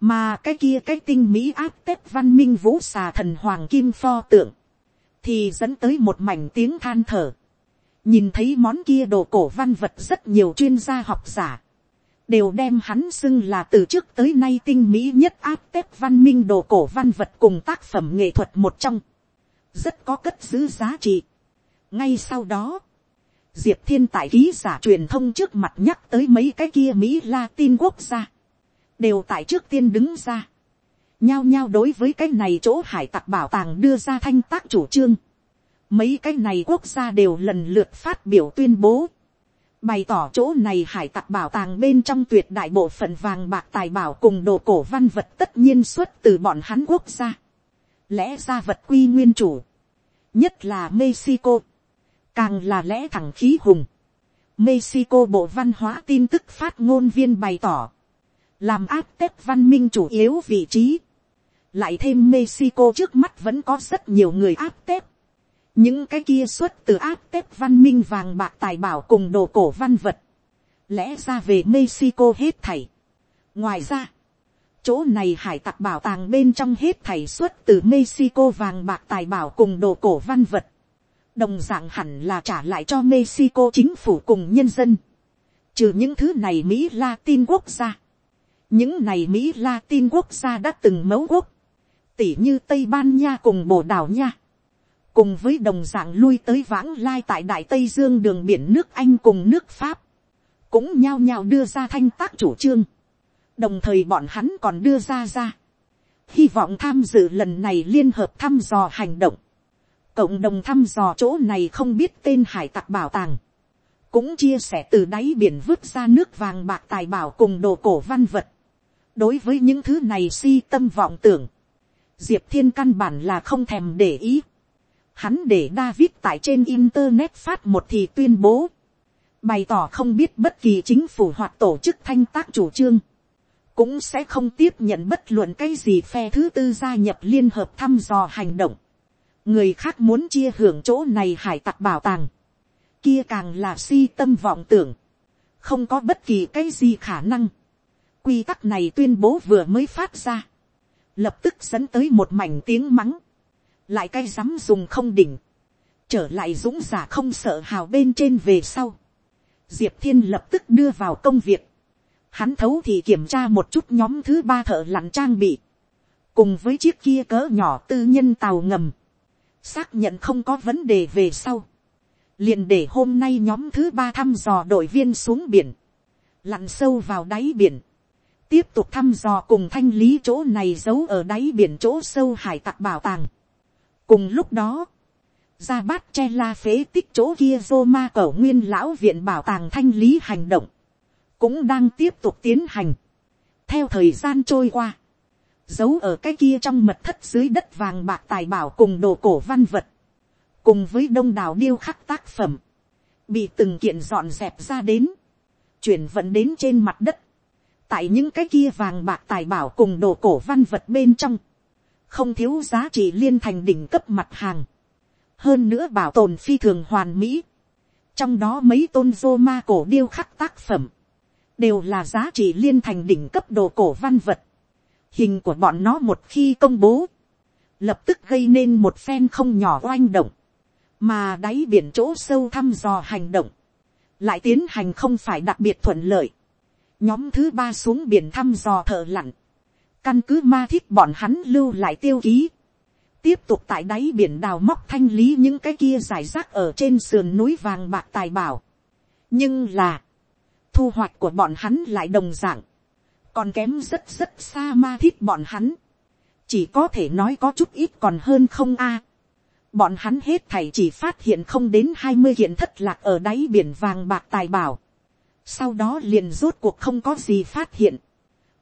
mà cái kia cái tinh mỹ áp tép văn minh vũ xà thần hoàng kim pho tượng, thì dẫn tới một mảnh tiếng than thở, nhìn thấy món kia đồ cổ văn vật rất nhiều chuyên gia học giả, đều đem hắn xưng là từ trước tới nay tinh mỹ nhất áp tép văn minh đồ cổ văn vật cùng tác phẩm nghệ thuật một trong, rất có cất giữ giá trị. ngay sau đó, diệp thiên tại ký giả truyền thông trước mặt nhắc tới mấy cái kia mỹ latin quốc gia, đều tại trước tiên đứng ra, nhao nhao đối với cái này chỗ hải tặc bảo tàng đưa ra thanh tác chủ trương, Mấy cái này quốc gia đều lần lượt phát biểu tuyên bố. Bày tỏ chỗ này hải tặc bảo tàng bên trong tuyệt đại bộ phận vàng bạc tài bảo cùng đồ cổ văn vật tất nhiên xuất từ bọn hắn quốc gia. Lẽ ra vật quy nguyên chủ. Nhất là Mexico. Càng là lẽ thẳng khí hùng. Mexico bộ văn hóa tin tức phát ngôn viên bày tỏ. Làm áp tép văn minh chủ yếu vị trí. Lại thêm Mexico trước mắt vẫn có rất nhiều người áp tép những cái kia xuất từ áp tép văn minh vàng bạc tài bảo cùng đồ cổ văn vật, lẽ ra về mexico hết thảy. ngoài ra, chỗ này hải tặc bảo tàng bên trong hết thảy xuất từ mexico vàng bạc tài bảo cùng đồ cổ văn vật, đồng d ạ n g hẳn là trả lại cho mexico chính phủ cùng nhân dân, trừ những thứ này mỹ latin quốc gia, những này mỹ latin quốc gia đã từng mấu quốc, tỉ như tây ban nha cùng bồ đào nha, cùng với đồng dạng lui tới vãng lai tại đại tây dương đường biển nước anh cùng nước pháp, cũng nhao nhao đưa ra thanh tác chủ trương, đồng thời bọn hắn còn đưa ra ra, hy vọng tham dự lần này liên hợp thăm dò hành động, cộng đồng thăm dò chỗ này không biết tên hải tặc bảo tàng, cũng chia sẻ từ đáy biển vứt ra nước vàng bạc tài bảo cùng đồ cổ văn vật. đối với những thứ này si tâm vọng tưởng, diệp thiên căn bản là không thèm để ý, Hắn để David tại trên Internet phát một thì tuyên bố. Bày tỏ không biết bất kỳ chính phủ hoặc tổ chức thanh tác chủ trương. Cũng sẽ không tiếp nhận bất luận cái gì phe thứ tư gia nhập liên hợp thăm dò hành động. Người khác muốn chia hưởng chỗ này hải tặc bảo tàng. Kia càng là si tâm vọng tưởng. Không có bất kỳ cái gì khả năng. Quy tắc này tuyên bố vừa mới phát ra. Lập tức dẫn tới một mảnh tiếng mắng lại cái dám dùng không đỉnh, trở lại dũng giả không sợ hào bên trên về sau. Diệp thiên lập tức đưa vào công việc, hắn thấu thì kiểm tra một chút nhóm thứ ba thợ lặn trang bị, cùng với chiếc kia cỡ nhỏ tư nhân tàu ngầm, xác nhận không có vấn đề về sau, liền để hôm nay nhóm thứ ba thăm dò đội viên xuống biển, lặn sâu vào đáy biển, tiếp tục thăm dò cùng thanh lý chỗ này giấu ở đáy biển chỗ sâu hải tặc bảo tàng. cùng lúc đó, ra bát che la phế tích chỗ kia dô ma cẩu nguyên lão viện bảo tàng thanh lý hành động, cũng đang tiếp tục tiến hành. theo thời gian trôi qua, giấu ở cái kia trong mật thất dưới đất vàng bạc tài bảo cùng đồ cổ văn vật, cùng với đông đảo điêu khắc tác phẩm, bị từng kiện dọn dẹp ra đến, chuyển vận đến trên mặt đất, tại những cái kia vàng bạc tài bảo cùng đồ cổ văn vật bên trong, không thiếu giá trị liên thành đỉnh cấp mặt hàng, hơn nữa bảo tồn phi thường hoàn mỹ, trong đó mấy tôn dô ma cổ điêu khắc tác phẩm, đều là giá trị liên thành đỉnh cấp đồ cổ văn vật, hình của bọn nó một khi công bố, lập tức gây nên một phen không nhỏ oanh động, mà đáy biển chỗ sâu thăm dò hành động, lại tiến hành không phải đặc biệt thuận lợi. nhóm thứ ba xuống biển thăm dò thợ lặn, căn cứ ma thích bọn hắn lưu lại tiêu ký, tiếp tục tại đáy biển đào móc thanh lý những cái kia giải rác ở trên sườn núi vàng bạc tài bảo. nhưng là, thu hoạch của bọn hắn lại đồng dạng, còn kém rất rất xa ma thiết bọn hắn, chỉ có thể nói có chút ít còn hơn không a. bọn hắn hết thảy chỉ phát hiện không đến hai mươi hiện thất lạc ở đáy biển vàng bạc tài bảo, sau đó liền rốt cuộc không có gì phát hiện,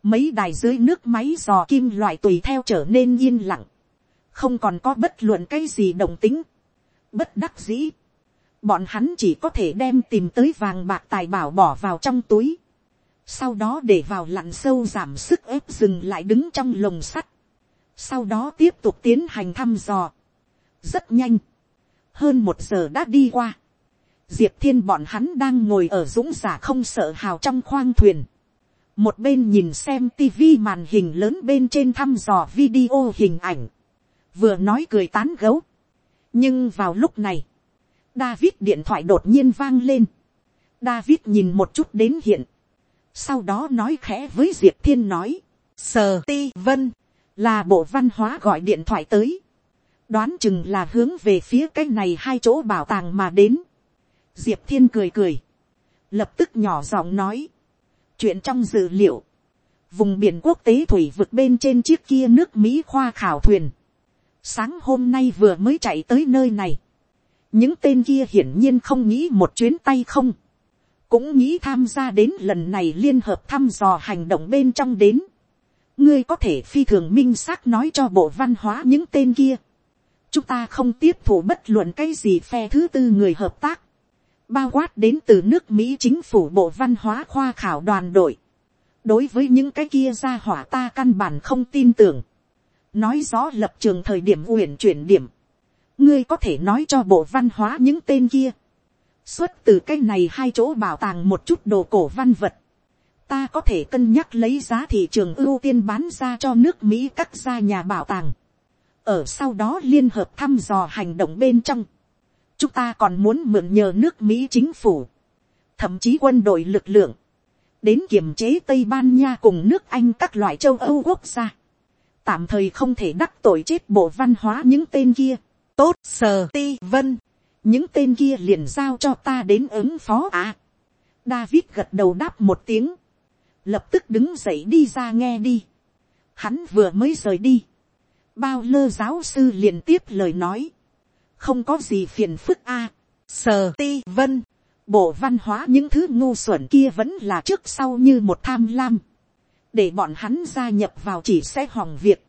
mấy đài dưới nước máy dò kim loại tùy theo trở nên yên lặng, không còn có bất luận cái gì đồng tính, bất đắc dĩ, bọn hắn chỉ có thể đem tìm tới vàng bạc tài bảo bỏ vào trong túi, sau đó để vào lặn sâu giảm sức ép dừng lại đứng trong lồng sắt, sau đó tiếp tục tiến hành thăm dò, rất nhanh, hơn một giờ đã đi qua, diệp thiên bọn hắn đang ngồi ở dũng giả không sợ hào trong khoang thuyền, một bên nhìn xem tivi màn hình lớn bên trên thăm dò video hình ảnh, vừa nói cười tán gấu. nhưng vào lúc này, David điện thoại đột nhiên vang lên. David nhìn một chút đến hiện. Sau đó nói khẽ với Diệp Thiên nói. Sờ ti vân. Là bộ văn hóa gọi điện thoại tới. Đoán chừng là hướng về phía cái này hai chỗ bảo tàng mà đến. Diệp Thiên cười cười. Lập tức nhỏ giọng nói. Chuyện trong dữ liệu. Vùng biển quốc tế thủy vực bên trên chiếc kia nước Mỹ khoa khảo thuyền. Sáng hôm nay vừa mới chạy tới nơi này những tên kia hiển nhiên không nghĩ một chuyến tay không, cũng nghĩ tham gia đến lần này liên hợp thăm dò hành động bên trong đến. ngươi có thể phi thường minh xác nói cho bộ văn hóa những tên kia. chúng ta không tiếp thủ bất luận cái gì phe thứ tư người hợp tác, bao quát đến từ nước mỹ chính phủ bộ văn hóa khoa khảo đoàn đội. đối với những cái kia ra hỏa ta căn bản không tin tưởng. nói rõ lập trường thời điểm uyển chuyển điểm ngươi có thể nói cho bộ văn hóa những tên kia, xuất từ cái này hai chỗ bảo tàng một chút đồ cổ văn vật, ta có thể cân nhắc lấy giá thị trường ưu tiên bán ra cho nước mỹ các gia nhà bảo tàng, ở sau đó liên hợp thăm dò hành động bên trong, chúng ta còn muốn mượn nhờ nước mỹ chính phủ, thậm chí quân đội lực lượng, đến kiềm chế tây ban nha cùng nước anh các loại châu âu quốc gia, tạm thời không thể đắc tội chết bộ văn hóa những tên kia, tốt sờ ti vân, những tên kia liền giao cho ta đến ứng phó à. David gật đầu đáp một tiếng, lập tức đứng dậy đi ra nghe đi. Hắn vừa mới rời đi, bao lơ giáo sư liền tiếp lời nói, không có gì phiền phức a, à. sờ ti vân, bộ văn hóa những thứ ngu xuẩn kia vẫn là trước sau như một tham lam, để bọn hắn gia nhập vào chỉ sẽ hòng việc.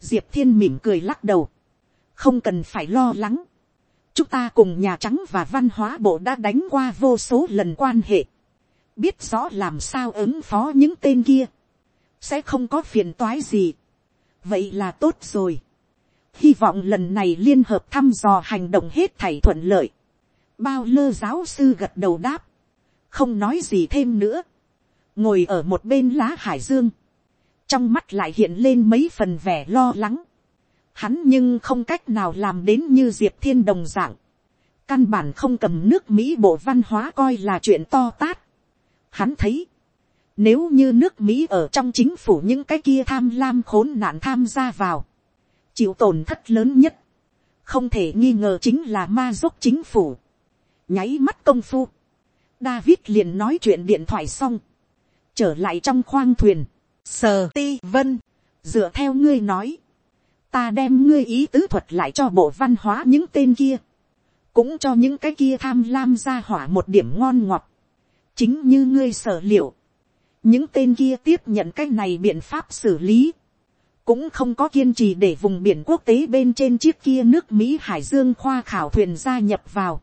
Diệp thiên mỉm cười lắc đầu, không cần phải lo lắng. chúng ta cùng nhà trắng và văn hóa bộ đã đánh qua vô số lần quan hệ. biết rõ làm sao ứng phó những tên kia. sẽ không có phiền toái gì. vậy là tốt rồi. hy vọng lần này liên hợp thăm dò hành động hết thảy thuận lợi. bao lơ giáo sư gật đầu đáp. không nói gì thêm nữa. ngồi ở một bên lá hải dương. trong mắt lại hiện lên mấy phần vẻ lo lắng Hắn nhưng không cách nào làm đến như Diệp Thiên đồng dạng. Căn bản không cầm nước Mỹ bộ văn hóa coi là chuyện to tát. Hắn thấy. Nếu như nước Mỹ ở trong chính phủ những cái kia tham lam khốn nạn tham gia vào. Chịu tổn thất lớn nhất. không thể nghi ngờ chính là ma dốc chính phủ, nháy mắt công phu, David liền nói chuyện điện thoại xong, trở lại trong khoang thuyền, sờ ti vân, dựa theo ngươi nói, ta đem ngươi ý tứ thuật lại cho bộ văn hóa những tên kia, cũng cho những cái kia tham lam ra hỏa một điểm ngon ngọt, chính như ngươi sở liệu, những tên kia tiếp nhận cái này biện pháp xử lý, cũng không có kiên trì để vùng biển quốc tế bên trên chiếc kia nước mỹ hải dương khoa khảo thuyền gia nhập vào.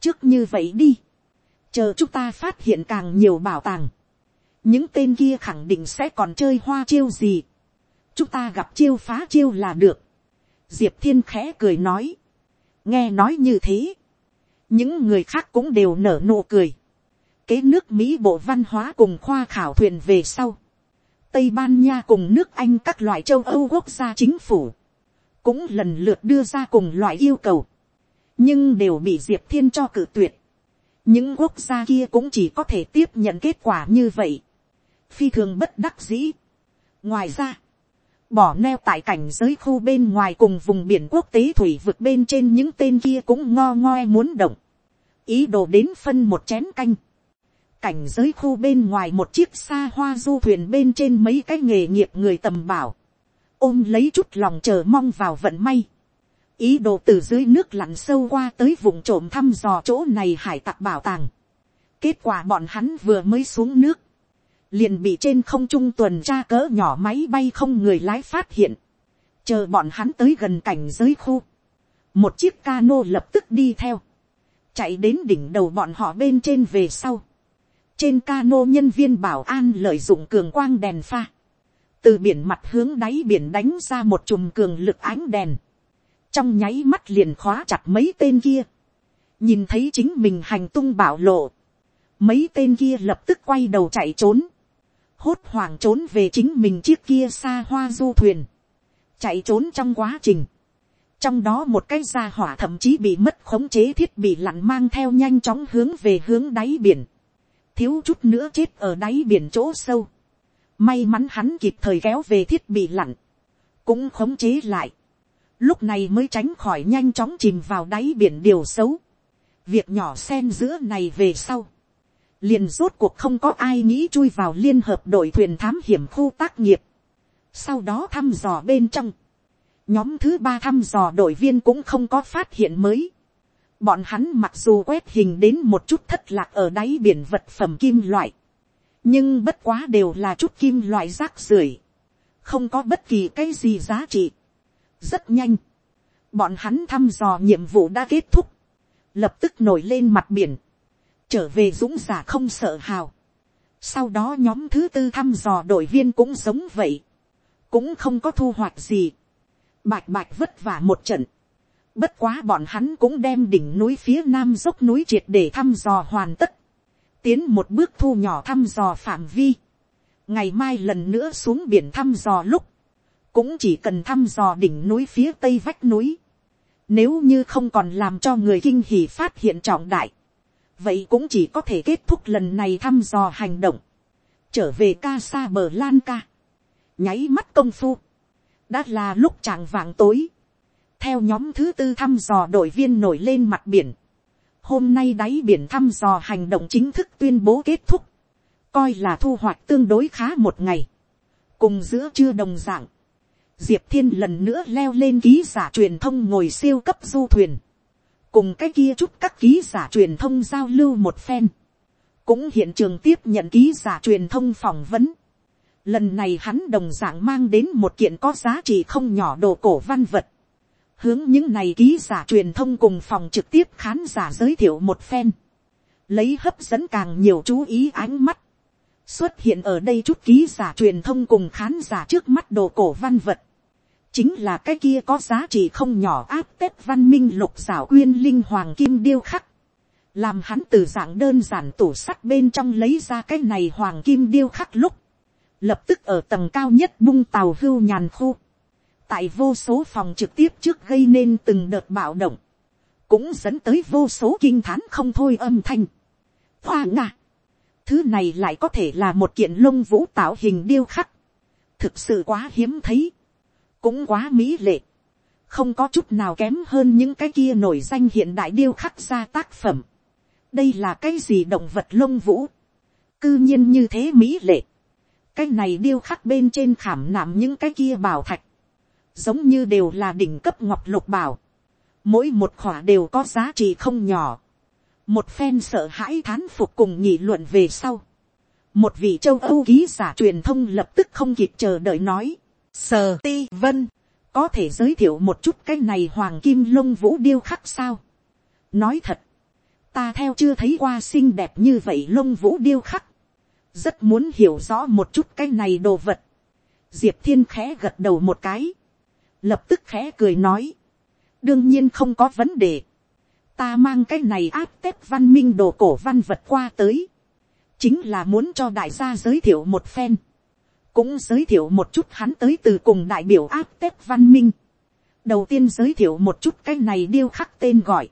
trước như vậy đi, chờ chúng ta phát hiện càng nhiều bảo tàng, những tên kia khẳng định sẽ còn chơi hoa chiêu gì chúng ta gặp chiêu phá chiêu là được. diệp thiên khẽ cười nói. nghe nói như thế. những người khác cũng đều nở nụ cười. kế nước mỹ bộ văn hóa cùng khoa khảo thuyền về sau. tây ban nha cùng nước anh các loại châu âu quốc gia chính phủ. cũng lần lượt đưa ra cùng loại yêu cầu. nhưng đều bị diệp thiên cho cử tuyệt. những quốc gia kia cũng chỉ có thể tiếp nhận kết quả như vậy phi thường bất đắc dĩ. ngoài ra, bỏ neo tại cảnh giới khu bên ngoài cùng vùng biển quốc tế thủy vực bên trên những tên kia cũng ngo ngoe muốn động, ý đồ đến phân một chén canh. cảnh giới khu bên ngoài một chiếc xa hoa du thuyền bên trên mấy cái nghề nghiệp người tầm bảo, ôm lấy chút lòng chờ mong vào vận may. ý đồ từ dưới nước lặn sâu qua tới vùng trộm thăm dò chỗ này hải tặc bảo tàng. kết quả bọn hắn vừa mới xuống nước, liền bị trên không trung tuần tra cỡ nhỏ máy bay không người lái phát hiện, chờ bọn hắn tới gần cảnh giới khu, một chiếc cano lập tức đi theo, chạy đến đỉnh đầu bọn họ bên trên về sau, trên cano nhân viên bảo an lợi dụng cường quang đèn pha, từ biển mặt hướng đáy biển đánh ra một chùm cường lực ánh đèn, trong nháy mắt liền khóa chặt mấy tên kia, nhìn thấy chính mình hành tung bảo lộ, mấy tên kia lập tức quay đầu chạy trốn, hốt hoảng trốn về chính mình chiếc kia xa hoa du thuyền, chạy trốn trong quá trình, trong đó một cái gia hỏa thậm chí bị mất khống chế thiết bị lặn mang theo nhanh chóng hướng về hướng đáy biển, thiếu chút nữa chết ở đáy biển chỗ sâu, may mắn hắn kịp thời kéo về thiết bị lặn, cũng khống chế lại, lúc này mới tránh khỏi nhanh chóng chìm vào đáy biển điều xấu, việc nhỏ xen giữa này về sau, liền rốt cuộc không có ai nghĩ chui vào liên hợp đội thuyền thám hiểm khu tác nghiệp. Sau đó thăm dò bên trong, nhóm thứ ba thăm dò đội viên cũng không có phát hiện mới. Bọn hắn mặc dù quét hình đến một chút thất lạc ở đáy biển vật phẩm kim loại, nhưng bất quá đều là chút kim loại rác rưởi, không có bất kỳ cái gì giá trị. Rất nhanh, bọn hắn thăm dò nhiệm vụ đã kết thúc, lập tức nổi lên mặt biển trở về dũng giả không sợ hào. Sau đó nhóm thứ tư thăm dò đội viên cũng giống vậy. Cũng không có thu hoạch gì. Bạch bạch vất vả một trận. Bất quá bọn hắn cũng đem đỉnh núi phía nam dốc núi triệt để thăm dò hoàn tất. Tiến một bước thu nhỏ thăm dò phạm vi. Ngày mai lần nữa xuống biển thăm dò lúc. Cũng chỉ cần thăm dò đỉnh núi phía tây vách núi. Nếu như không còn làm cho người kinh hỉ phát hiện trọng đại vậy cũng chỉ có thể kết thúc lần này thăm dò hành động, trở về ca xa bờ lan ca, nháy mắt công phu, đã là lúc chàng vàng tối, theo nhóm thứ tư thăm dò đội viên nổi lên mặt biển, hôm nay đáy biển thăm dò hành động chính thức tuyên bố kết thúc, coi là thu hoạch tương đối khá một ngày, cùng giữa trưa đồng d ạ n g diệp thiên lần nữa leo lên ký giả truyền thông ngồi siêu cấp du thuyền, cùng cái kia chút các ký giả truyền thông giao lưu một phen, cũng hiện trường tiếp nhận ký giả truyền thông phỏng vấn. Lần này hắn đồng dạng mang đến một kiện có giá trị không nhỏ đồ cổ văn vật. Hướng những này ký giả truyền thông cùng phòng trực tiếp khán giả giới thiệu một phen. Lấy hấp dẫn càng nhiều chú ý ánh mắt. Xuất hiện ở đây chút ký giả truyền thông cùng khán giả trước mắt đồ cổ văn vật chính là cái kia có giá trị không nhỏ áp tết văn minh lục xảo quyên linh hoàng kim điêu khắc. Làm hắn từ dạng đơn giản tủ sắt bên trong lấy ra cái này hoàng kim điêu khắc lúc. Lập tức ở tầng cao nhất bung tàu hưu nhàn khu. Tại vô số phòng trực tiếp trước gây nên từng đợt bạo động. Cũng dẫn tới vô số kinh thán không thôi âm thanh. Hoa ngạ. Thứ này lại có thể là một kiện lông vũ tạo hình điêu khắc. Thực sự quá hiếm thấy cũng quá mỹ lệ, không có chút nào kém hơn những cái kia nổi danh hiện đại điêu khắc ra tác phẩm. đây là cái gì động vật lông vũ, cư nhiên như thế mỹ lệ, cái này điêu khắc bên trên khảm nạm những cái kia bảo thạch, giống như đều là đỉnh cấp ngọc lục bảo, mỗi một khỏa đều có giá trị không nhỏ, một phen sợ hãi thán phục cùng nghị luận về sau, một vị châu âu ký giả truyền thông lập tức không kịp chờ đợi nói, sờ ti vân, có thể giới thiệu một chút cái này hoàng kim lông vũ điêu khắc sao. nói thật, ta theo chưa thấy qua xinh đẹp như vậy lông vũ điêu khắc, rất muốn hiểu rõ một chút cái này đồ vật. diệp thiên khẽ gật đầu một cái, lập tức khẽ cười nói, đương nhiên không có vấn đề, ta mang cái này áp tép văn minh đồ cổ văn vật qua tới, chính là muốn cho đại gia giới thiệu một phen, cũng giới thiệu một chút hắn tới từ cùng đại biểu áp tết văn minh. đầu tiên giới thiệu một chút cái này điêu khắc tên gọi.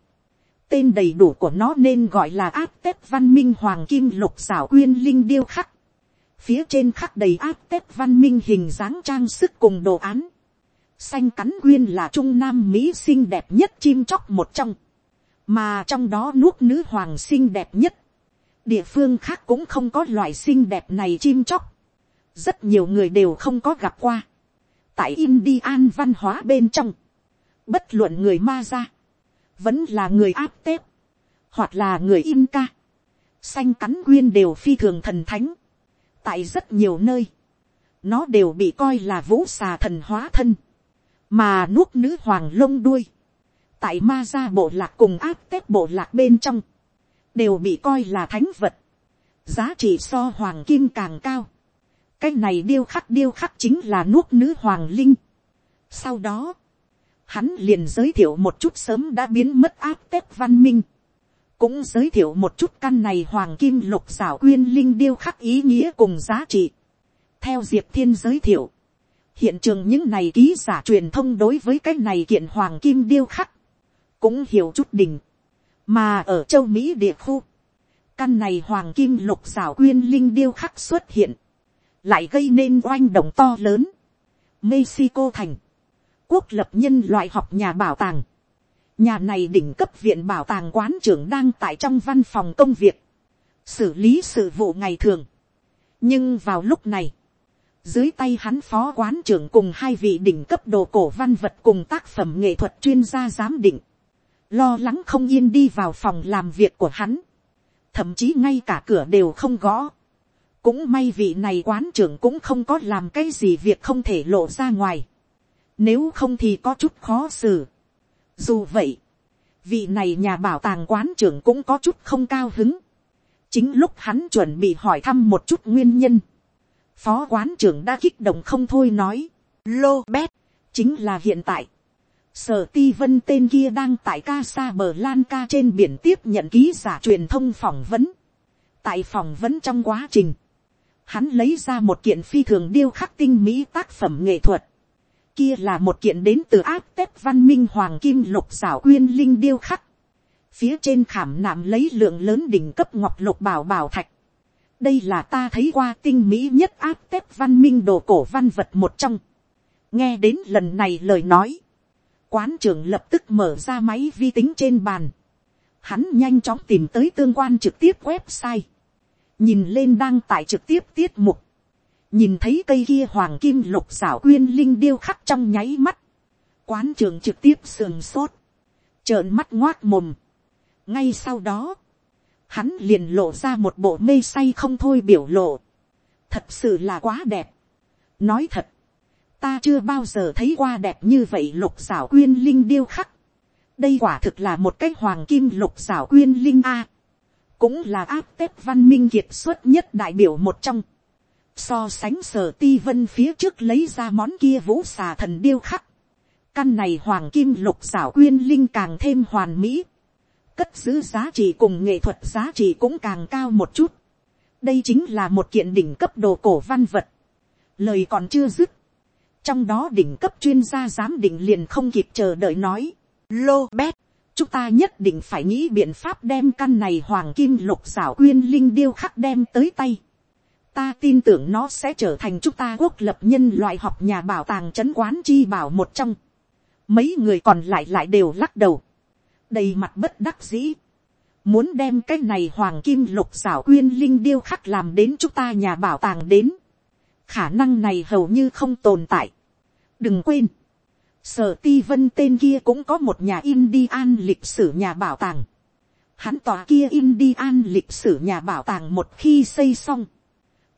tên đầy đủ của nó nên gọi là áp tết văn minh hoàng kim lục xảo uyên linh điêu khắc. phía trên khắc đầy áp tết văn minh hình dáng trang sức cùng đồ án. xanh cắn uyên là trung nam mỹ xinh đẹp nhất chim chóc một trong. mà trong đó nuốt nữ hoàng xinh đẹp nhất. địa phương khác cũng không có loại xinh đẹp này chim chóc rất nhiều người đều không có gặp qua. tại Indian văn hóa bên trong, bất luận người ma ra, vẫn là người áp tép, hoặc là người Inca, xanh cắn quyên đều phi thường thần thánh. tại rất nhiều nơi, nó đều bị coi là vũ xà thần hóa thân, mà nuốt nữ hoàng lông đuôi, tại ma ra bộ lạc cùng áp tép bộ lạc bên trong, đều bị coi là thánh vật, giá trị so hoàng kim càng cao cái này điêu khắc điêu khắc chính là nuốt nữ hoàng linh. sau đó, hắn liền giới thiệu một chút sớm đã biến mất áp tép văn minh. cũng giới thiệu một chút căn này hoàng kim lục xảo quyên linh điêu khắc ý nghĩa cùng giá trị. theo diệp thiên giới thiệu, hiện trường những này ký giả truyền thông đối với cái này kiện hoàng kim điêu khắc, cũng hiểu chút đỉnh. mà ở châu mỹ địa khu, căn này hoàng kim lục xảo quyên linh điêu khắc xuất hiện, lại gây nên oanh động to lớn. Mexico thành, quốc lập nhân loại học nhà bảo tàng. Nhà này đỉnh cấp viện bảo tàng quán trưởng đang tại trong văn phòng công việc, xử lý sự vụ ngày thường. nhưng vào lúc này, dưới tay hắn phó quán trưởng cùng hai vị đỉnh cấp đồ cổ văn vật cùng tác phẩm nghệ thuật chuyên gia giám định, lo lắng không yên đi vào phòng làm việc của hắn, thậm chí ngay cả cửa đều không gõ, cũng may vị này quán trưởng cũng không có làm cái gì việc không thể lộ ra ngoài. Nếu không thì có chút khó xử. Dù vậy, vị này nhà bảo tàng quán trưởng cũng có chút không cao hứng. Chính lúc hắn chuẩn bị hỏi thăm một chút nguyên nhân. Phó quán trưởng đã kích động không thôi nói. Lô bét, chính là hiện tại. Sở ti vân tên kia đang tại ca xa bờ lan ca trên biển tiếp nhận ký giả truyền thông phỏng vấn. Tại phỏng vấn trong quá trình hắn lấy ra một kiện phi thường điêu khắc tinh mỹ tác phẩm nghệ thuật. Kia là một kiện đến từ áp tép văn minh hoàng kim lục xảo quyên linh điêu khắc. Phía trên khảm nạm lấy lượng lớn đỉnh cấp ngọc lục bảo bảo thạch. Đây là ta thấy qua tinh mỹ nhất áp tép văn minh đồ cổ văn vật một trong. Nghe đến lần này lời nói. Quán trưởng lập tức mở ra máy vi tính trên bàn. Hắn nhanh chóng tìm tới tương quan trực tiếp website nhìn lên đang tại trực tiếp tiết mục, nhìn thấy cây kia hoàng kim lục xảo quyên linh điêu khắc trong nháy mắt, quán trường trực tiếp sườn sốt, trợn mắt ngoác mồm. ngay sau đó, hắn liền lộ ra một bộ mê say không thôi biểu lộ, thật sự là quá đẹp. nói thật, ta chưa bao giờ thấy qua đẹp như vậy lục xảo quyên linh điêu khắc. đây quả thực là một cái hoàng kim lục xảo quyên linh a cũng là áp tép văn minh kiệt xuất nhất đại biểu một trong. So sánh sở ti vân phía trước lấy ra món kia vũ xà thần điêu khắc. Căn này hoàng kim lục xảo quyên linh càng thêm hoàn mỹ. Cất giữ giá trị cùng nghệ thuật giá trị cũng càng cao một chút. Đây chính là một kiện đỉnh cấp đồ cổ văn vật. Lời còn chưa dứt. Trong đó đỉnh cấp chuyên gia giám định liền không kịp chờ đợi nói. Lô bét chúng ta nhất định phải nghĩ biện pháp đem căn này hoàng kim lục xảo quyên linh điêu khắc đem tới tay. Ta tin tưởng nó sẽ trở thành chúng ta quốc lập nhân loại học nhà bảo tàng trấn quán chi bảo một trong. mấy người còn lại lại đều lắc đầu, đầy mặt bất đắc dĩ, muốn đem cái này hoàng kim lục xảo quyên linh điêu khắc làm đến chúng ta nhà bảo tàng đến, khả năng này hầu như không tồn tại. đừng quên, sở ti vân tên kia cũng có một nhà Indian lịch sử nhà bảo tàng. Hắn tòa kia Indian lịch sử nhà bảo tàng một khi xây xong,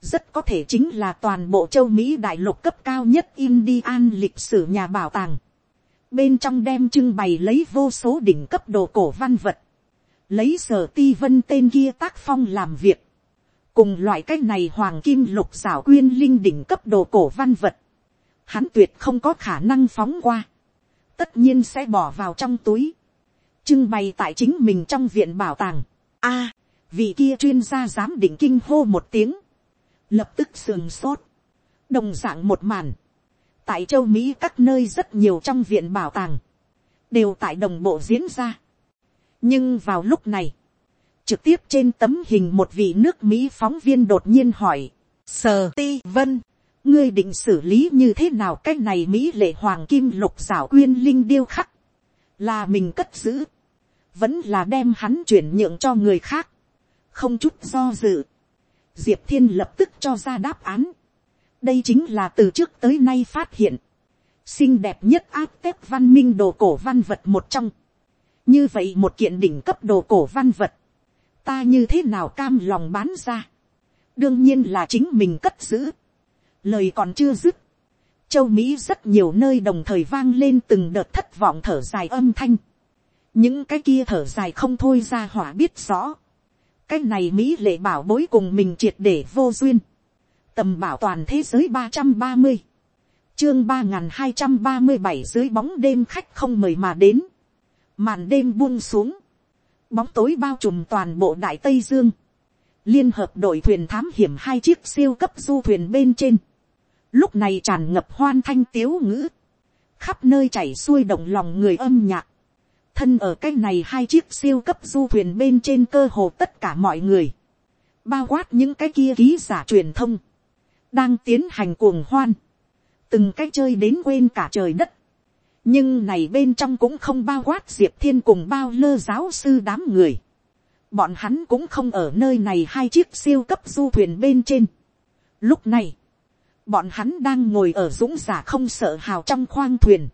rất có thể chính là toàn bộ châu Mỹ đại lục cấp cao nhất Indian lịch sử nhà bảo tàng. Bên trong đem trưng bày lấy vô số đỉnh cấp đồ cổ văn vật. Lấy sở ti vân tên kia tác phong làm việc. Cùng loại cách này hoàng kim lục xảo quyên linh đỉnh cấp đồ cổ văn vật. Hắn tuyệt không có khả năng phóng qua. Tất nhiên sẽ bỏ vào trong túi. Trưng bày tại chính mình trong viện bảo tàng. a vị kia chuyên gia giám định kinh hô một tiếng lập tức sườn sốt, đồng d ạ n g một màn, tại châu mỹ các nơi rất nhiều trong viện bảo tàng, đều tại đồng bộ diễn ra. nhưng vào lúc này, trực tiếp trên tấm hình một vị nước mỹ phóng viên đột nhiên hỏi, sờ ti vân, ngươi định xử lý như thế nào cái này mỹ lệ hoàng kim lục giảo quyên linh điêu khắc, là mình cất giữ, vẫn là đem hắn chuyển nhượng cho người khác, không chút do dự, diệp thiên lập tức cho ra đáp án. đây chính là từ trước tới nay phát hiện, xinh đẹp nhất áp tép văn minh đồ cổ văn vật một trong. như vậy một kiện đỉnh cấp đồ cổ văn vật, ta như thế nào cam lòng bán ra. đương nhiên là chính mình cất giữ lời còn chưa dứt. châu mỹ rất nhiều nơi đồng thời vang lên từng đợt thất vọng thở dài âm thanh. những cái kia thở dài không thôi ra hỏa biết rõ. Cái này mỹ lệ bảo bối cùng mình triệt để vô duyên, tầm bảo toàn thế giới ba trăm ba mươi, chương ba n g h n hai trăm ba mươi bảy dưới bóng đêm khách không mời mà đến, màn đêm buông xuống, bóng tối bao trùm toàn bộ đại tây dương, liên hợp đội thuyền thám hiểm hai chiếc siêu cấp du thuyền bên trên, lúc này tràn ngập hoan thanh tiếu ngữ, khắp nơi chảy xuôi động lòng người âm nhạc, thân ở cái này hai chiếc siêu cấp du thuyền bên trên cơ hồ tất cả mọi người, bao quát những cái kia ký giả truyền thông, đang tiến hành cuồng hoan, từng cái chơi đến quên cả trời đất, nhưng này bên trong cũng không bao quát diệp thiên cùng bao lơ giáo sư đám người, bọn hắn cũng không ở nơi này hai chiếc siêu cấp du thuyền bên trên. Lúc này, bọn hắn đang ngồi ở dũng giả không sợ hào trong khoang thuyền,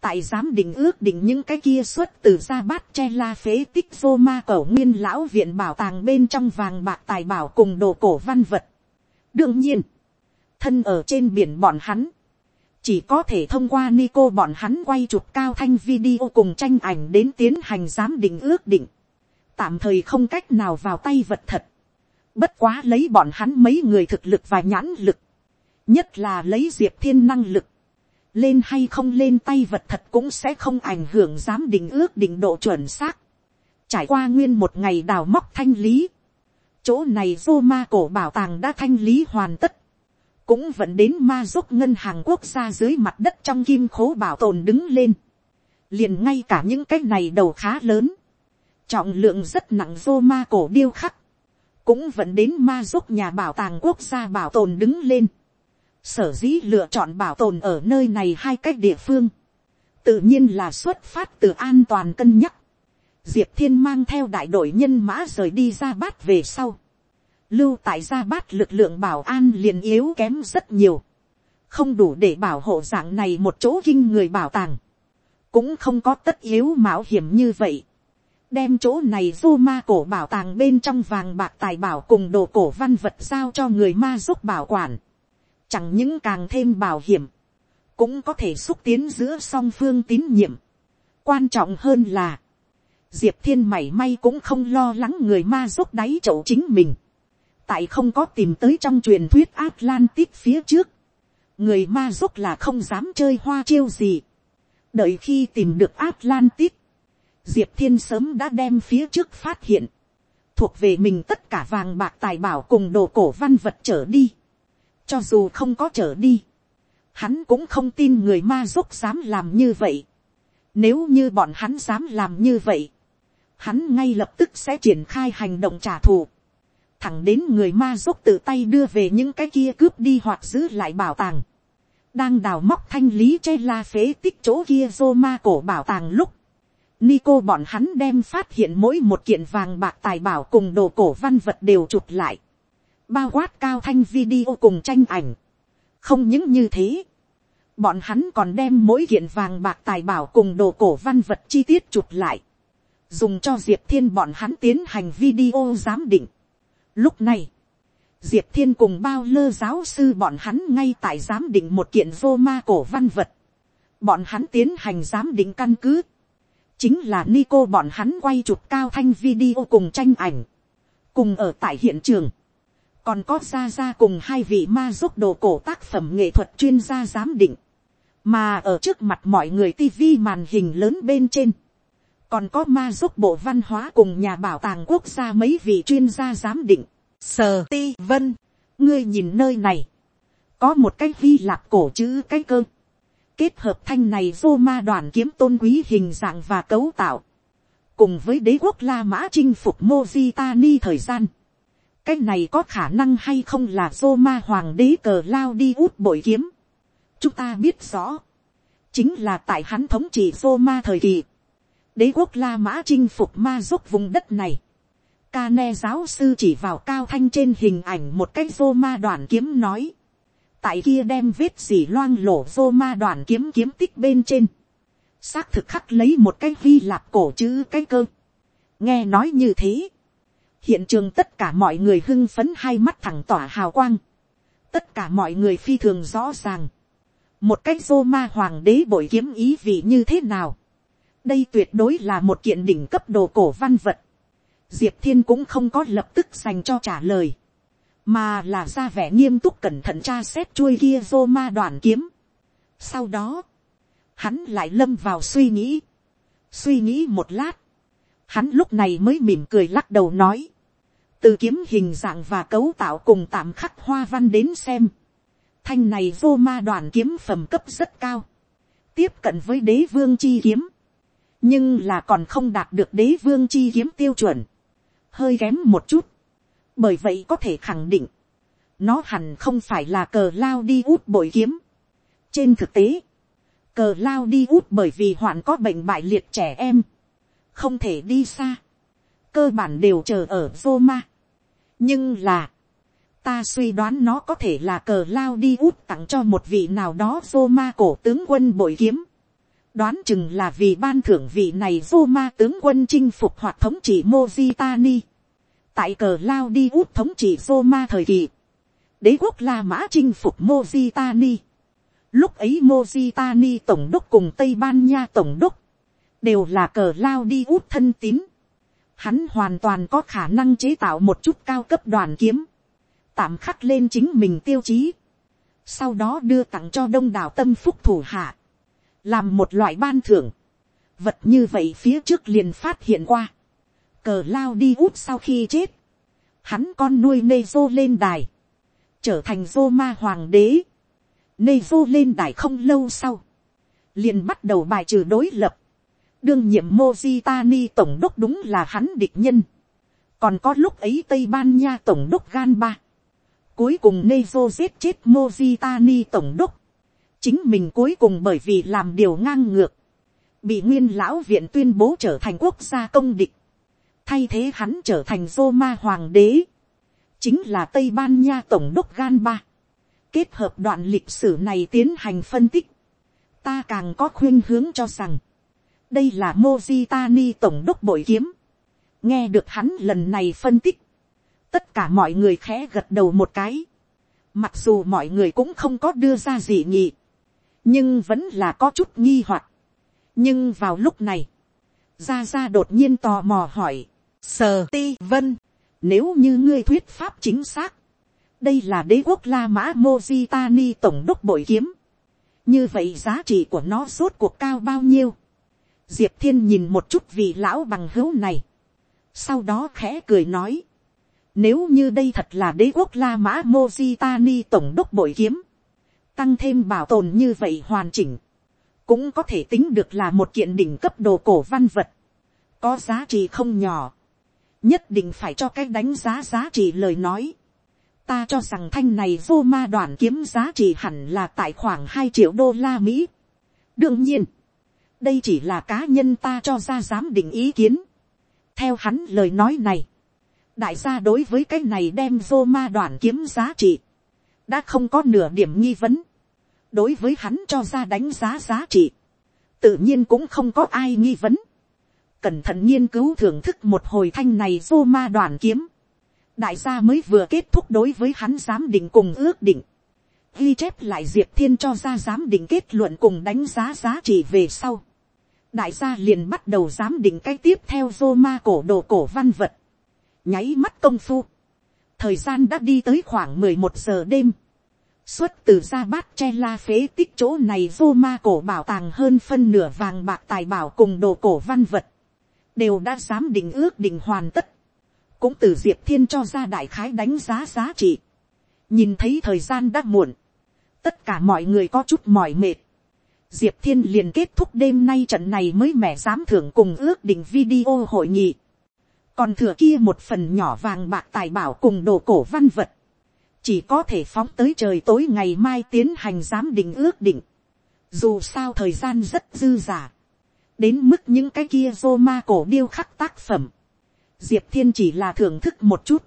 tại giám định ước định những cái kia xuất từ ra bát che la phế tích vô ma cổ nguyên lão viện bảo tàng bên trong vàng bạc tài bảo cùng đồ cổ văn vật. đương nhiên, thân ở trên biển bọn hắn, chỉ có thể thông qua Nico bọn hắn quay chụp cao thanh video cùng tranh ảnh đến tiến hành giám định ước định. Tạm thời không cách nào vào tay vật thật. Bất quá lấy bọn hắn mấy người thực lực và nhãn lực. Nhất là lấy diệp thiên năng lực lên hay không lên tay vật thật cũng sẽ không ảnh hưởng giám định ước định độ chuẩn xác. Trải qua nguyên một ngày đào móc thanh lý. Chỗ này vô ma cổ bảo tàng đã thanh lý hoàn tất. Cũng vẫn đến ma giúp ngân hàng quốc gia dưới mặt đất trong kim khố bảo tồn đứng lên. Liền ngay cả những cái này đầu khá lớn. Trọng lượng rất nặng vô ma cổ điêu khắc. Cũng vẫn đến ma giúp nhà bảo tàng quốc gia bảo tồn đứng lên sở dĩ lựa chọn bảo tồn ở nơi này hai cách địa phương, tự nhiên là xuất phát từ an toàn cân nhắc. Diệp thiên mang theo đại đội nhân mã rời đi ra bát về sau. lưu tại ra bát lực lượng bảo an liền yếu kém rất nhiều. không đủ để bảo hộ dạng này một chỗ kinh người bảo tàng. cũng không có tất yếu mạo hiểm như vậy. đem chỗ này vô ma cổ bảo tàng bên trong vàng bạc tài bảo cùng đồ cổ văn vật giao cho người ma giúp bảo quản chẳng những càng thêm bảo hiểm, cũng có thể xúc tiến giữa song phương tín nhiệm. quan trọng hơn là, diệp thiên mảy may cũng không lo lắng người ma rút đáy chậu chính mình, tại không có tìm tới trong truyền thuyết Atlantis phía trước, người ma rút là không dám chơi hoa chiêu gì. đợi khi tìm được Atlantis, diệp thiên sớm đã đem phía trước phát hiện, thuộc về mình tất cả vàng bạc tài bảo cùng đồ cổ văn vật trở đi. Cho dù không có trở đi. Hắn cũng không tin người ma giúp dám làm như vậy. Nếu như bọn hắn dám làm như vậy. Hắn ngay lập tức sẽ triển khai hành động trả thù. Thẳng đến người ma giúp tự tay đưa về những cái kia cướp đi hoặc giữ lại bảo tàng. đang đào móc thanh lý che la phế tích chỗ kia Roma cổ bảo tàng lúc, Nico bọn hắn đem phát hiện mỗi một kiện vàng bạc tài bảo cùng đồ cổ văn vật đều chụp lại. Bao quát cao thanh video cùng tranh ảnh. Không những như thế. Bọn hắn còn đem mỗi kiện vàng bạc tài bảo cùng đồ cổ văn vật chi tiết chụp lại. Dùng cho Diệp Thiên bọn hắn tiến hành video giám định. Lúc này. Diệp Thiên cùng bao lơ giáo sư bọn hắn ngay tại giám định một kiện vô ma cổ văn vật. Bọn hắn tiến hành giám định căn cứ chính là Nico bọn hắn quay chụp cao thanh video cùng tranh ảnh, cùng ở tại hiện trường, còn có ra ra cùng hai vị ma giúp đồ cổ tác phẩm nghệ thuật chuyên gia giám định, mà ở trước mặt mọi người tivi màn hình lớn bên trên, còn có ma giúp bộ văn hóa cùng nhà bảo tàng quốc gia mấy vị chuyên gia giám định, sờ ti vân, ngươi nhìn nơi này, có một cái vi lạp cổ chữ cái cơ, kết hợp thanh này vô ma đoàn kiếm tôn quý hình dạng và cấu tạo, cùng với đế quốc la mã chinh phục Mozitani thời gian, cái này có khả năng hay không là dô ma hoàng đế cờ lao đi út bội kiếm. chúng ta biết rõ, chính là tại hắn thống trị dô ma thời kỳ, đế quốc la mã chinh phục ma dốc vùng đất này. Ca ne giáo sư chỉ vào cao thanh trên hình ảnh một cái dô ma đoàn kiếm nói tại kia đem vết dỉ loang lổ dô ma đoàn kiếm kiếm tích bên trên, xác thực khắc lấy một cái vi lạp cổ chữ cái cơ. nghe nói như thế, hiện trường tất cả mọi người hưng phấn hai mắt thẳng tỏa hào quang, tất cả mọi người phi thường rõ ràng, một cái dô ma hoàng đế bội kiếm ý vị như thế nào, đây tuyệt đối là một kiện đỉnh cấp đồ cổ văn vật, diệp thiên cũng không có lập tức dành cho trả lời, mà là ra vẻ nghiêm túc cẩn thận tra xét chuôi kia rô ma đoàn kiếm. Sau đó, hắn lại lâm vào suy nghĩ, suy nghĩ một lát, hắn lúc này mới mỉm cười lắc đầu nói, từ kiếm hình dạng và cấu tạo cùng tạm khắc hoa văn đến xem, thanh này vô ma đoàn kiếm phẩm cấp rất cao, tiếp cận với đế vương chi kiếm, nhưng là còn không đạt được đế vương chi kiếm tiêu chuẩn, hơi kém một chút, bởi vậy có thể khẳng định, nó hẳn không phải là cờ lao đi út bội kiếm. trên thực tế, cờ lao đi út bởi vì hoạn có bệnh bại liệt trẻ em, không thể đi xa, cơ bản đều chờ ở Roma nhưng là, ta suy đoán nó có thể là cờ lao đi út tặng cho một vị nào đó Roma cổ tướng quân bội kiếm. đoán chừng là vì ban thưởng vị này Roma tướng quân chinh phục hoặc thống trị mozitani. tại cờ lao đi út thống trị Roma thời kỳ, đế quốc La Mã chinh phục mozitani. Lúc ấy mozitani tổng đốc cùng Tây Ban Nha tổng đốc, đều là cờ lao đi út thân tín. Hắn hoàn toàn có khả năng chế tạo một chút cao cấp đoàn kiếm, tạm khắc lên chính mình tiêu chí. Sau đó đưa tặng cho đông đảo tâm phúc thủ hạ, làm một loại ban thưởng. Vật như vậy phía trước liền phát hiện qua. Cờ lao đi út sau khi chết, hắn con nuôi nê dô lên đài, trở thành dô ma hoàng đế, nê dô lên đài không lâu sau, liền bắt đầu bài trừ đối lập, đương nhiệm Mojitani tổng đốc đúng là hắn địch nhân, còn có lúc ấy tây ban nha tổng đốc gan ba, cuối cùng Nezo giết chết Mojitani tổng đốc. Chính mình cuối cùng bởi vì làm điều ngang ngược. Bị nguyên lão viện tuyên bố trở thành quốc gia công địch thay thế hắn trở thành Roma hoàng đế, chính là Tây Ban Nha tổng đốc Gan Ba. Kết hợp đoạn lịch sử này tiến hành phân tích, ta càng có khuyên hướng cho rằng, đây là Mojitani tổng đốc bội kiếm. nghe được hắn lần này phân tích, tất cả mọi người khẽ gật đầu một cái, mặc dù mọi người cũng không có đưa ra gì nhỉ, nhưng vẫn là có chút nghi hoặc. nhưng vào lúc này, ra ra đột nhiên tò mò hỏi, Sờ ti vân. Nếu như ngươi thuyết pháp chính xác. Đây là đế quốc La Mã Mojitani tổng đốc bội kiếm. Như vậy giá trị của nó rốt cuộc cao bao nhiêu? Diệp Thiên nhìn một chút vị lão bằng hữu này. Sau đó khẽ cười nói. Nếu như đây thật là đế quốc La Mã Mojitani tổng đốc bội kiếm. Tăng thêm bảo tồn như vậy hoàn chỉnh. Cũng có thể tính được là một kiện đỉnh cấp đồ cổ văn vật. Có giá trị không nhỏ nhất định phải cho cái đánh giá giá trị lời nói. ta cho rằng thanh này vô ma đoàn kiếm giá trị hẳn là tại khoảng hai triệu đô la Mỹ. đương nhiên, đây chỉ là cá nhân ta cho ra giám định ý kiến. theo hắn lời nói này, đại gia đối với cái này đem vô ma đoàn kiếm giá trị, đã không có nửa điểm nghi vấn. đối với hắn cho ra đánh giá giá trị, tự nhiên cũng không có ai nghi vấn. cẩn thận nghiên cứu thưởng thức một hồi thanh này vô ma đoàn kiếm. đại gia mới vừa kết thúc đối với hắn giám định cùng ước định. ghi chép lại diệp thiên cho ra giám định kết luận cùng đánh giá giá trị về sau đại gia liền bắt đầu giám định cái tiếp theo vô ma cổ đồ cổ văn vật. nháy mắt công phu. thời gian đã đi tới khoảng mười một giờ đêm. Xuất từ ra bát che la phế tích chỗ này vô ma cổ bảo tàng hơn phân nửa vàng bạc tài bảo cùng đồ cổ văn vật, đều đã dám định ước định hoàn tất, cũng từ diệp thiên cho ra đại khái đánh giá giá trị, nhìn thấy thời gian đã muộn, tất cả mọi người có chút mỏi mệt, diệp thiên liền kết thúc đêm nay trận này mới mẻ dám thưởng cùng ước định video hội nghị, còn thừa kia một phần nhỏ vàng bạc tài bảo cùng đồ cổ văn vật, chỉ có thể phóng tới trời tối ngày mai tiến hành giám định ước định. Dù sao thời gian rất dư giả. Đến mức những cái kia rô ma cổ điêu khắc tác phẩm. Diệp Thiên chỉ là thưởng thức một chút.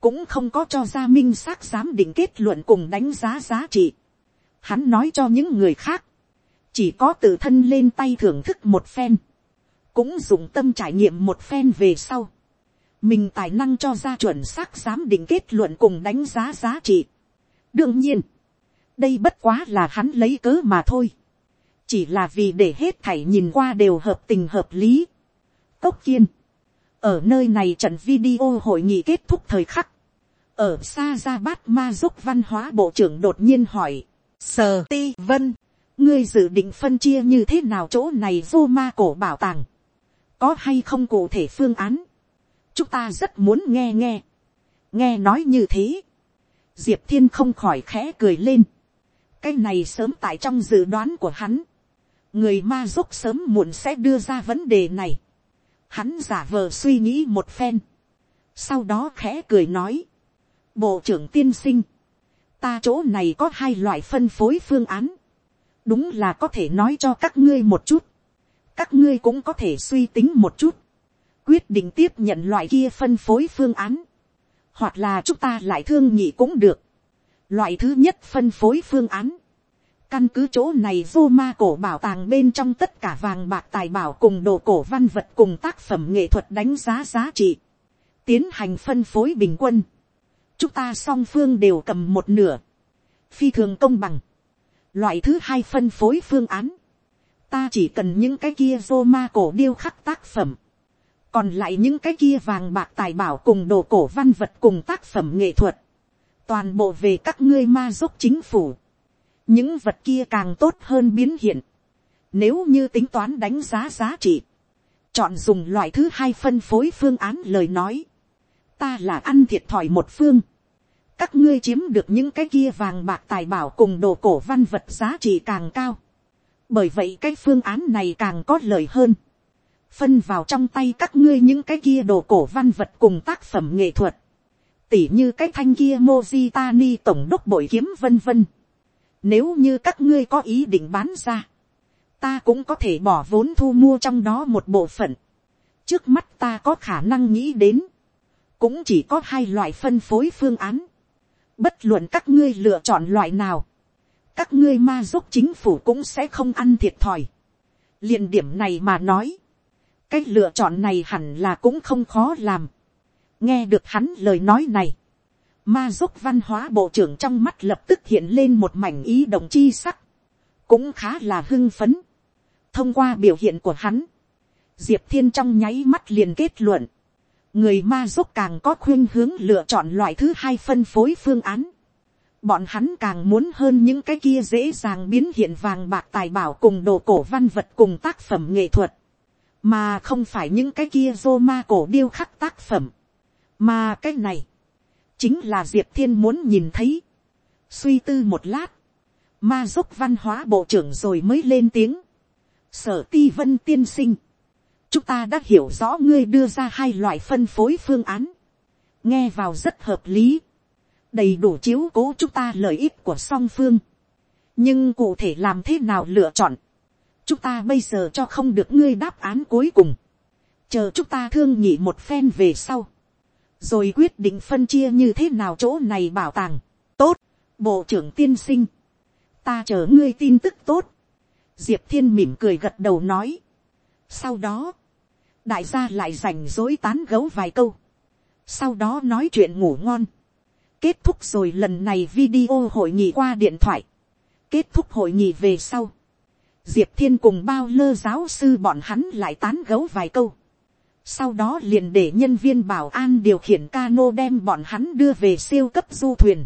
Cũng không có cho ra minh xác giám định kết luận cùng đánh giá giá trị. Hắn nói cho những người khác. Chỉ có tự thân lên tay thưởng thức một phen. Cũng dùng tâm trải nghiệm một phen về sau mình tài năng cho ra chuẩn xác giám định kết luận cùng đánh giá giá trị. đương nhiên, đây bất quá là hắn lấy cớ mà thôi. chỉ là vì để hết thảy nhìn qua đều hợp tình hợp lý. cốc kiên, ở nơi này trận video hội nghị kết thúc thời khắc, ở xa ra bát ma giúp văn hóa bộ trưởng đột nhiên hỏi, sờ ti vân, ngươi dự định phân chia như thế nào chỗ này vô ma cổ bảo tàng, có hay không cụ thể phương án, chúng ta rất muốn nghe nghe. nghe nói như thế, diệp thiên không khỏi khẽ cười lên. cái này sớm tại trong dự đoán của hắn, người ma giúp sớm muộn sẽ đưa ra vấn đề này. hắn giả vờ suy nghĩ một phen. sau đó khẽ cười nói, bộ trưởng tiên sinh, ta chỗ này có hai loại phân phối phương án đúng là có thể nói cho các ngươi một chút. các ngươi cũng có thể suy tính một chút quyết định tiếp nhận loại kia phân phối phương án, hoặc là chúng ta lại thương nhị cũng được. Loại thứ nhất phân phối phương án, căn cứ chỗ này vô ma cổ bảo tàng bên trong tất cả vàng bạc tài bảo cùng đồ cổ văn vật cùng tác phẩm nghệ thuật đánh giá giá trị, tiến hành phân phối bình quân. chúng ta song phương đều cầm một nửa, phi thường công bằng. Loại thứ hai phân phối phương án, ta chỉ cần những cái kia vô ma cổ điêu khắc tác phẩm, còn lại những cái kia vàng bạc tài bảo cùng đồ cổ văn vật cùng tác phẩm nghệ thuật, toàn bộ về các ngươi ma giúp chính phủ, những vật kia càng tốt hơn biến hiện, nếu như tính toán đánh giá giá trị, chọn dùng loại thứ hai phân phối phương án lời nói, ta là ăn thiệt thòi một phương, các ngươi chiếm được những cái kia vàng bạc tài bảo cùng đồ cổ văn vật giá trị càng cao, bởi vậy cái phương án này càng có lợi hơn phân vào trong tay các ngươi những cái kia đồ cổ văn vật cùng tác phẩm nghệ thuật, tỉ như cái thanh kia Mojitani tổng đốc bội kiếm vân vân. Nếu như các ngươi có ý định bán ra, ta cũng có thể bỏ vốn thu mua trong đó một bộ phận. Trước mắt ta có khả năng nghĩ đến, cũng chỉ có hai loại phân phối phương án. Bất luận các ngươi lựa chọn loại nào, các ngươi ma giúp chính phủ cũng sẽ không ăn thiệt thòi. liền điểm này mà nói, cái lựa chọn này hẳn là cũng không khó làm. nghe được hắn lời nói này, ma giúp văn hóa bộ trưởng trong mắt lập tức hiện lên một mảnh ý động chi sắc, cũng khá là hưng phấn. thông qua biểu hiện của hắn, diệp thiên trong nháy mắt liền kết luận, người ma giúp càng có khuyên hướng lựa chọn loại thứ hai phân phối phương án. Bọn hắn càng muốn hơn những cái kia dễ dàng biến hiện vàng bạc tài bảo cùng đồ cổ văn vật cùng tác phẩm nghệ thuật. Mà không phải những cái kia rô ma cổ điêu khắc tác phẩm, mà cái này, chính là diệp thiên muốn nhìn thấy, suy tư một lát, ma giúp văn hóa bộ trưởng rồi mới lên tiếng, sở ti vân tiên sinh, chúng ta đã hiểu rõ ngươi đưa ra hai loại phân phối phương án, nghe vào rất hợp lý, đầy đủ chiếu cố chúng ta lợi ích của song phương. nhưng cụ thể làm thế nào lựa chọn, chúng ta bây giờ cho không được ngươi đáp án cuối cùng, chờ chúng ta thương nhị một phen về sau, rồi quyết định phân chia như thế nào chỗ này bảo tàng. tốt, bộ trưởng tiên sinh, ta chờ ngươi tin tức tốt, diệp thiên mỉm cười gật đầu nói. sau đó, đại gia lại rảnh rối tán gấu vài câu, sau đó nói chuyện ngủ ngon, kết thúc rồi lần này video hội nghị qua điện thoại, kết thúc hội nghị về sau, diệp thiên cùng bao lơ giáo sư bọn hắn lại tán gấu vài câu, sau đó liền để nhân viên bảo an điều khiển cano đem bọn hắn đưa về siêu cấp du thuyền,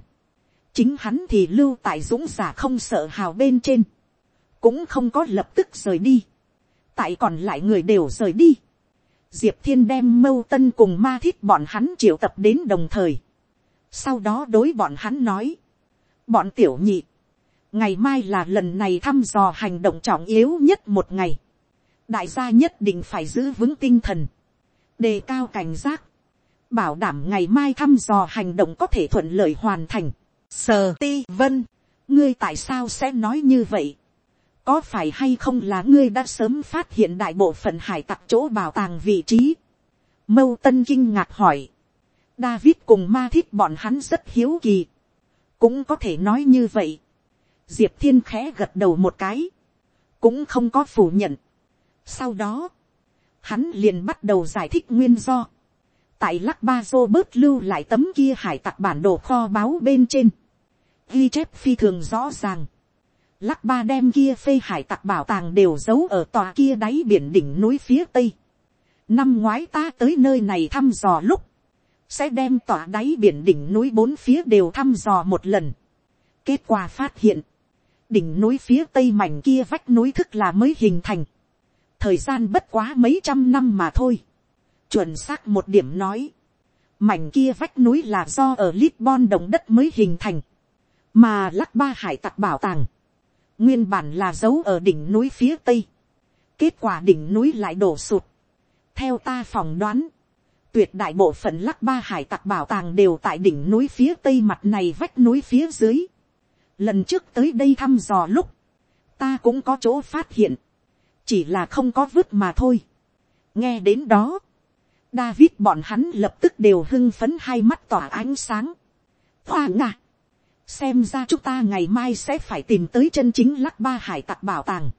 chính hắn thì lưu tại dũng giả không sợ hào bên trên, cũng không có lập tức rời đi, tại còn lại người đều rời đi, diệp thiên đem mâu tân cùng ma thiết bọn hắn triệu tập đến đồng thời, sau đó đối bọn hắn nói, bọn tiểu nhị, ngày mai là lần này thăm dò hành động trọng yếu nhất một ngày, đại gia nhất định phải giữ vững tinh thần, đề cao cảnh giác, bảo đảm ngày mai thăm dò hành động có thể thuận lợi hoàn thành. Sờ ti vân, ngươi tại sao sẽ nói như vậy? Có phải hay không là ngươi đã sớm phát hiện đại bộ phận hải tặc chỗ bảo tàng vị trí? Mâu tân kinh ngạc hỏi. David cùng ma thiết bọn hắn rất hiếu kỳ. Cũng có thể nói như vậy. Diệp thiên khẽ gật đầu một cái. Cũng không có phủ nhận. Sau đó, hắn liền bắt đầu giải thích nguyên do. Tại lắc ba dô bớt lưu lại tấm kia hải tặc bản đồ kho báu bên trên. Ghi chép phi thường rõ ràng Lắc ba đem kia phê hải tặc bảo tàng đều giấu ở tòa kia đáy biển đỉnh núi phía tây. Năm ngoái ta tới nơi này thăm dò lúc. Sẽ đem tòa đáy biển đỉnh núi bốn phía đều thăm dò một lần. Kết quả phát hiện. Đỉnh núi phía tây mảnh kia vách núi thức là mới hình thành. Thời gian bất quá mấy trăm năm mà thôi. Chuẩn xác một điểm nói. Mảnh kia vách núi là do ở Lisbon đồng đất mới hình thành. Mà lắc ba hải tặc bảo tàng nguyên bản là giấu ở đỉnh núi phía tây, kết quả đỉnh núi lại đổ sụt. theo ta phỏng đoán, tuyệt đại bộ phận lắc ba hải tặc bảo tàng đều tại đỉnh núi phía tây mặt này vách núi phía dưới. lần trước tới đây thăm dò lúc, ta cũng có chỗ phát hiện, chỉ là không có vứt mà thôi. nghe đến đó, David bọn hắn lập tức đều hưng phấn hai mắt tỏa ánh sáng. Hoa ngạc! Xem ra chúng ta ngày mai sẽ phải tìm tới chân chính lắc ba hải tặc bảo tàng,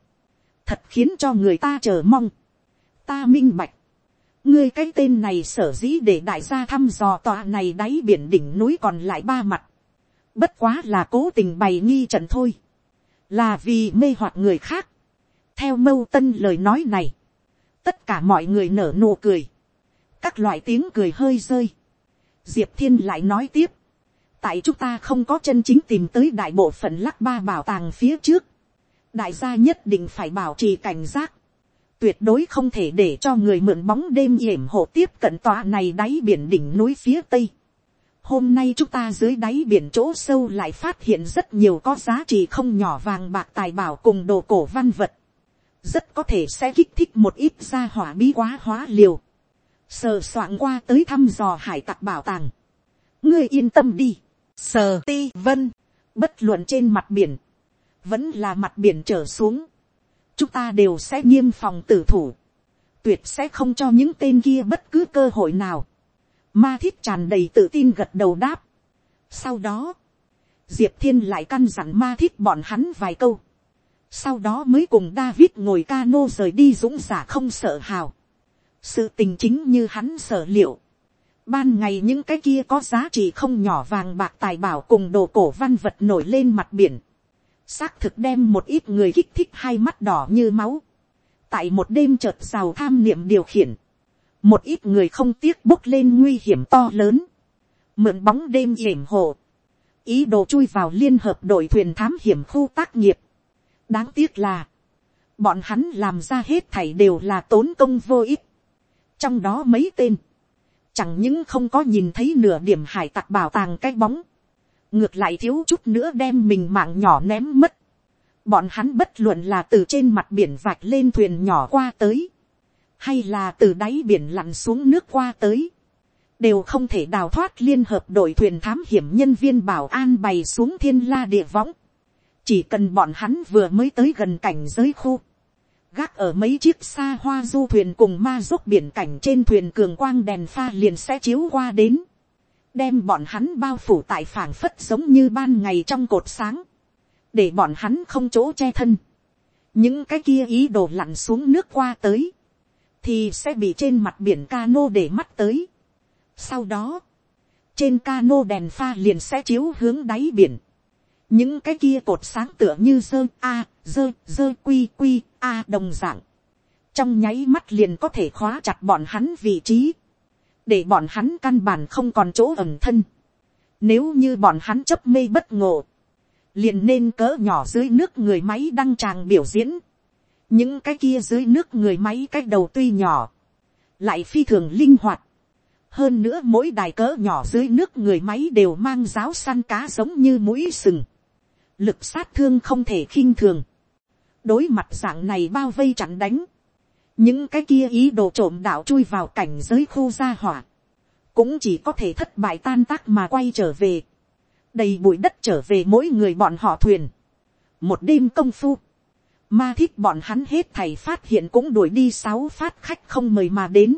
thật khiến cho người ta chờ mong, ta minh bạch, ngươi cái tên này sở dĩ để đại gia thăm dò tòa này đáy biển đỉnh núi còn lại ba mặt, bất quá là cố tình bày nghi trận thôi, là vì mê hoặc người khác, theo mâu tân lời nói này, tất cả mọi người nở nụ cười, các loại tiếng cười hơi rơi, diệp thiên lại nói tiếp, tại chúng ta không có chân chính tìm tới đại bộ phận lắc ba bảo tàng phía trước, đại gia nhất định phải bảo trì cảnh giác, tuyệt đối không thể để cho người mượn bóng đêm yểm hộ tiếp cận tòa này đáy biển đỉnh núi phía tây. Hôm nay chúng ta dưới đáy biển chỗ sâu lại phát hiện rất nhiều có giá trị không nhỏ vàng bạc tài bảo cùng đồ cổ văn vật. Rất có thể sẽ kích thích một ít gia hỏa bí quá hóa liều. Sờ soạn qua tới thăm dò hải tặc bảo tàng. Ngươi yên tâm đi sờ ti vân, bất luận trên mặt biển, vẫn là mặt biển trở xuống, chúng ta đều sẽ nghiêm phòng tử thủ, tuyệt sẽ không cho những tên kia bất cứ cơ hội nào. Ma thiết tràn đầy tự tin gật đầu đáp. Sau đó, diệp thiên lại căn dặn ma thiết bọn hắn vài câu. sau đó mới cùng david ngồi ca rời đi dũng giả không sợ hào. sự tình chính như hắn sở liệu Ban ngày những cái kia có giá trị không nhỏ vàng bạc tài bảo cùng đồ cổ văn vật nổi lên mặt biển. Xác thực đem một ít người kích thích hai mắt đỏ như máu. Tại một đêm chợt giàu tham niệm điều khiển. Một ít người không tiếc bốc lên nguy hiểm to lớn. Mượn bóng đêm hiểm hộ. Ý đồ chui vào liên hợp đội thuyền thám hiểm khu tác nghiệp. Đáng tiếc là. Bọn hắn làm ra hết thảy đều là tốn công vô ích. Trong đó mấy tên chẳng những không có nhìn thấy nửa điểm hải tặc bảo tàng cái bóng, ngược lại thiếu chút nữa đem mình mạng nhỏ ném mất. Bọn hắn bất luận là từ trên mặt biển vạch lên thuyền nhỏ qua tới, hay là từ đáy biển lặn xuống nước qua tới, đều không thể đào thoát liên hợp đội thuyền thám hiểm nhân viên bảo an bày xuống thiên la địa võng. chỉ cần bọn hắn vừa mới tới gần cảnh giới khu, gác ở mấy chiếc xa hoa du thuyền cùng ma dốc biển cảnh trên thuyền cường quang đèn pha liền sẽ chiếu qua đến, đem bọn hắn bao phủ tại phảng phất giống như ban ngày trong cột sáng, để bọn hắn không chỗ che thân. những cái kia ý đồ lặn xuống nước qua tới, thì sẽ bị trên mặt biển cano để mắt tới. sau đó, trên cano đèn pha liền sẽ chiếu hướng đáy biển. những cái kia cột sáng tựa như dơ a, dơ dơ quy quy a đồng dạng. trong nháy mắt liền có thể khóa chặt bọn hắn vị trí để bọn hắn căn bản không còn chỗ ẩn thân. Nếu như bọn hắn chấp mê bất ngộ, liền nên cỡ nhỏ dưới nước người máy đăng tràng biểu diễn. Những cái kia dưới nước người máy cái đầu tuy nhỏ, lại phi thường linh hoạt. Hơn nữa mỗi đài cỡ nhỏ dưới nước người máy đều mang giáo săn cá giống như mũi sừng. Lực sát thương không thể khinh thường. Đối mặt dạng này bao vây chặn đánh. Những cái kia ý đồ trộm đạo chui vào cảnh giới khu gia hỏa, cũng chỉ có thể thất bại tan tác mà quay trở về, đầy bụi đất trở về mỗi người bọn họ thuyền, một đêm công phu, ma thích bọn hắn hết thầy phát hiện cũng đuổi đi sáu phát khách không mời mà đến,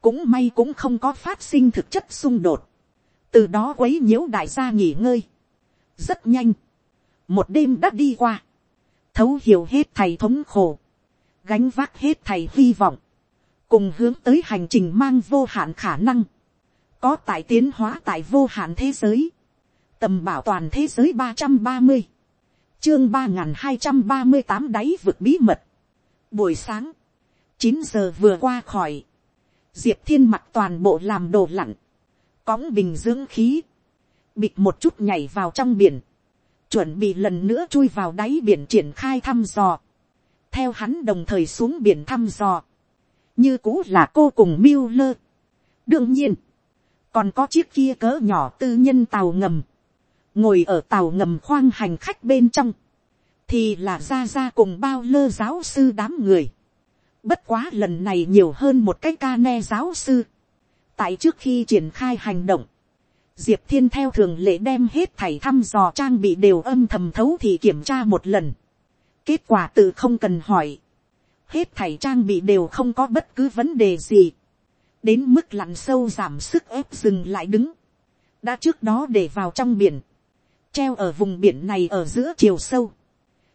cũng may cũng không có phát sinh thực chất xung đột, từ đó quấy nhiễu đại gia nghỉ ngơi, rất nhanh, một đêm đã đi qua, thấu hiểu hết thầy thống khổ, gánh vác hết thầy hy vọng, cùng hướng tới hành trình mang vô hạn khả năng, có tại tiến hóa tại vô hạn thế giới, tầm bảo toàn thế giới ba trăm ba mươi, chương ba n g h n hai trăm ba mươi tám đáy vực bí mật. Buổi sáng, chín giờ vừa qua khỏi, diệp thiên mặt toàn bộ làm đồ lặn, cõng bình dưỡng khí, bịt một chút nhảy vào trong biển, chuẩn bị lần nữa chui vào đáy biển triển khai thăm dò theo hắn đồng thời xuống biển thăm dò, như cũ là cô cùng miêu lơ. đương nhiên, còn có chiếc kia cỡ nhỏ tư nhân tàu ngầm, ngồi ở tàu ngầm khoang hành khách bên trong, thì là ra ra cùng bao lơ giáo sư đám người. Bất quá lần này nhiều hơn một cái ca ne giáo sư. tại trước khi triển khai hành động, diệp thiên theo thường lệ đem hết thảy thăm dò trang bị đều âm thầm thấu thì kiểm tra một lần. Kết quả tự không cần hỏi. Hết thảy trang bị đều không có bất cứ vấn đề gì. Đến mức lặn sâu giảm sức ép dừng lại đứng. Đã trước đó để vào trong biển. Treo ở vùng biển này ở giữa chiều sâu.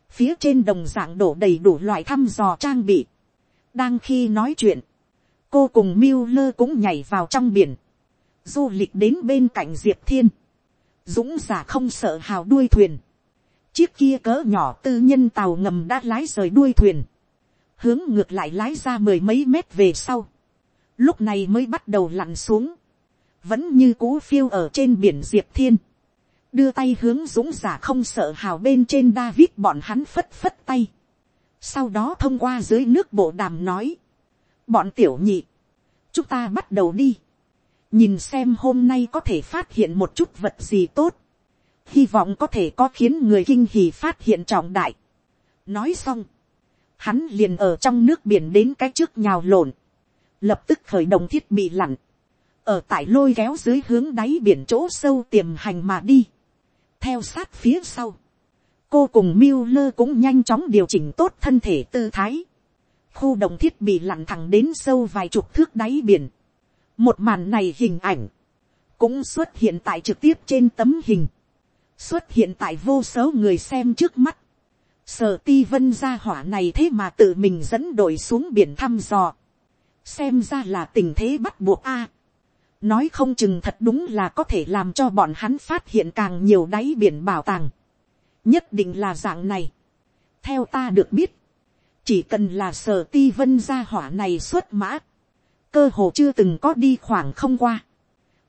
Phía trên đồng dạng đổ đầy đủ loại thăm dò trang bị. Đang khi nói chuyện. Cô cùng miu lơ cũng nhảy vào trong biển. Du lịch đến bên cạnh Diệp Thiên. Dũng giả không sợ hào đuôi thuyền Chiếc kia cỡ nhỏ tư nhân tàu ngầm đã lái rời đuôi thuyền. Hướng ngược lại lái ra mười mấy mét về sau. Lúc này mới bắt đầu lặn xuống. Vẫn như cú phiêu ở trên biển Diệp Thiên. Đưa tay hướng dũng giả không sợ hào bên trên David bọn hắn phất phất tay. Sau đó thông qua dưới nước bộ đàm nói. Bọn tiểu nhị. Chúng ta bắt đầu đi. Nhìn xem hôm nay có thể phát hiện một chút vật gì tốt. Hy vọng có thể có khiến người kinh hỉ phát hiện trọng đại. nói xong, hắn liền ở trong nước biển đến cái trước nhào lộn, lập tức khởi động thiết bị lặn, ở tại lôi kéo dưới hướng đáy biển chỗ sâu tiềm hành mà đi, theo sát phía sau, cô cùng miêu lơ cũng nhanh chóng điều chỉnh tốt thân thể tư thái, khu động thiết bị lặn thẳng đến sâu vài chục thước đáy biển, một màn này hình ảnh, cũng xuất hiện tại trực tiếp trên tấm hình, xuất hiện tại vô số người xem trước mắt. Sở ti vân gia hỏa này thế mà tự mình dẫn đội xuống biển thăm dò. Xem ra là tình thế bắt buộc a. nói không chừng thật đúng là có thể làm cho bọn hắn phát hiện càng nhiều đáy biển bảo tàng. Nhất định là dạng này. Theo ta được biết. Chỉ cần là sở ti vân gia hỏa này xuất mã. Cơ hồ chưa từng có đi khoảng không qua.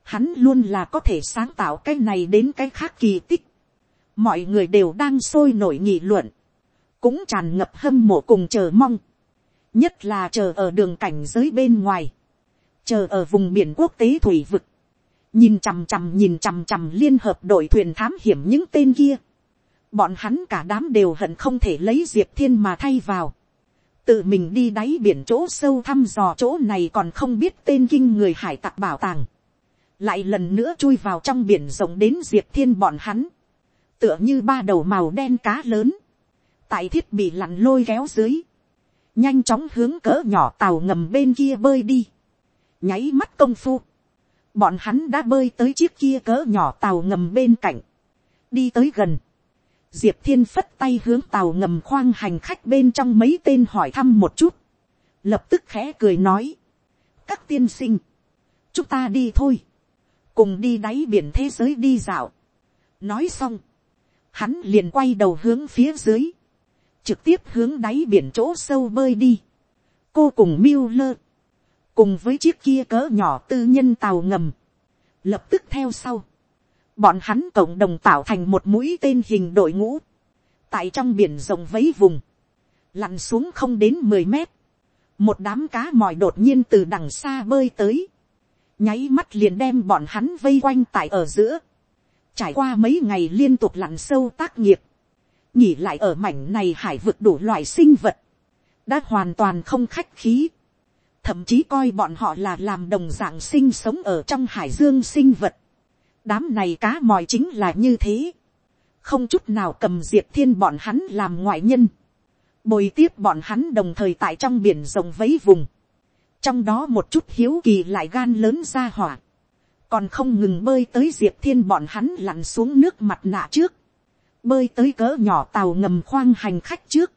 Hắn luôn là có thể sáng tạo cái này đến cái khác kỳ tích. mọi người đều đang sôi nổi nghị luận, cũng tràn ngập hâm mộ cùng chờ mong, nhất là chờ ở đường cảnh giới bên ngoài, chờ ở vùng biển quốc tế thủy vực, nhìn chằm chằm nhìn chằm chằm liên hợp đội thuyền thám hiểm những tên kia, bọn hắn cả đám đều hận không thể lấy diệp thiên mà thay vào, tự mình đi đáy biển chỗ sâu thăm dò chỗ này còn không biết tên kinh người hải tặc bảo tàng, lại lần nữa chui vào trong biển rộng đến diệp thiên bọn hắn, tựa như ba đầu màu đen cá lớn, tại thiết bị lặn lôi kéo dưới, nhanh chóng hướng cỡ nhỏ tàu ngầm bên kia bơi đi, nháy mắt công phu, bọn hắn đã bơi tới chiếc kia cỡ nhỏ tàu ngầm bên cạnh, đi tới gần, diệp thiên phất tay hướng tàu ngầm khoang hành khách bên trong mấy tên hỏi thăm một chút, lập tức khẽ cười nói, các tiên sinh, chúng ta đi thôi, cùng đi đáy biển thế giới đi dạo. nói xong, hắn liền quay đầu hướng phía dưới, trực tiếp hướng đáy biển chỗ sâu bơi đi. cô cùng miêu lơ, cùng với chiếc kia cỡ nhỏ tư nhân tàu ngầm, lập tức theo sau bọn hắn cộng đồng tạo thành một mũi tên hình đội ngũ, tại trong biển rộng vấy vùng, lặn xuống không đến mười mét, một đám cá mòi đột nhiên từ đằng xa bơi tới, nháy mắt liền đem bọn hắn vây quanh tại ở giữa, trải qua mấy ngày liên tục lặn sâu tác nghiệp, nhỉ lại ở mảnh này hải vực đủ loại sinh vật, đã hoàn toàn không khách khí, thậm chí coi bọn họ là làm đồng dạng sinh sống ở trong hải dương sinh vật đám này cá mòi chính là như thế, không chút nào cầm diệp thiên bọn hắn làm ngoại nhân, bồi tiếp bọn hắn đồng thời tại trong biển rồng vấy vùng, trong đó một chút hiếu kỳ lại gan lớn ra hỏa, còn không ngừng bơi tới diệp thiên bọn hắn lặn xuống nước mặt nạ trước, bơi tới cỡ nhỏ tàu ngầm khoang hành khách trước,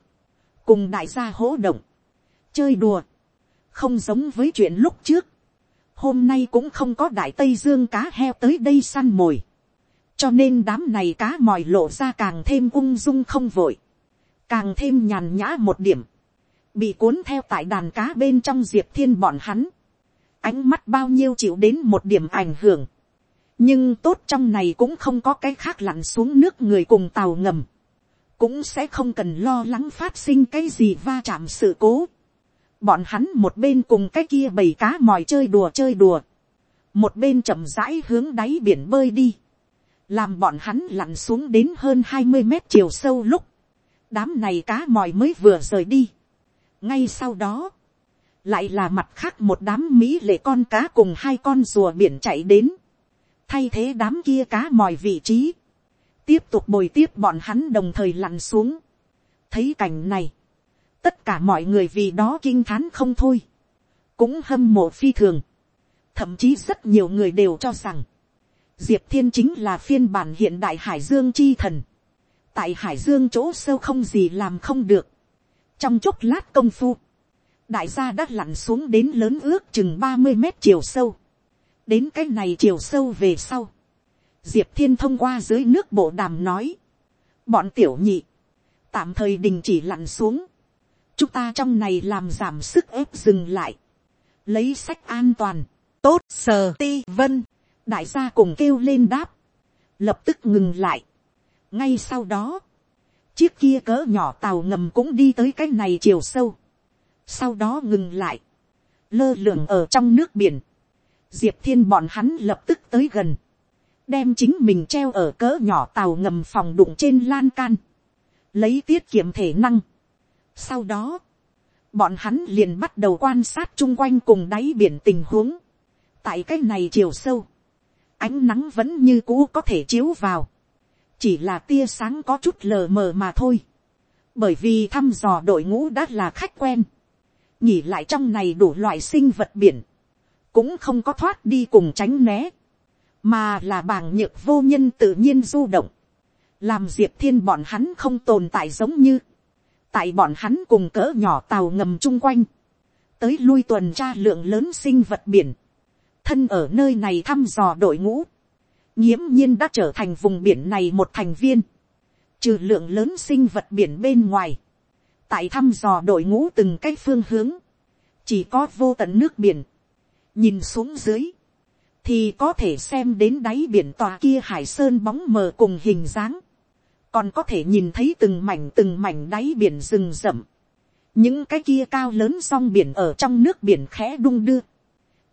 cùng đại gia hỗ động, chơi đùa, không giống với chuyện lúc trước, hôm nay cũng không có đại tây dương cá heo tới đây săn mồi, cho nên đám này cá mòi lộ ra càng thêm ung dung không vội, càng thêm nhàn nhã một điểm, bị cuốn theo tại đàn cá bên trong diệp thiên bọn hắn, ánh mắt bao nhiêu chịu đến một điểm ảnh hưởng, nhưng tốt trong này cũng không có cái khác lặn xuống nước người cùng tàu ngầm, cũng sẽ không cần lo lắng phát sinh cái gì va chạm sự cố. Bọn hắn một bên cùng cái kia bầy cá mòi chơi đùa chơi đùa, một bên chậm rãi hướng đáy biển bơi đi, làm bọn hắn lặn xuống đến hơn hai mươi mét chiều sâu lúc, đám này cá mòi mới vừa rời đi. ngay sau đó, lại là mặt khác một đám mỹ lệ con cá cùng hai con rùa biển chạy đến, thay thế đám kia cá mòi vị trí, tiếp tục bồi tiếp bọn hắn đồng thời lặn xuống. thấy cảnh này, tất cả mọi người vì đó kinh thán không thôi, cũng hâm mộ phi thường, thậm chí rất nhiều người đều cho rằng, diệp thiên chính là phiên bản hiện đại hải dương chi thần, tại hải dương chỗ sâu không gì làm không được, trong chốc lát công phu, đại gia đã lặn xuống đến lớn ước chừng ba mươi mét chiều sâu, đến cái này chiều sâu về sau, diệp thiên thông qua dưới nước bộ đàm nói, bọn tiểu nhị, tạm thời đình chỉ lặn xuống, chúng ta trong này làm giảm sức ép dừng lại, lấy sách an toàn, tốt sờ ti vân, đại gia cùng kêu lên đáp, lập tức ngừng lại, ngay sau đó, chiếc kia cỡ nhỏ tàu ngầm cũng đi tới cái này chiều sâu, sau đó ngừng lại, lơ lửng ở trong nước biển, diệp thiên bọn hắn lập tức tới gần, đem chính mình treo ở cỡ nhỏ tàu ngầm phòng đụng trên lan can, lấy tiết kiệm thể năng. Sau đó, bọn hắn liền bắt đầu quan sát chung quanh cùng đáy biển tình huống. tại cái này chiều sâu, ánh nắng vẫn như cũ có thể chiếu vào, chỉ là tia sáng có chút lờ mờ mà thôi, bởi vì thăm dò đội ngũ đã là khách quen, nhỉ lại trong này đủ loại sinh vật biển, cũng không có thoát đi cùng tránh né, mà là bảng nhược vô nhân tự nhiên du động, làm diệp thiên bọn hắn không tồn tại giống như, tại bọn hắn cùng cỡ nhỏ tàu ngầm chung quanh, tới lui tuần tra lượng lớn sinh vật biển, thân ở nơi này thăm dò đội ngũ, nghiễm nhiên đã trở thành vùng biển này một thành viên, trừ lượng lớn sinh vật biển bên ngoài, tại thăm dò đội ngũ từng cái phương hướng, chỉ có vô tận nước biển, nhìn xuống dưới, thì có thể xem đến đáy biển tòa kia hải sơn bóng mờ cùng hình dáng, còn có thể nhìn thấy từng mảnh từng mảnh đáy biển rừng rậm, những cái kia cao lớn song biển ở trong nước biển khẽ đung đưa,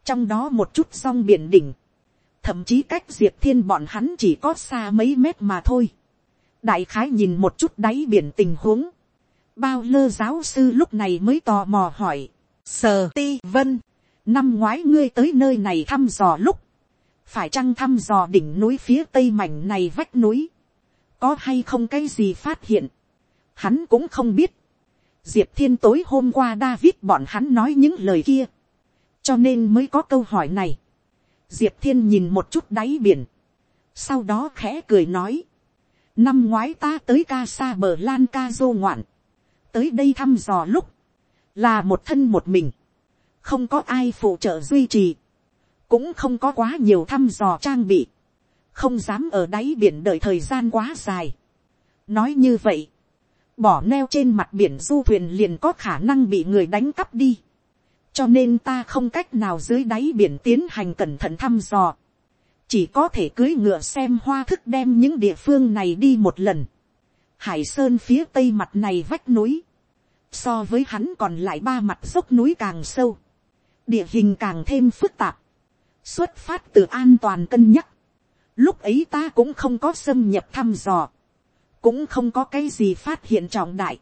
trong đó một chút song biển đỉnh, thậm chí cách diệp thiên bọn hắn chỉ có xa mấy mét mà thôi, đại khái nhìn một chút đáy biển tình huống, bao lơ giáo sư lúc này mới tò mò hỏi, sờ ti vân, năm ngoái ngươi tới nơi này thăm dò lúc, phải chăng thăm dò đỉnh núi phía tây mảnh này vách núi, có hay không cái gì phát hiện, hắn cũng không biết. Diệp thiên tối hôm qua David bọn hắn nói những lời kia, cho nên mới có câu hỏi này. Diệp thiên nhìn một chút đáy biển, sau đó khẽ cười nói, năm ngoái ta tới ca xa bờ lan ca dô ngoạn, tới đây thăm dò lúc, là một thân một mình, không có ai phụ trợ duy trì, cũng không có quá nhiều thăm dò trang bị, không dám ở đáy biển đợi thời gian quá dài. nói như vậy, bỏ neo trên mặt biển du thuyền liền có khả năng bị người đánh cắp đi, cho nên ta không cách nào dưới đáy biển tiến hành cẩn thận thăm dò, chỉ có thể cưới ngựa xem hoa thức đem những địa phương này đi một lần. hải sơn phía tây mặt này vách núi, so với hắn còn lại ba mặt dốc núi càng sâu, địa hình càng thêm phức tạp, xuất phát từ an toàn cân nhắc. Lúc ấy ta cũng không có xâm nhập thăm dò, cũng không có cái gì phát hiện trọng đại.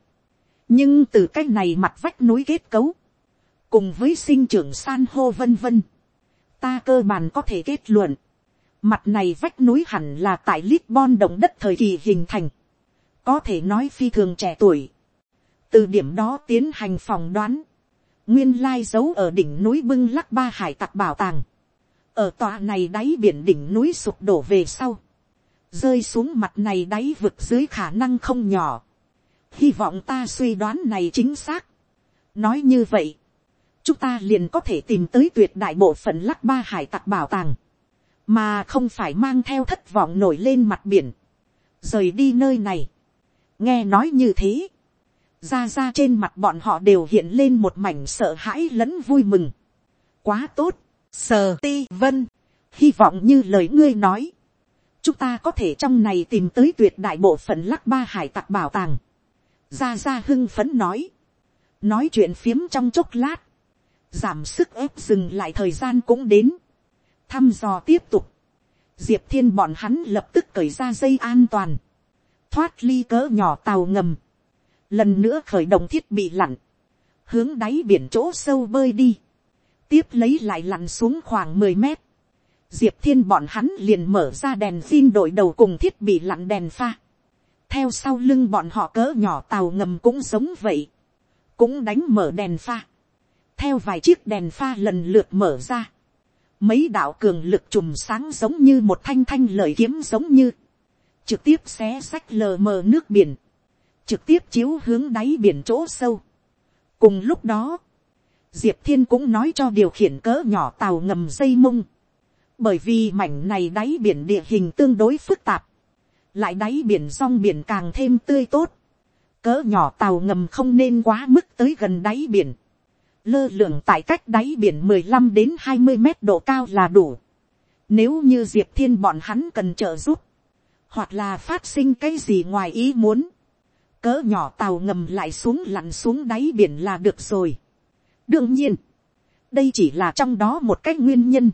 nhưng từ cái này mặt vách núi kết cấu, cùng với sinh trưởng san hô vân vân, ta cơ bản có thể kết luận, mặt này vách núi hẳn là tại Lisbon động đất thời kỳ hình thành, có thể nói phi thường trẻ tuổi. từ điểm đó tiến hành phòng đoán, nguyên lai giấu ở đỉnh núi bưng lắc ba hải tặc bảo tàng, ở tòa này đáy biển đỉnh núi sụp đổ về sau, rơi xuống mặt này đáy vực dưới khả năng không nhỏ. Hy vọng ta suy đoán này chính xác. nói như vậy, chúng ta liền có thể tìm tới tuyệt đại bộ phận lắc ba hải tặc bảo tàng, mà không phải mang theo thất vọng nổi lên mặt biển, rời đi nơi này. nghe nói như thế, ra ra trên mặt bọn họ đều hiện lên một mảnh sợ hãi lẫn vui mừng. quá tốt, sờ ti vân, hy vọng như lời ngươi nói, chúng ta có thể trong này tìm tới tuyệt đại bộ phận lắc ba hải tặc bảo tàng. Gia Gia hưng phấn nói, nói chuyện phiếm trong chốc lát, giảm sức ép dừng lại thời gian cũng đến, thăm dò tiếp tục, diệp thiên bọn hắn lập tức cởi ra dây an toàn, thoát ly cỡ nhỏ tàu ngầm, lần nữa khởi động thiết bị lặn, hướng đáy biển chỗ sâu bơi đi, tiếp lấy lại lặn xuống khoảng mười mét, diệp thiên bọn hắn liền mở ra đèn xin đội đầu cùng thiết bị lặn đèn pha, theo sau lưng bọn họ cỡ nhỏ tàu ngầm cũng giống vậy, cũng đánh mở đèn pha, theo vài chiếc đèn pha lần lượt mở ra, mấy đạo cường lực trùm sáng giống như một thanh thanh lợi kiếm giống như, trực tiếp xé sách lờ mờ nước biển, trực tiếp chiếu hướng đáy biển chỗ sâu. cùng lúc đó, diệp thiên cũng nói cho điều khiển cỡ nhỏ tàu ngầm dây mông, bởi vì mảnh này đáy biển địa hình tương đối phức tạp, lại đáy biển rong biển càng thêm tươi tốt, cỡ nhỏ tàu ngầm không nên quá mức tới gần đáy biển, lơ lửng tại cách đáy biển mười lăm đến hai mươi mét độ cao là đủ. Nếu như diệp thiên bọn hắn cần trợ giúp, hoặc là phát sinh cái gì ngoài ý muốn, cỡ nhỏ tàu ngầm lại xuống lặn xuống đáy biển là được rồi đương nhiên, đây chỉ là trong đó một cách nguyên nhân,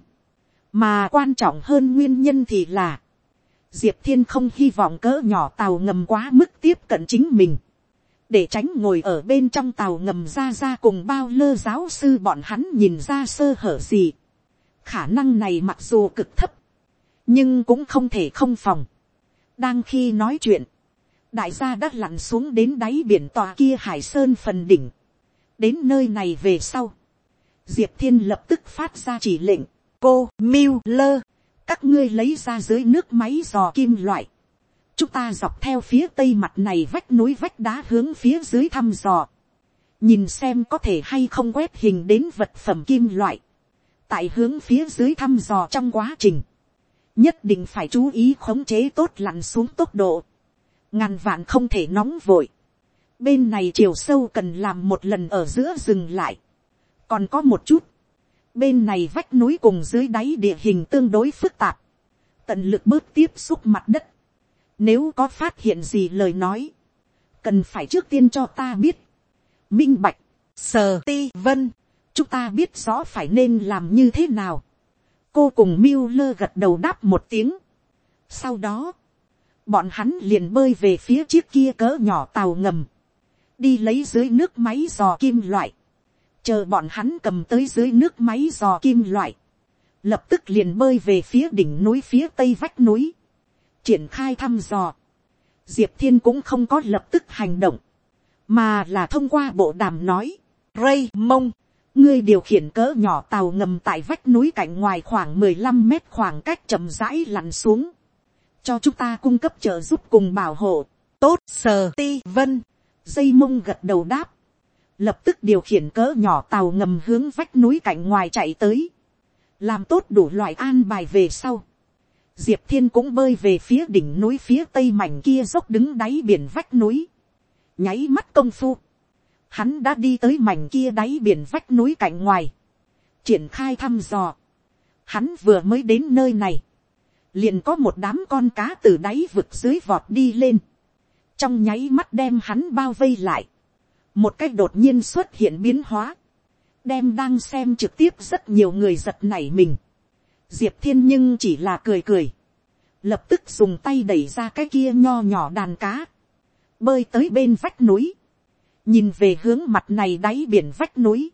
mà quan trọng hơn nguyên nhân thì là, diệp thiên không hy vọng cỡ nhỏ tàu ngầm quá mức tiếp cận chính mình, để tránh ngồi ở bên trong tàu ngầm ra ra cùng bao lơ giáo sư bọn hắn nhìn ra sơ hở gì. khả năng này mặc dù cực thấp, nhưng cũng không thể không phòng. đang khi nói chuyện, đại gia đã lặn xuống đến đáy biển tòa kia hải sơn phần đỉnh đến nơi này về sau, diệp thiên lập tức phát ra chỉ lệnh, cô miu lơ, các ngươi lấy ra dưới nước máy dò kim loại, chúng ta dọc theo phía tây mặt này vách núi vách đá hướng phía dưới thăm dò, nhìn xem có thể hay không quét hình đến vật phẩm kim loại, tại hướng phía dưới thăm dò trong quá trình, nhất định phải chú ý khống chế tốt lặn xuống tốc độ, ngàn vạn không thể nóng vội, bên này chiều sâu cần làm một lần ở giữa rừng lại, còn có một chút, bên này vách núi cùng dưới đáy địa hình tương đối phức tạp, tận lực bớt tiếp xúc mặt đất, nếu có phát hiện gì lời nói, cần phải trước tiên cho ta biết, minh bạch, sờ ti vân, chúng ta biết rõ phải nên làm như thế nào. cô cùng miêu lơ gật đầu đáp một tiếng. sau đó, bọn hắn liền bơi về phía chiếc kia cỡ nhỏ tàu ngầm, đi lấy dưới nước máy dò kim loại, chờ bọn hắn cầm tới dưới nước máy dò kim loại, lập tức liền bơi về phía đỉnh núi phía tây vách núi, triển khai thăm dò, diệp thiên cũng không có lập tức hành động, mà là thông qua bộ đàm nói, ray mông, ngươi điều khiển cỡ nhỏ tàu ngầm tại vách núi cạnh ngoài khoảng mười lăm mét khoảng cách chậm rãi lặn xuống, cho chúng ta cung cấp trợ giúp cùng bảo hộ, tốt sờ ti vân, dây mông gật đầu đáp, lập tức điều khiển cỡ nhỏ tàu ngầm hướng vách núi cạnh ngoài chạy tới, làm tốt đủ loại an bài về sau, diệp thiên cũng bơi về phía đỉnh núi phía tây mảnh kia dốc đứng đáy biển vách núi, nháy mắt công phu, hắn đã đi tới mảnh kia đáy biển vách núi cạnh ngoài, triển khai thăm dò, hắn vừa mới đến nơi này, liền có một đám con cá từ đáy vực dưới vọt đi lên, trong nháy mắt đem hắn bao vây lại, một cách đột nhiên xuất hiện biến hóa, đem đang xem trực tiếp rất nhiều người giật nảy mình, diệp thiên nhưng chỉ là cười cười, lập tức dùng tay đẩy ra cái kia nho nhỏ đàn cá, bơi tới bên vách núi, nhìn về hướng mặt này đáy biển vách núi,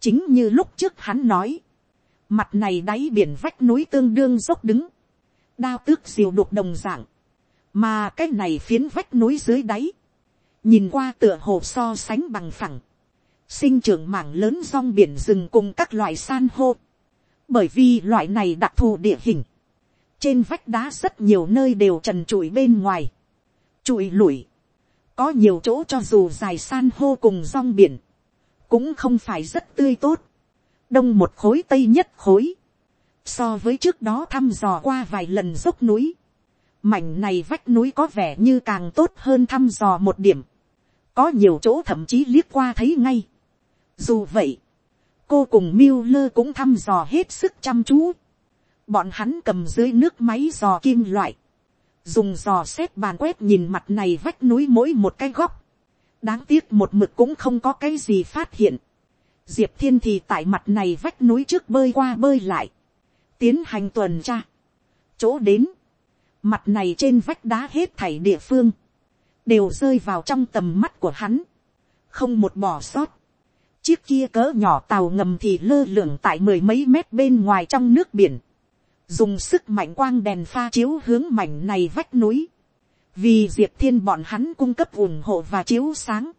chính như lúc trước hắn nói, mặt này đáy biển vách núi tương đương dốc đứng, đao tước diều đục đồng dạng, mà cái này phiến vách núi dưới đáy, nhìn qua tựa hồ so sánh bằng phẳng, sinh trưởng mảng lớn rong biển rừng cùng các loại san hô, bởi vì loại này đặc thù địa hình, trên vách đá rất nhiều nơi đều trần trụi bên ngoài, trụi lủi, có nhiều chỗ cho dù dài san hô cùng rong biển, cũng không phải rất tươi tốt, đông một khối tây nhất khối, so với trước đó thăm dò qua vài lần dốc núi, mảnh này vách núi có vẻ như càng tốt hơn thăm dò một điểm, có nhiều chỗ thậm chí liếc qua thấy ngay. Dù vậy, cô cùng miêu lơ cũng thăm dò hết sức chăm chú, bọn hắn cầm dưới nước máy dò kim loại, dùng dò xét bàn quét nhìn mặt này vách núi mỗi một cái góc, đáng tiếc một mực cũng không có cái gì phát hiện. Diệp thiên thì tại mặt này vách núi trước bơi qua bơi lại, tiến hành tuần tra, chỗ đến, mặt này trên vách đá hết thảy địa phương, đều rơi vào trong tầm mắt của hắn, không một bỏ sót. Chiếc kia cỡ nhỏ tàu ngầm thì lơ lửng tại mười mấy mét bên ngoài trong nước biển, dùng sức mạnh quang đèn pha chiếu hướng mảnh này vách núi, vì diệp thiên bọn hắn cung cấp ủng hộ và chiếu sáng.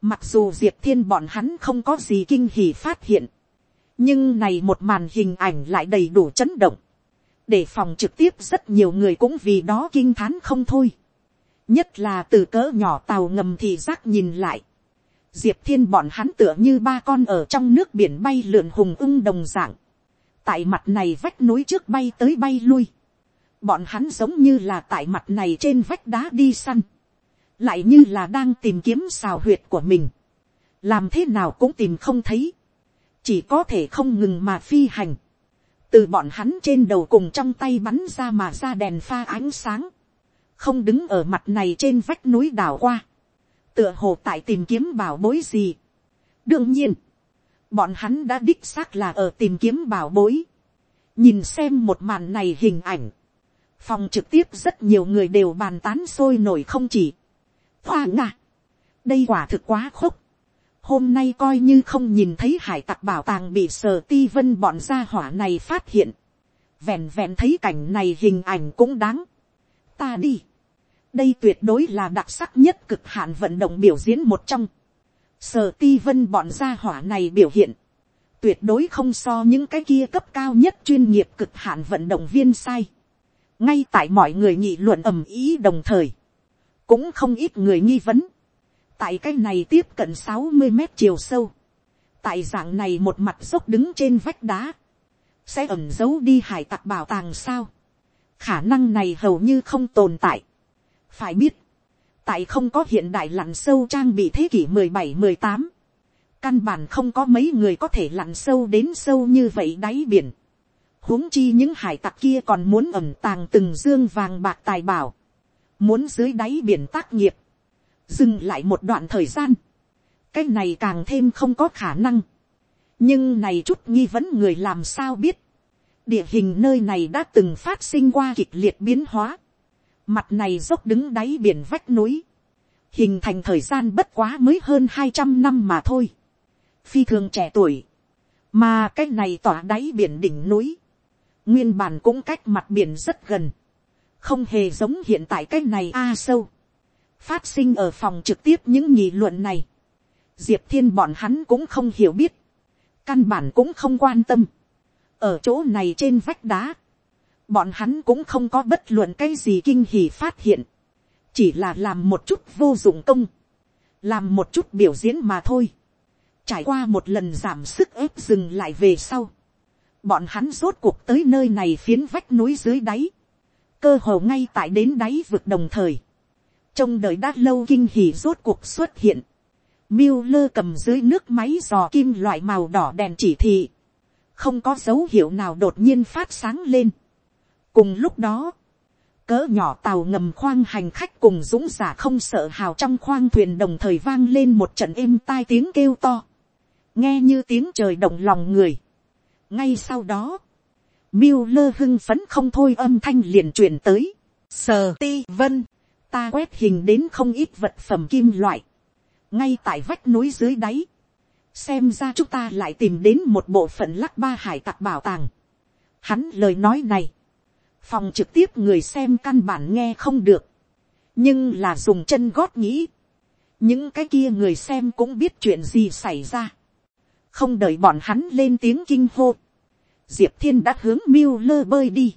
Mặc dù diệp thiên bọn hắn không có gì kinh hỉ phát hiện, nhưng này một màn hình ảnh lại đầy đủ chấn động, để phòng trực tiếp rất nhiều người cũng vì đó kinh thán không thôi. nhất là từ cỡ nhỏ tàu ngầm thì giác nhìn lại. diệp thiên bọn hắn tựa như ba con ở trong nước biển bay lượn hùng ưng đồng dạng. Tại mặt này vách núi trước bay tới bay lui, bọn hắn giống như là tại mặt này trên vách đá đi săn, lại như là đang tìm kiếm xào huyệt của mình, làm thế nào cũng tìm không thấy, chỉ có thể không ngừng mà phi hành, từ bọn hắn trên đầu cùng trong tay bắn ra mà ra đèn pha ánh sáng, không đứng ở mặt này trên vách núi đảo qua, tựa hồ tại tìm kiếm bảo bối gì. đương nhiên, bọn hắn đã đích xác là ở tìm kiếm bảo bối. nhìn xem một màn này hình ảnh, phòng trực tiếp rất nhiều người đều bàn tán sôi nổi không chỉ. hoa ngạ, đây quả thực quá khúc hôm nay coi như không nhìn thấy hải tặc bảo tàng bị sở ti vân bọn gia hỏa này phát hiện. vẹn vẹn thấy cảnh này hình ảnh cũng đáng. ta đi. đây tuyệt đối là đặc sắc nhất cực hạn vận động biểu diễn một trong sở ti vân bọn gia hỏa này biểu hiện, tuyệt đối không so những cái kia cấp cao nhất chuyên nghiệp cực hạn vận động viên sai. ngay tại mọi người nghị luận ầm ý đồng thời, cũng không ít người nghi vấn tại cái này tiếp cận sáu mươi mét chiều sâu, tại dạng này một mặt dốc đứng trên vách đá, sẽ ẩm giấu đi hải tặc bảo tàng sao. khả năng này hầu như không tồn tại. phải biết, tại không có hiện đại lặn sâu trang bị thế kỷ mười bảy mười tám căn bản không có mấy người có thể lặn sâu đến sâu như vậy đáy biển. huống chi những hải tặc kia còn muốn ẩm tàng từng dương vàng bạc tài bảo, muốn dưới đáy biển tác nghiệp, dừng lại một đoạn thời gian, cái này càng thêm không có khả năng. nhưng này chút nghi vấn người làm sao biết, địa hình nơi này đã từng phát sinh qua kịch liệt biến hóa, Mặt này dốc đứng đáy biển vách núi. Hình thành thời gian bất quá mới hơn hai trăm năm mà thôi. Phi thường trẻ tuổi. Mà cái này tỏa đáy biển đỉnh núi. nguyên bản cũng cách mặt biển rất gần, không hề giống hiện tại cách này a sâu, phát sinh ở phòng trực tiếp những nghị luận này, diệp thiên bọn hắn cũng không hiểu biết, căn bản cũng không quan tâm, ở chỗ này trên vách đá, bọn hắn cũng không có bất luận cái gì kinh hỉ phát hiện, chỉ là làm một chút vô dụng công, làm một chút biểu diễn mà thôi, trải qua một lần giảm sức ép dừng lại về sau, bọn hắn rốt cuộc tới nơi này phiến vách núi dưới đáy, cơ hồ ngay tại đến đáy vực đồng thời, trong đời đã lâu kinh hỉ rốt cuộc xuất hiện, miêu lơ cầm dưới nước máy dò kim loại màu đỏ đèn chỉ thị, không có dấu hiệu nào đột nhiên phát sáng lên. cùng lúc đó, cỡ nhỏ tàu ngầm khoang hành khách cùng dũng giả không sợ hào trong khoang thuyền đồng thời vang lên một trận êm tai tiếng kêu to, nghe như tiếng trời động lòng người. ngay sau đó, miêu lơ hưng phấn không thôi âm thanh liền truyền tới, sờ ti vân, ta quét hình đến không ít vật phẩm kim loại, ngay tại vách núi dưới đáy, xem ra chúng ta lại tìm đến một bộ phận lắc ba hải tặc bảo tàng. Hắn lời nói này, phòng trực tiếp người xem căn bản nghe không được, nhưng là dùng chân gót nghĩ, những cái kia người xem cũng biết chuyện gì xảy ra, không đợi bọn hắn lên tiếng kinh hô, diệp thiên đã hướng miêu lơ bơi đi,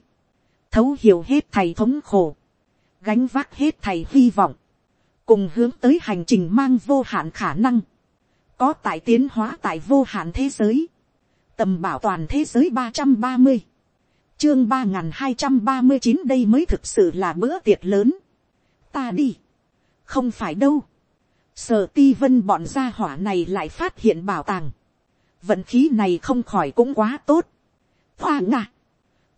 thấu hiểu hết thầy thống khổ, gánh vác hết thầy hy vọng, cùng hướng tới hành trình mang vô hạn khả năng, có tại tiến hóa tại vô hạn thế giới, tầm bảo toàn thế giới ba trăm ba mươi, chương ba n g h n hai trăm ba mươi chín đây mới thực sự là bữa tiệc lớn, ta đi, không phải đâu, sở ti vân bọn gia hỏa này lại phát hiện bảo tàng, vận khí này không khỏi cũng quá tốt, hoa ngạ,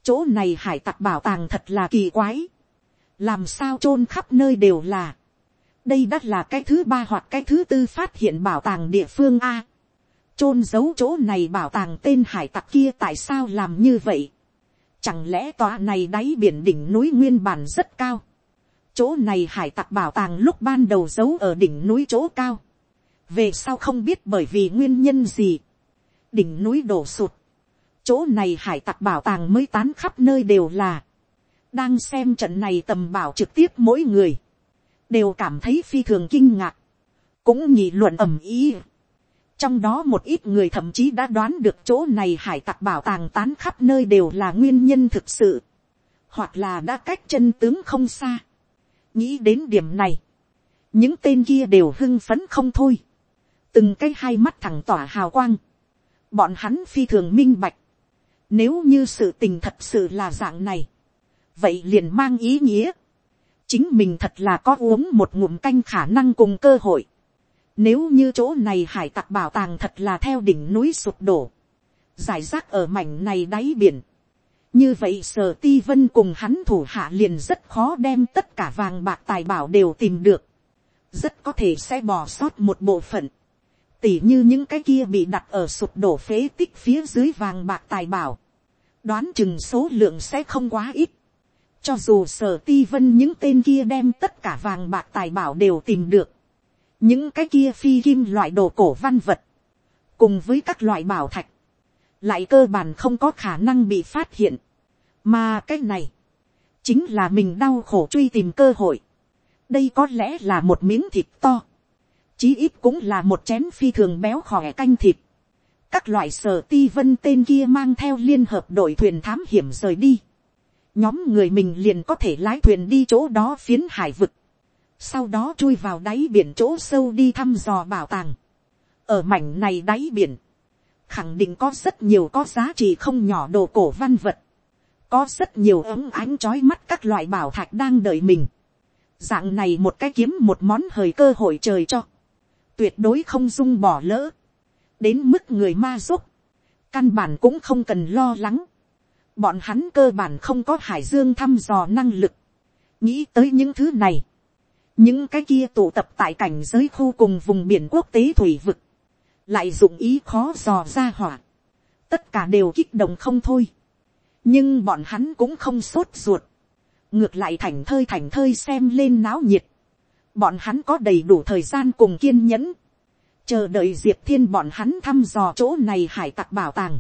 chỗ này hải tặc bảo tàng thật là kỳ quái, làm sao chôn khắp nơi đều là, đây đã là cái thứ ba hoặc cái thứ tư phát hiện bảo tàng địa phương a. chôn giấu chỗ này bảo tàng tên hải tặc kia tại sao làm như vậy. chẳng lẽ tòa này đáy biển đỉnh núi nguyên bản rất cao. chỗ này hải tặc bảo tàng lúc ban đầu giấu ở đỉnh núi chỗ cao. về sau không biết bởi vì nguyên nhân gì. đỉnh núi đổ sụt. chỗ này hải tặc bảo tàng mới tán khắp nơi đều là đang xem trận này tầm bảo trực tiếp mỗi người đều cảm thấy phi thường kinh ngạc, cũng nhị luận ầm ý. trong đó một ít người thậm chí đã đoán được chỗ này hải tặc bảo tàng tán khắp nơi đều là nguyên nhân thực sự, hoặc là đã cách chân tướng không xa. nghĩ đến điểm này, những tên kia đều hưng phấn không thôi, từng cái hai mắt thẳng tỏa hào quang, bọn hắn phi thường minh bạch, nếu như sự tình thật sự là dạng này, vậy liền mang ý nghĩa, chính mình thật là có uống một ngụm canh khả năng cùng cơ hội. Nếu như chỗ này hải tặc bảo tàng thật là theo đỉnh núi sụp đổ, giải rác ở mảnh này đáy biển. Như vậy sở ti vân cùng hắn thủ hạ liền rất khó đem tất cả vàng bạc tài bảo đều tìm được. Rất có thể sẽ bỏ sót một bộ phận. Tỉ như những cái kia bị đặt ở sụp đổ phế tích phía dưới vàng bạc tài bảo. Đoán chừng số lượng sẽ không quá ít cho dù sở ti vân những tên kia đem tất cả vàng bạc tài bảo đều tìm được. Những cái kia phi kim loại đồ cổ văn vật. Cùng với các loại bảo thạch. Lại cơ bản không có khả năng bị phát hiện. Mà cái này. Chính là mình đau khổ truy tìm cơ hội. Đây có lẽ là một miếng thịt to. Chí ít cũng là một chén phi thường béo khỏe canh thịt. Các loại sở ti vân tên kia mang theo liên hợp đội thuyền thám hiểm rời đi nhóm người mình liền có thể lái thuyền đi chỗ đó phiến hải vực, sau đó chui vào đáy biển chỗ sâu đi thăm dò bảo tàng. ở mảnh này đáy biển, khẳng định có rất nhiều có giá trị không nhỏ đồ cổ văn vật, có rất nhiều ấm ánh trói mắt các loại bảo thạch đang đợi mình. dạng này một cái kiếm một món hời cơ hội trời cho, tuyệt đối không dung bỏ lỡ, đến mức người ma giúp, căn bản cũng không cần lo lắng, bọn hắn cơ bản không có hải dương thăm dò năng lực, nghĩ tới những thứ này, những cái kia tụ tập tại cảnh giới khu cùng vùng biển quốc tế thủy vực, lại dụng ý khó dò ra hỏa, tất cả đều kích động không thôi, nhưng bọn hắn cũng không sốt ruột, ngược lại thành thơi thành thơi xem lên náo nhiệt, bọn hắn có đầy đủ thời gian cùng kiên nhẫn, chờ đợi diệp thiên bọn hắn thăm dò chỗ này hải tặc bảo tàng,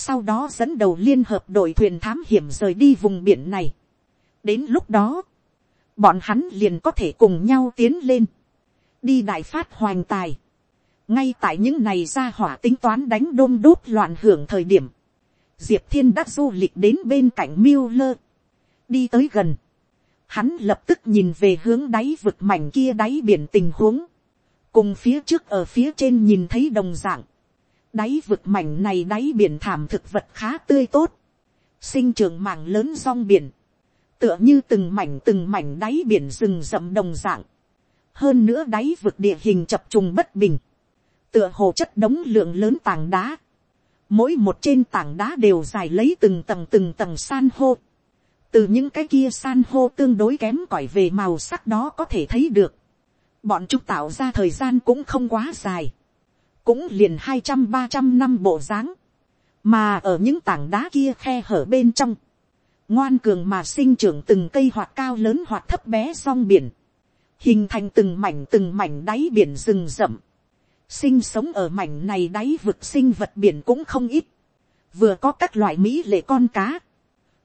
sau đó dẫn đầu liên hợp đội thuyền thám hiểm rời đi vùng biển này. đến lúc đó, bọn hắn liền có thể cùng nhau tiến lên, đi đại phát hoành tài. ngay tại những này ra hỏa tính toán đánh đôm đốt loạn hưởng thời điểm, diệp thiên đã du lịch đến bên cạnh miêu lơ, đi tới gần, hắn lập tức nhìn về hướng đáy vực mảnh kia đáy biển tình huống, cùng phía trước ở phía trên nhìn thấy đồng dạng, đáy vực mảnh này đáy biển thảm thực vật khá tươi tốt, sinh trưởng mảng lớn rong biển, tựa như từng mảnh từng mảnh đáy biển rừng rậm đồng dạng, hơn nữa đáy vực địa hình chập trùng bất bình, tựa hồ chất đống lượng lớn tảng đá, mỗi một trên tảng đá đều dài lấy từng tầng từng tầng san hô, từ những cái kia san hô tương đối kém cỏi về màu sắc đó có thể thấy được, bọn chúng tạo ra thời gian cũng không quá dài, cũng liền hai trăm ba trăm năm bộ dáng, mà ở những tảng đá kia khe hở bên trong, ngoan cường mà sinh trưởng từng cây hoạt cao lớn hoạt thấp bé song biển, hình thành từng mảnh từng mảnh đáy biển rừng rậm, sinh sống ở mảnh này đáy vực sinh vật biển cũng không ít, vừa có các loại mỹ lệ con cá,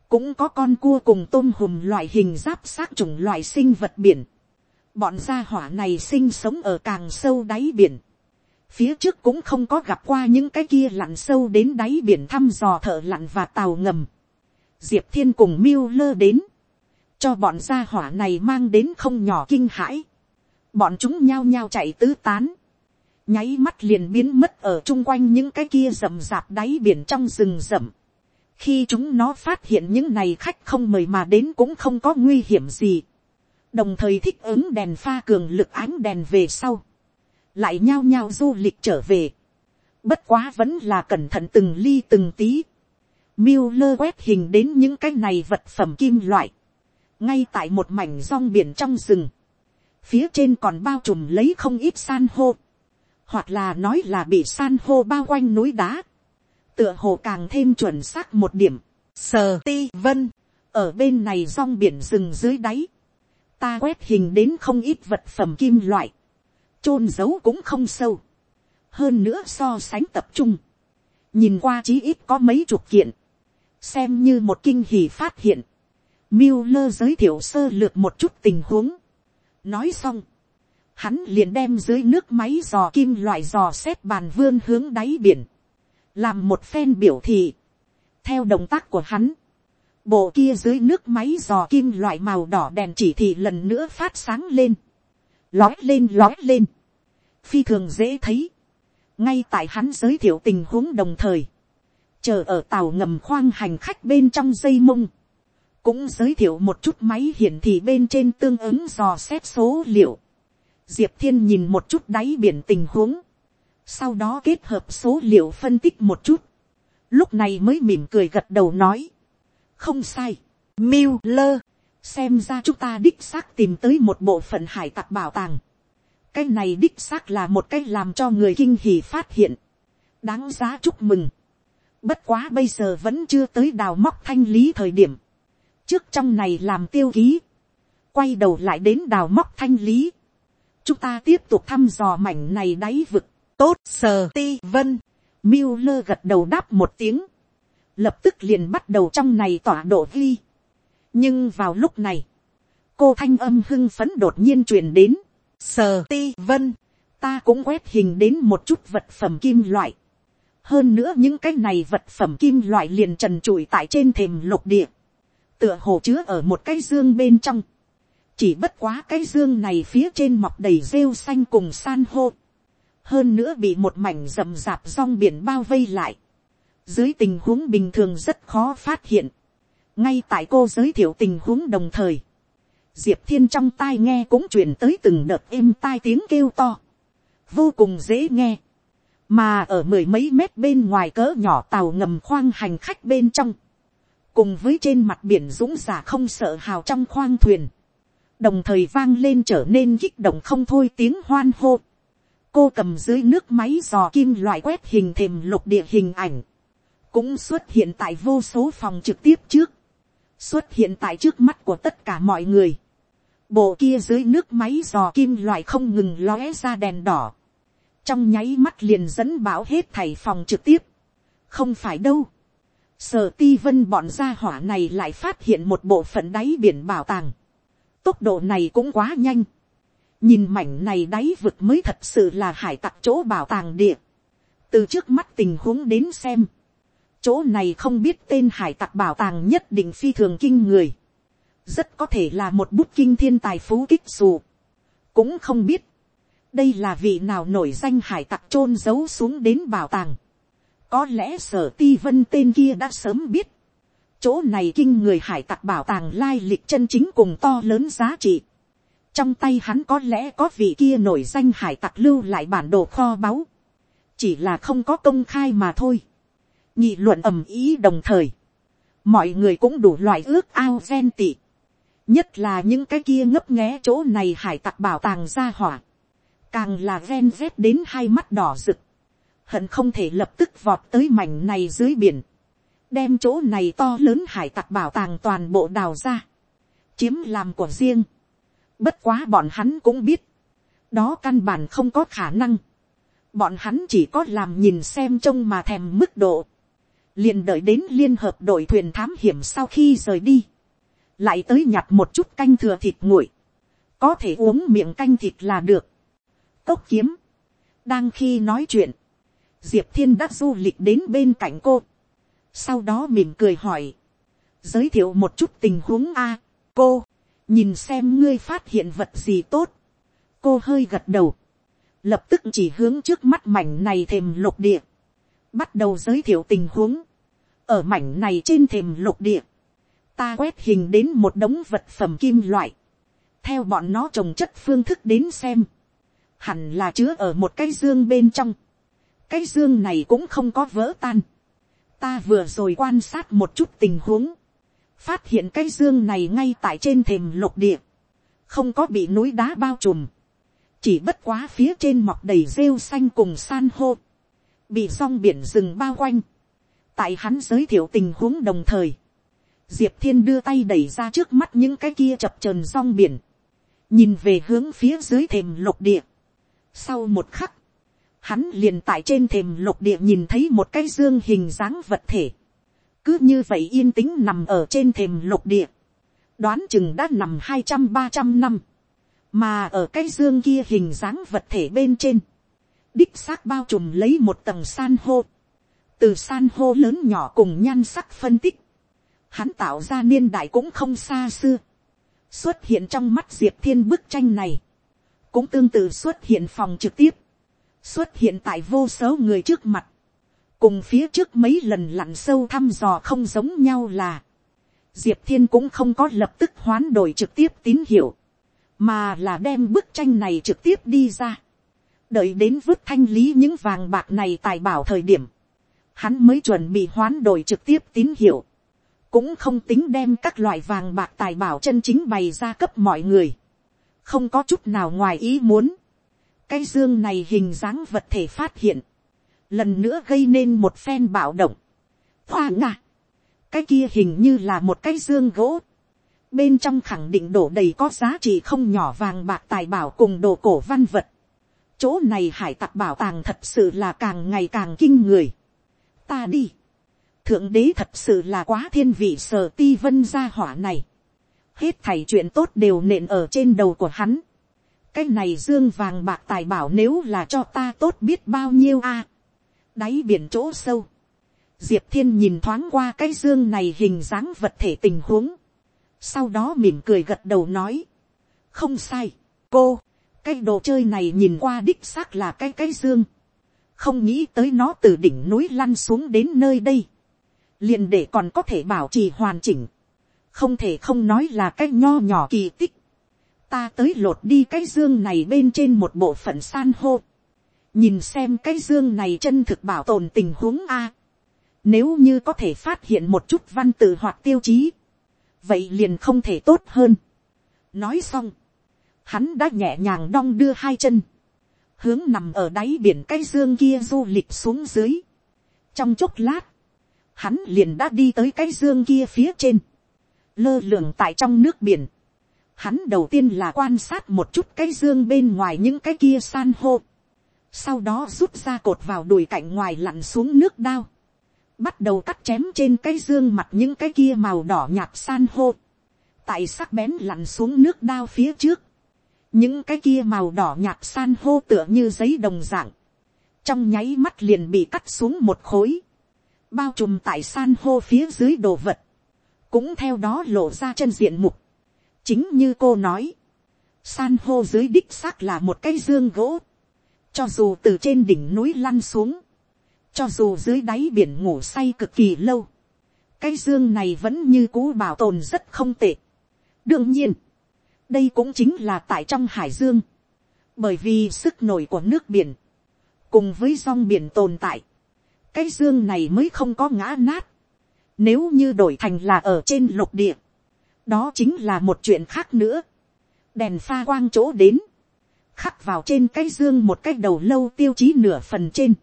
cũng có con cua cùng tôm hùm loại hình giáp sát chủng loại sinh vật biển, bọn gia hỏa này sinh sống ở càng sâu đáy biển, phía trước cũng không có gặp qua những cái kia lặn sâu đến đáy biển thăm dò thợ lặn và tàu ngầm, diệp thiên cùng miêu lơ đến, cho bọn gia hỏa này mang đến không nhỏ kinh hãi, bọn chúng nhao nhao chạy tứ tán, nháy mắt liền biến mất ở chung quanh những cái kia rậm rạp đáy biển trong rừng rậm. khi chúng nó phát hiện những này khách không mời mà đến cũng không có nguy hiểm gì, đồng thời thích ứng đèn pha cường lực ánh đèn về sau, lại nhao nhao du lịch trở về, bất quá vẫn là cẩn thận từng ly từng tí, miêu lơ quét hình đến những cái này vật phẩm kim loại, ngay tại một mảnh rong biển trong rừng, phía trên còn bao trùm lấy không ít san hô, hoặc là nói là bị san hô bao quanh núi đá, tựa hồ càng thêm chuẩn xác một điểm, sờ ti vân, ở bên này rong biển rừng dưới đáy, ta quét hình đến không ít vật phẩm kim loại, chôn giấu cũng không sâu, hơn nữa so sánh tập trung, nhìn qua chí ít có mấy chục kiện, xem như một kinh hỉ phát hiện, Miller giới thiệu sơ lược một chút tình huống, nói xong, hắn liền đem dưới nước máy dò kim loại dò xét bàn vươn hướng đáy biển, làm một phen biểu thị. theo động tác của hắn, bộ kia dưới nước máy dò kim loại màu đỏ đèn chỉ thị lần nữa phát sáng lên, lói lên lói lên, phi thường dễ thấy, ngay tại hắn giới thiệu tình huống đồng thời, chờ ở tàu ngầm khoang hành khách bên trong dây mông, cũng giới thiệu một chút máy hiển thị bên trên tương ứng dò xét số liệu, diệp thiên nhìn một chút đáy biển tình huống, sau đó kết hợp số liệu phân tích một chút, lúc này mới mỉm cười gật đầu nói, không sai, miu lơ, xem ra chúng ta đích xác tìm tới một bộ phận hải tặc bảo tàng, cái này đích xác là một cái làm cho người kinh hỉ phát hiện, đáng giá chúc mừng, bất quá bây giờ vẫn chưa tới đào móc thanh lý thời điểm, trước trong này làm tiêu ký, quay đầu lại đến đào móc thanh lý, chúng ta tiếp tục thăm dò mảnh này đáy vực, tốt sờ ti vân, miêu lơ gật đầu đáp một tiếng, lập tức liền bắt đầu trong này tỏa độ ghi nhưng vào lúc này, cô thanh âm hưng phấn đột nhiên truyền đến, sờ ti vân, ta cũng quét hình đến một chút vật phẩm kim loại. hơn nữa những cái này vật phẩm kim loại liền trần trụi tại trên thềm lục địa, tựa hồ chứa ở một cái dương bên trong. Chỉ bất quá cái dương này phía trên mọc đầy rêu xanh cùng san hô, hơn nữa bị một mảnh rậm rạp rong biển bao vây lại, dưới tình huống bình thường rất khó phát hiện, ngay tại cô giới thiệu tình huống đồng thời, diệp thiên trong tai nghe cũng chuyển tới từng đợt êm tai tiếng kêu to, vô cùng dễ nghe, mà ở mười mấy mét bên ngoài cỡ nhỏ tàu ngầm khoang hành khách bên trong, cùng với trên mặt biển dũng giả không sợ hào trong khoang thuyền, đồng thời vang lên trở nên kích động không thôi tiếng hoan hô. cô cầm dưới nước máy dò kim loại quét hình thềm lục địa hình ảnh, cũng xuất hiện tại vô số phòng trực tiếp trước, xuất hiện tại trước mắt của tất cả mọi người. bộ kia dưới nước máy dò kim loại không ngừng lóe ra đèn đỏ, trong nháy mắt liền dẫn bão hết thảy phòng trực tiếp. không phải đâu, Sở ti vân bọn gia hỏa này lại phát hiện một bộ phận đáy biển bảo tàng. Tốc độ này cũng quá nhanh. Nhìn mảnh này đáy vực mới thật sự là hải tặc chỗ bảo tàng địa. Từ trước mắt tình huống đến xem. Chỗ này không biết tên hải tặc bảo tàng nhất định phi thường kinh người. Rất có thể là một bút kinh thiên tài phú kích dù. Cũng không biết. Đây là vị nào nổi danh hải tặc chôn giấu xuống đến bảo tàng có lẽ sở ti vân tên kia đã sớm biết. Chỗ này kinh người hải tặc bảo tàng lai lịch chân chính cùng to lớn giá trị. Trong tay hắn có lẽ có vị kia nổi danh hải tặc lưu lại bản đồ kho báu. Chỉ là không có công khai mà thôi. Nghị luận ầm ý đồng thời. Mọi người cũng đủ loại ước ao ven tị. Nhất là những cái kia ngấp nghé chỗ này hải tặc bảo tàng ra hỏa. Càng là ven vét đến hai mắt đỏ rực hận không thể lập tức vọt tới mảnh này dưới biển, đem chỗ này to lớn hải tặc bảo tàng toàn bộ đào ra, chiếm làm của riêng. Bất quá bọn hắn cũng biết, đó căn bản không có khả năng. Bọn hắn chỉ có làm nhìn xem trông mà thèm mức độ liền đợi đến liên hợp đội thuyền thám hiểm sau khi rời đi. lại tới nhặt một chút canh thừa thịt nguội. có thể uống miệng canh thịt là được. cốc kiếm. đang khi nói chuyện, diệp thiên đã du lịch đến bên cạnh cô, sau đó mỉm cười hỏi, giới thiệu một chút tình huống a, cô, nhìn xem ngươi phát hiện vật gì tốt, cô hơi gật đầu, lập tức chỉ hướng trước mắt mảnh này thềm lục địa, bắt đầu giới thiệu tình huống, ở mảnh này trên thềm lục địa, ta quét hình đến một đống vật phẩm kim loại, theo bọn nó trồng chất phương thức đến xem, hẳn là chứa ở một cái dương bên trong, cái dương này cũng không có vỡ tan. ta vừa rồi quan sát một chút tình huống, phát hiện cái dương này ngay tại trên thềm lục địa, không có bị núi đá bao trùm, chỉ bất quá phía trên mọc đầy rêu xanh cùng san hô, bị song biển rừng bao quanh, tại hắn giới thiệu tình huống đồng thời, diệp thiên đưa tay đẩy ra trước mắt những cái kia chập trờn song biển, nhìn về hướng phía dưới thềm lục địa. Sau một khắc, hắn liền tại trên thềm lục địa nhìn thấy một cái dương hình dáng vật thể, cứ như vậy yên tĩnh nằm ở trên thềm lục địa, đoán chừng đã nằm hai trăm ba trăm năm, mà ở cái dương kia hình dáng vật thể bên trên, đích xác bao trùm lấy một tầng san hô, từ san hô lớn nhỏ cùng nhan sắc phân tích, hắn tạo ra niên đại cũng không xa xưa, xuất hiện trong mắt diệp thiên bức tranh này, cũng tương tự xuất hiện phòng trực tiếp, xuất hiện tại vô số người trước mặt, cùng phía trước mấy lần lặn sâu thăm dò không giống nhau là, diệp thiên cũng không có lập tức hoán đổi trực tiếp tín hiệu, mà là đem bức tranh này trực tiếp đi ra, đợi đến vứt thanh lý những vàng bạc này tài bảo thời điểm, hắn mới chuẩn bị hoán đổi trực tiếp tín hiệu, cũng không tính đem các loại vàng bạc tài bảo chân chính bày ra cấp mọi người, không có chút nào ngoài ý muốn, cái dương này hình dáng vật thể phát hiện, lần nữa gây nên một phen bạo động. Hoa ngạ, cái kia hình như là một cái dương gỗ, bên trong khẳng định đổ đầy có giá trị không nhỏ vàng bạc tài bảo cùng đồ cổ văn vật chỗ này hải tặc bảo tàng thật sự là càng ngày càng kinh người. ta đi, thượng đế thật sự là quá thiên vị sở ti vân gia hỏa này. hết thảy chuyện tốt đều nện ở trên đầu của hắn cái này dương vàng bạc tài bảo nếu là cho ta tốt biết bao nhiêu a. À, đáy biển chỗ sâu. diệp thiên nhìn thoáng qua cái dương này hình dáng vật thể tình huống. sau đó mỉm cười gật đầu nói. không sai, cô, cái đồ chơi này nhìn qua đích xác là cái cái dương. không nghĩ tới nó từ đỉnh núi lăn xuống đến nơi đây. liền để còn có thể bảo trì hoàn chỉnh. không thể không nói là cái nho nhỏ kỳ tích ta tới lột đi cái dương này bên trên một bộ phận san hô. nhìn xem cái dương này chân thực bảo tồn tình huống a. nếu như có thể phát hiện một chút văn tự hoặc tiêu chí, vậy liền không thể tốt hơn. nói xong, hắn đã nhẹ nhàng đong đưa hai chân, hướng nằm ở đáy biển cái dương kia du lịch xuống dưới. trong chốc lát, hắn liền đã đi tới cái dương kia phía trên, lơ lường tại trong nước biển, Hắn đầu tiên là quan sát một chút cái dương bên ngoài những cái kia san hô. Sau đó rút ra cột vào đùi cạnh ngoài lặn xuống nước đao. bắt đầu cắt chém trên cái dương mặt những cái kia màu đỏ nhạt san hô, tại sắc bén lặn xuống nước đao phía trước, những cái kia màu đỏ nhạt san hô tựa như giấy đồng dạng, trong nháy mắt liền bị cắt xuống một khối, bao trùm tại san hô phía dưới đồ vật, cũng theo đó lộ ra chân diện mục. chính như cô nói, san hô dưới đích xác là một cái dương gỗ, cho dù từ trên đỉnh núi lăn xuống, cho dù dưới đáy biển ngủ say cực kỳ lâu, cái dương này vẫn như cũ bảo tồn rất không tệ. đương nhiên, đây cũng chính là tại trong hải dương, bởi vì sức nổi của nước biển, cùng với rong biển tồn tại, cái dương này mới không có ngã nát. Nếu như đổi thành là ở trên lục địa, đó chính là một chuyện khác nữa. đèn pha quang chỗ đến, khắc vào trên cái dương một cái đầu lâu tiêu chí nửa phần trên,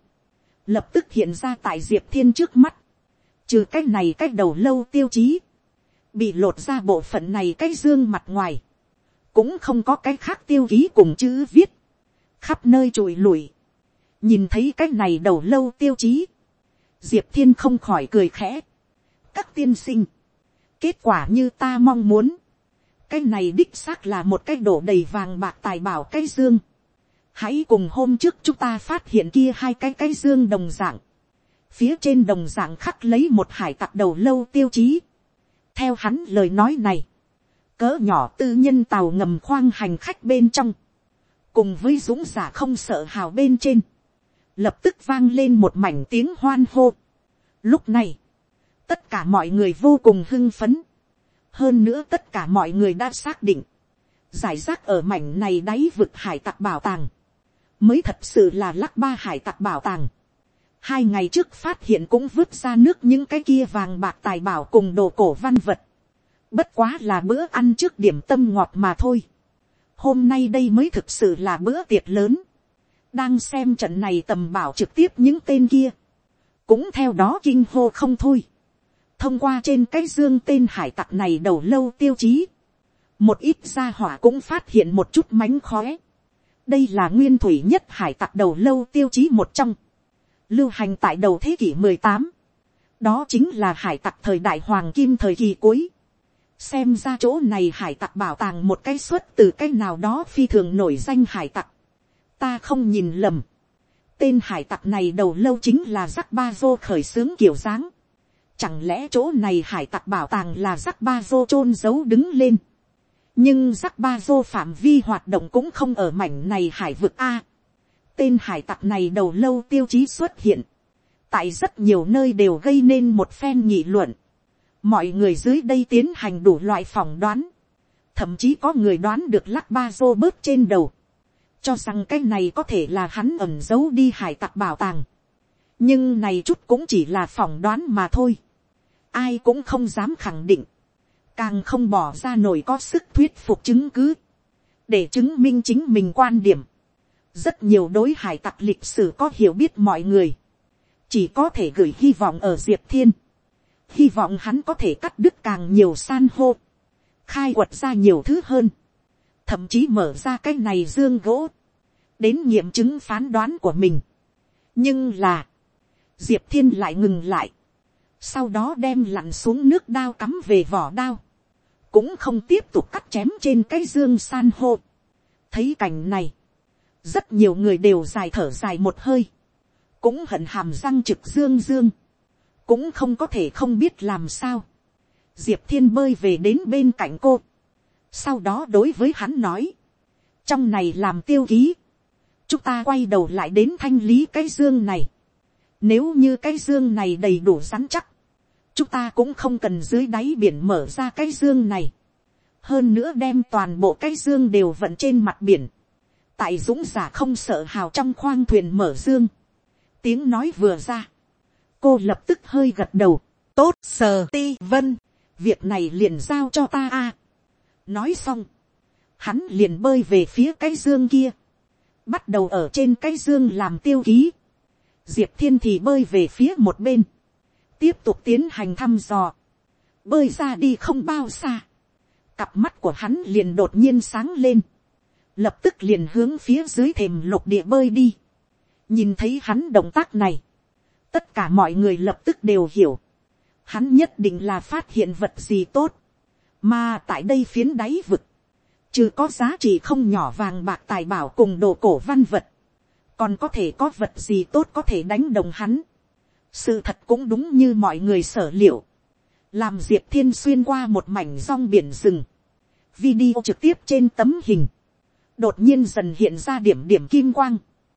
lập tức hiện ra tại diệp thiên trước mắt, trừ cái này cái đầu lâu tiêu chí, bị lột ra bộ phận này cái dương mặt ngoài, cũng không có cái khác tiêu ký cùng chữ viết, khắp nơi trụi lùi, nhìn thấy cái này đầu lâu tiêu chí, diệp thiên không khỏi cười khẽ, các tiên sinh, kết quả như ta mong muốn, cái này đích xác là một cái đổ đầy vàng bạc tài bảo cái dương, hãy cùng hôm trước chúng ta phát hiện kia hai cái cái dương đồng dạng, phía trên đồng dạng khắc lấy một hải tặc đầu lâu tiêu chí, theo hắn lời nói này, cỡ nhỏ tư nhân tàu ngầm khoang hành khách bên trong, cùng với dũng giả không sợ hào bên trên, lập tức vang lên một mảnh tiếng hoan hô. Lúc này, tất cả mọi người vô cùng hưng phấn. hơn nữa tất cả mọi người đã xác định, giải rác ở mảnh này đáy vực hải tặc bảo tàng, mới thật sự là lắc ba hải tặc bảo tàng. hai ngày trước phát hiện cũng vứt ra nước những cái kia vàng bạc tài bảo cùng đồ cổ văn vật bất quá là bữa ăn trước điểm tâm ngọt mà thôi. hôm nay đây mới thực sự là bữa tiệc lớn đang xem trận này tầm bảo trực tiếp những tên kia, cũng theo đó kinh hô không thôi. thông qua trên cái dương tên hải tặc này đầu lâu tiêu chí, một ít gia hỏa cũng phát hiện một chút mánh khóe. đây là nguyên thủy nhất hải tặc đầu lâu tiêu chí một trong, lưu hành tại đầu thế kỷ mười tám, đó chính là hải tặc thời đại hoàng kim thời kỳ cuối xem ra chỗ này hải tặc bảo tàng một cái xuất từ cái nào đó phi thường nổi danh hải tặc ta không nhìn lầm. tên hải tặc này đầu lâu chính là giác ba dô khởi xướng kiểu dáng. chẳng lẽ chỗ này hải tặc bảo tàng là giác ba dô chôn giấu đứng lên. nhưng giác ba dô phạm vi hoạt động cũng không ở mảnh này hải vực a. tên hải tặc này đầu lâu tiêu chí xuất hiện. tại rất nhiều nơi đều gây nên một phen nghị luận mọi người dưới đây tiến hành đủ loại phỏng đoán. thậm chí có người đoán được lắc ba dô bớt trên đầu cho rằng cái này có thể là hắn ẩn giấu đi hải tặc bảo tàng. nhưng này chút cũng chỉ là phỏng đoán mà thôi. ai cũng không dám khẳng định, càng không bỏ ra nổi có sức thuyết phục chứng cứ, để chứng minh chính mình quan điểm. rất nhiều đối hải tặc lịch sử có hiểu biết mọi người, chỉ có thể gửi hy vọng ở diệp thiên, hy vọng hắn có thể cắt đứt càng nhiều san hô, khai quật ra nhiều thứ hơn, thậm chí mở ra cái này dương gỗ, đến nghiệm chứng phán đoán của mình. nhưng là, diệp thiên lại ngừng lại, sau đó đem lặn xuống nước đao cắm về vỏ đao, cũng không tiếp tục cắt chém trên cái dương san hô. thấy cảnh này, rất nhiều người đều dài thở dài một hơi, cũng hận hàm răng trực dương dương, cũng không có thể không biết làm sao. diệp thiên bơi về đến bên cạnh cô, sau đó đối với hắn nói, trong này làm tiêu ký, chúng ta quay đầu lại đến thanh lý cái dương này. Nếu như cái dương này đầy đủ rắn chắc, chúng ta cũng không cần dưới đáy biển mở ra cái dương này. Hơn nữa đem toàn bộ cái dương đều vận trên mặt biển. Tại dũng giả không sợ hào trong khoang thuyền mở dương. Tiếng nói vừa ra. Cô lập tức hơi gật đầu. Tốt sờ ti vân. Việc này liền giao cho ta a. Nói xong, hắn liền bơi về phía cái dương kia, bắt đầu ở trên cái dương làm tiêu ký, diệp thiên thì bơi về phía một bên, tiếp tục tiến hành thăm dò, bơi ra đi không bao xa, cặp mắt của hắn liền đột nhiên sáng lên, lập tức liền hướng phía dưới thềm lục địa bơi đi, nhìn thấy hắn động tác này, tất cả mọi người lập tức đều hiểu, hắn nhất định là phát hiện vật gì tốt, mà tại đây phiến đáy vực, chứ có giá trị không nhỏ vàng bạc tài bảo cùng đồ cổ văn vật, còn có thể có vật gì tốt có thể đánh đồng hắn. sự thật cũng đúng như mọi người sở liệu, làm diệp thiên xuyên qua một mảnh rong biển rừng, video trực tiếp trên tấm hình, đột nhiên dần hiện ra điểm điểm kim quang,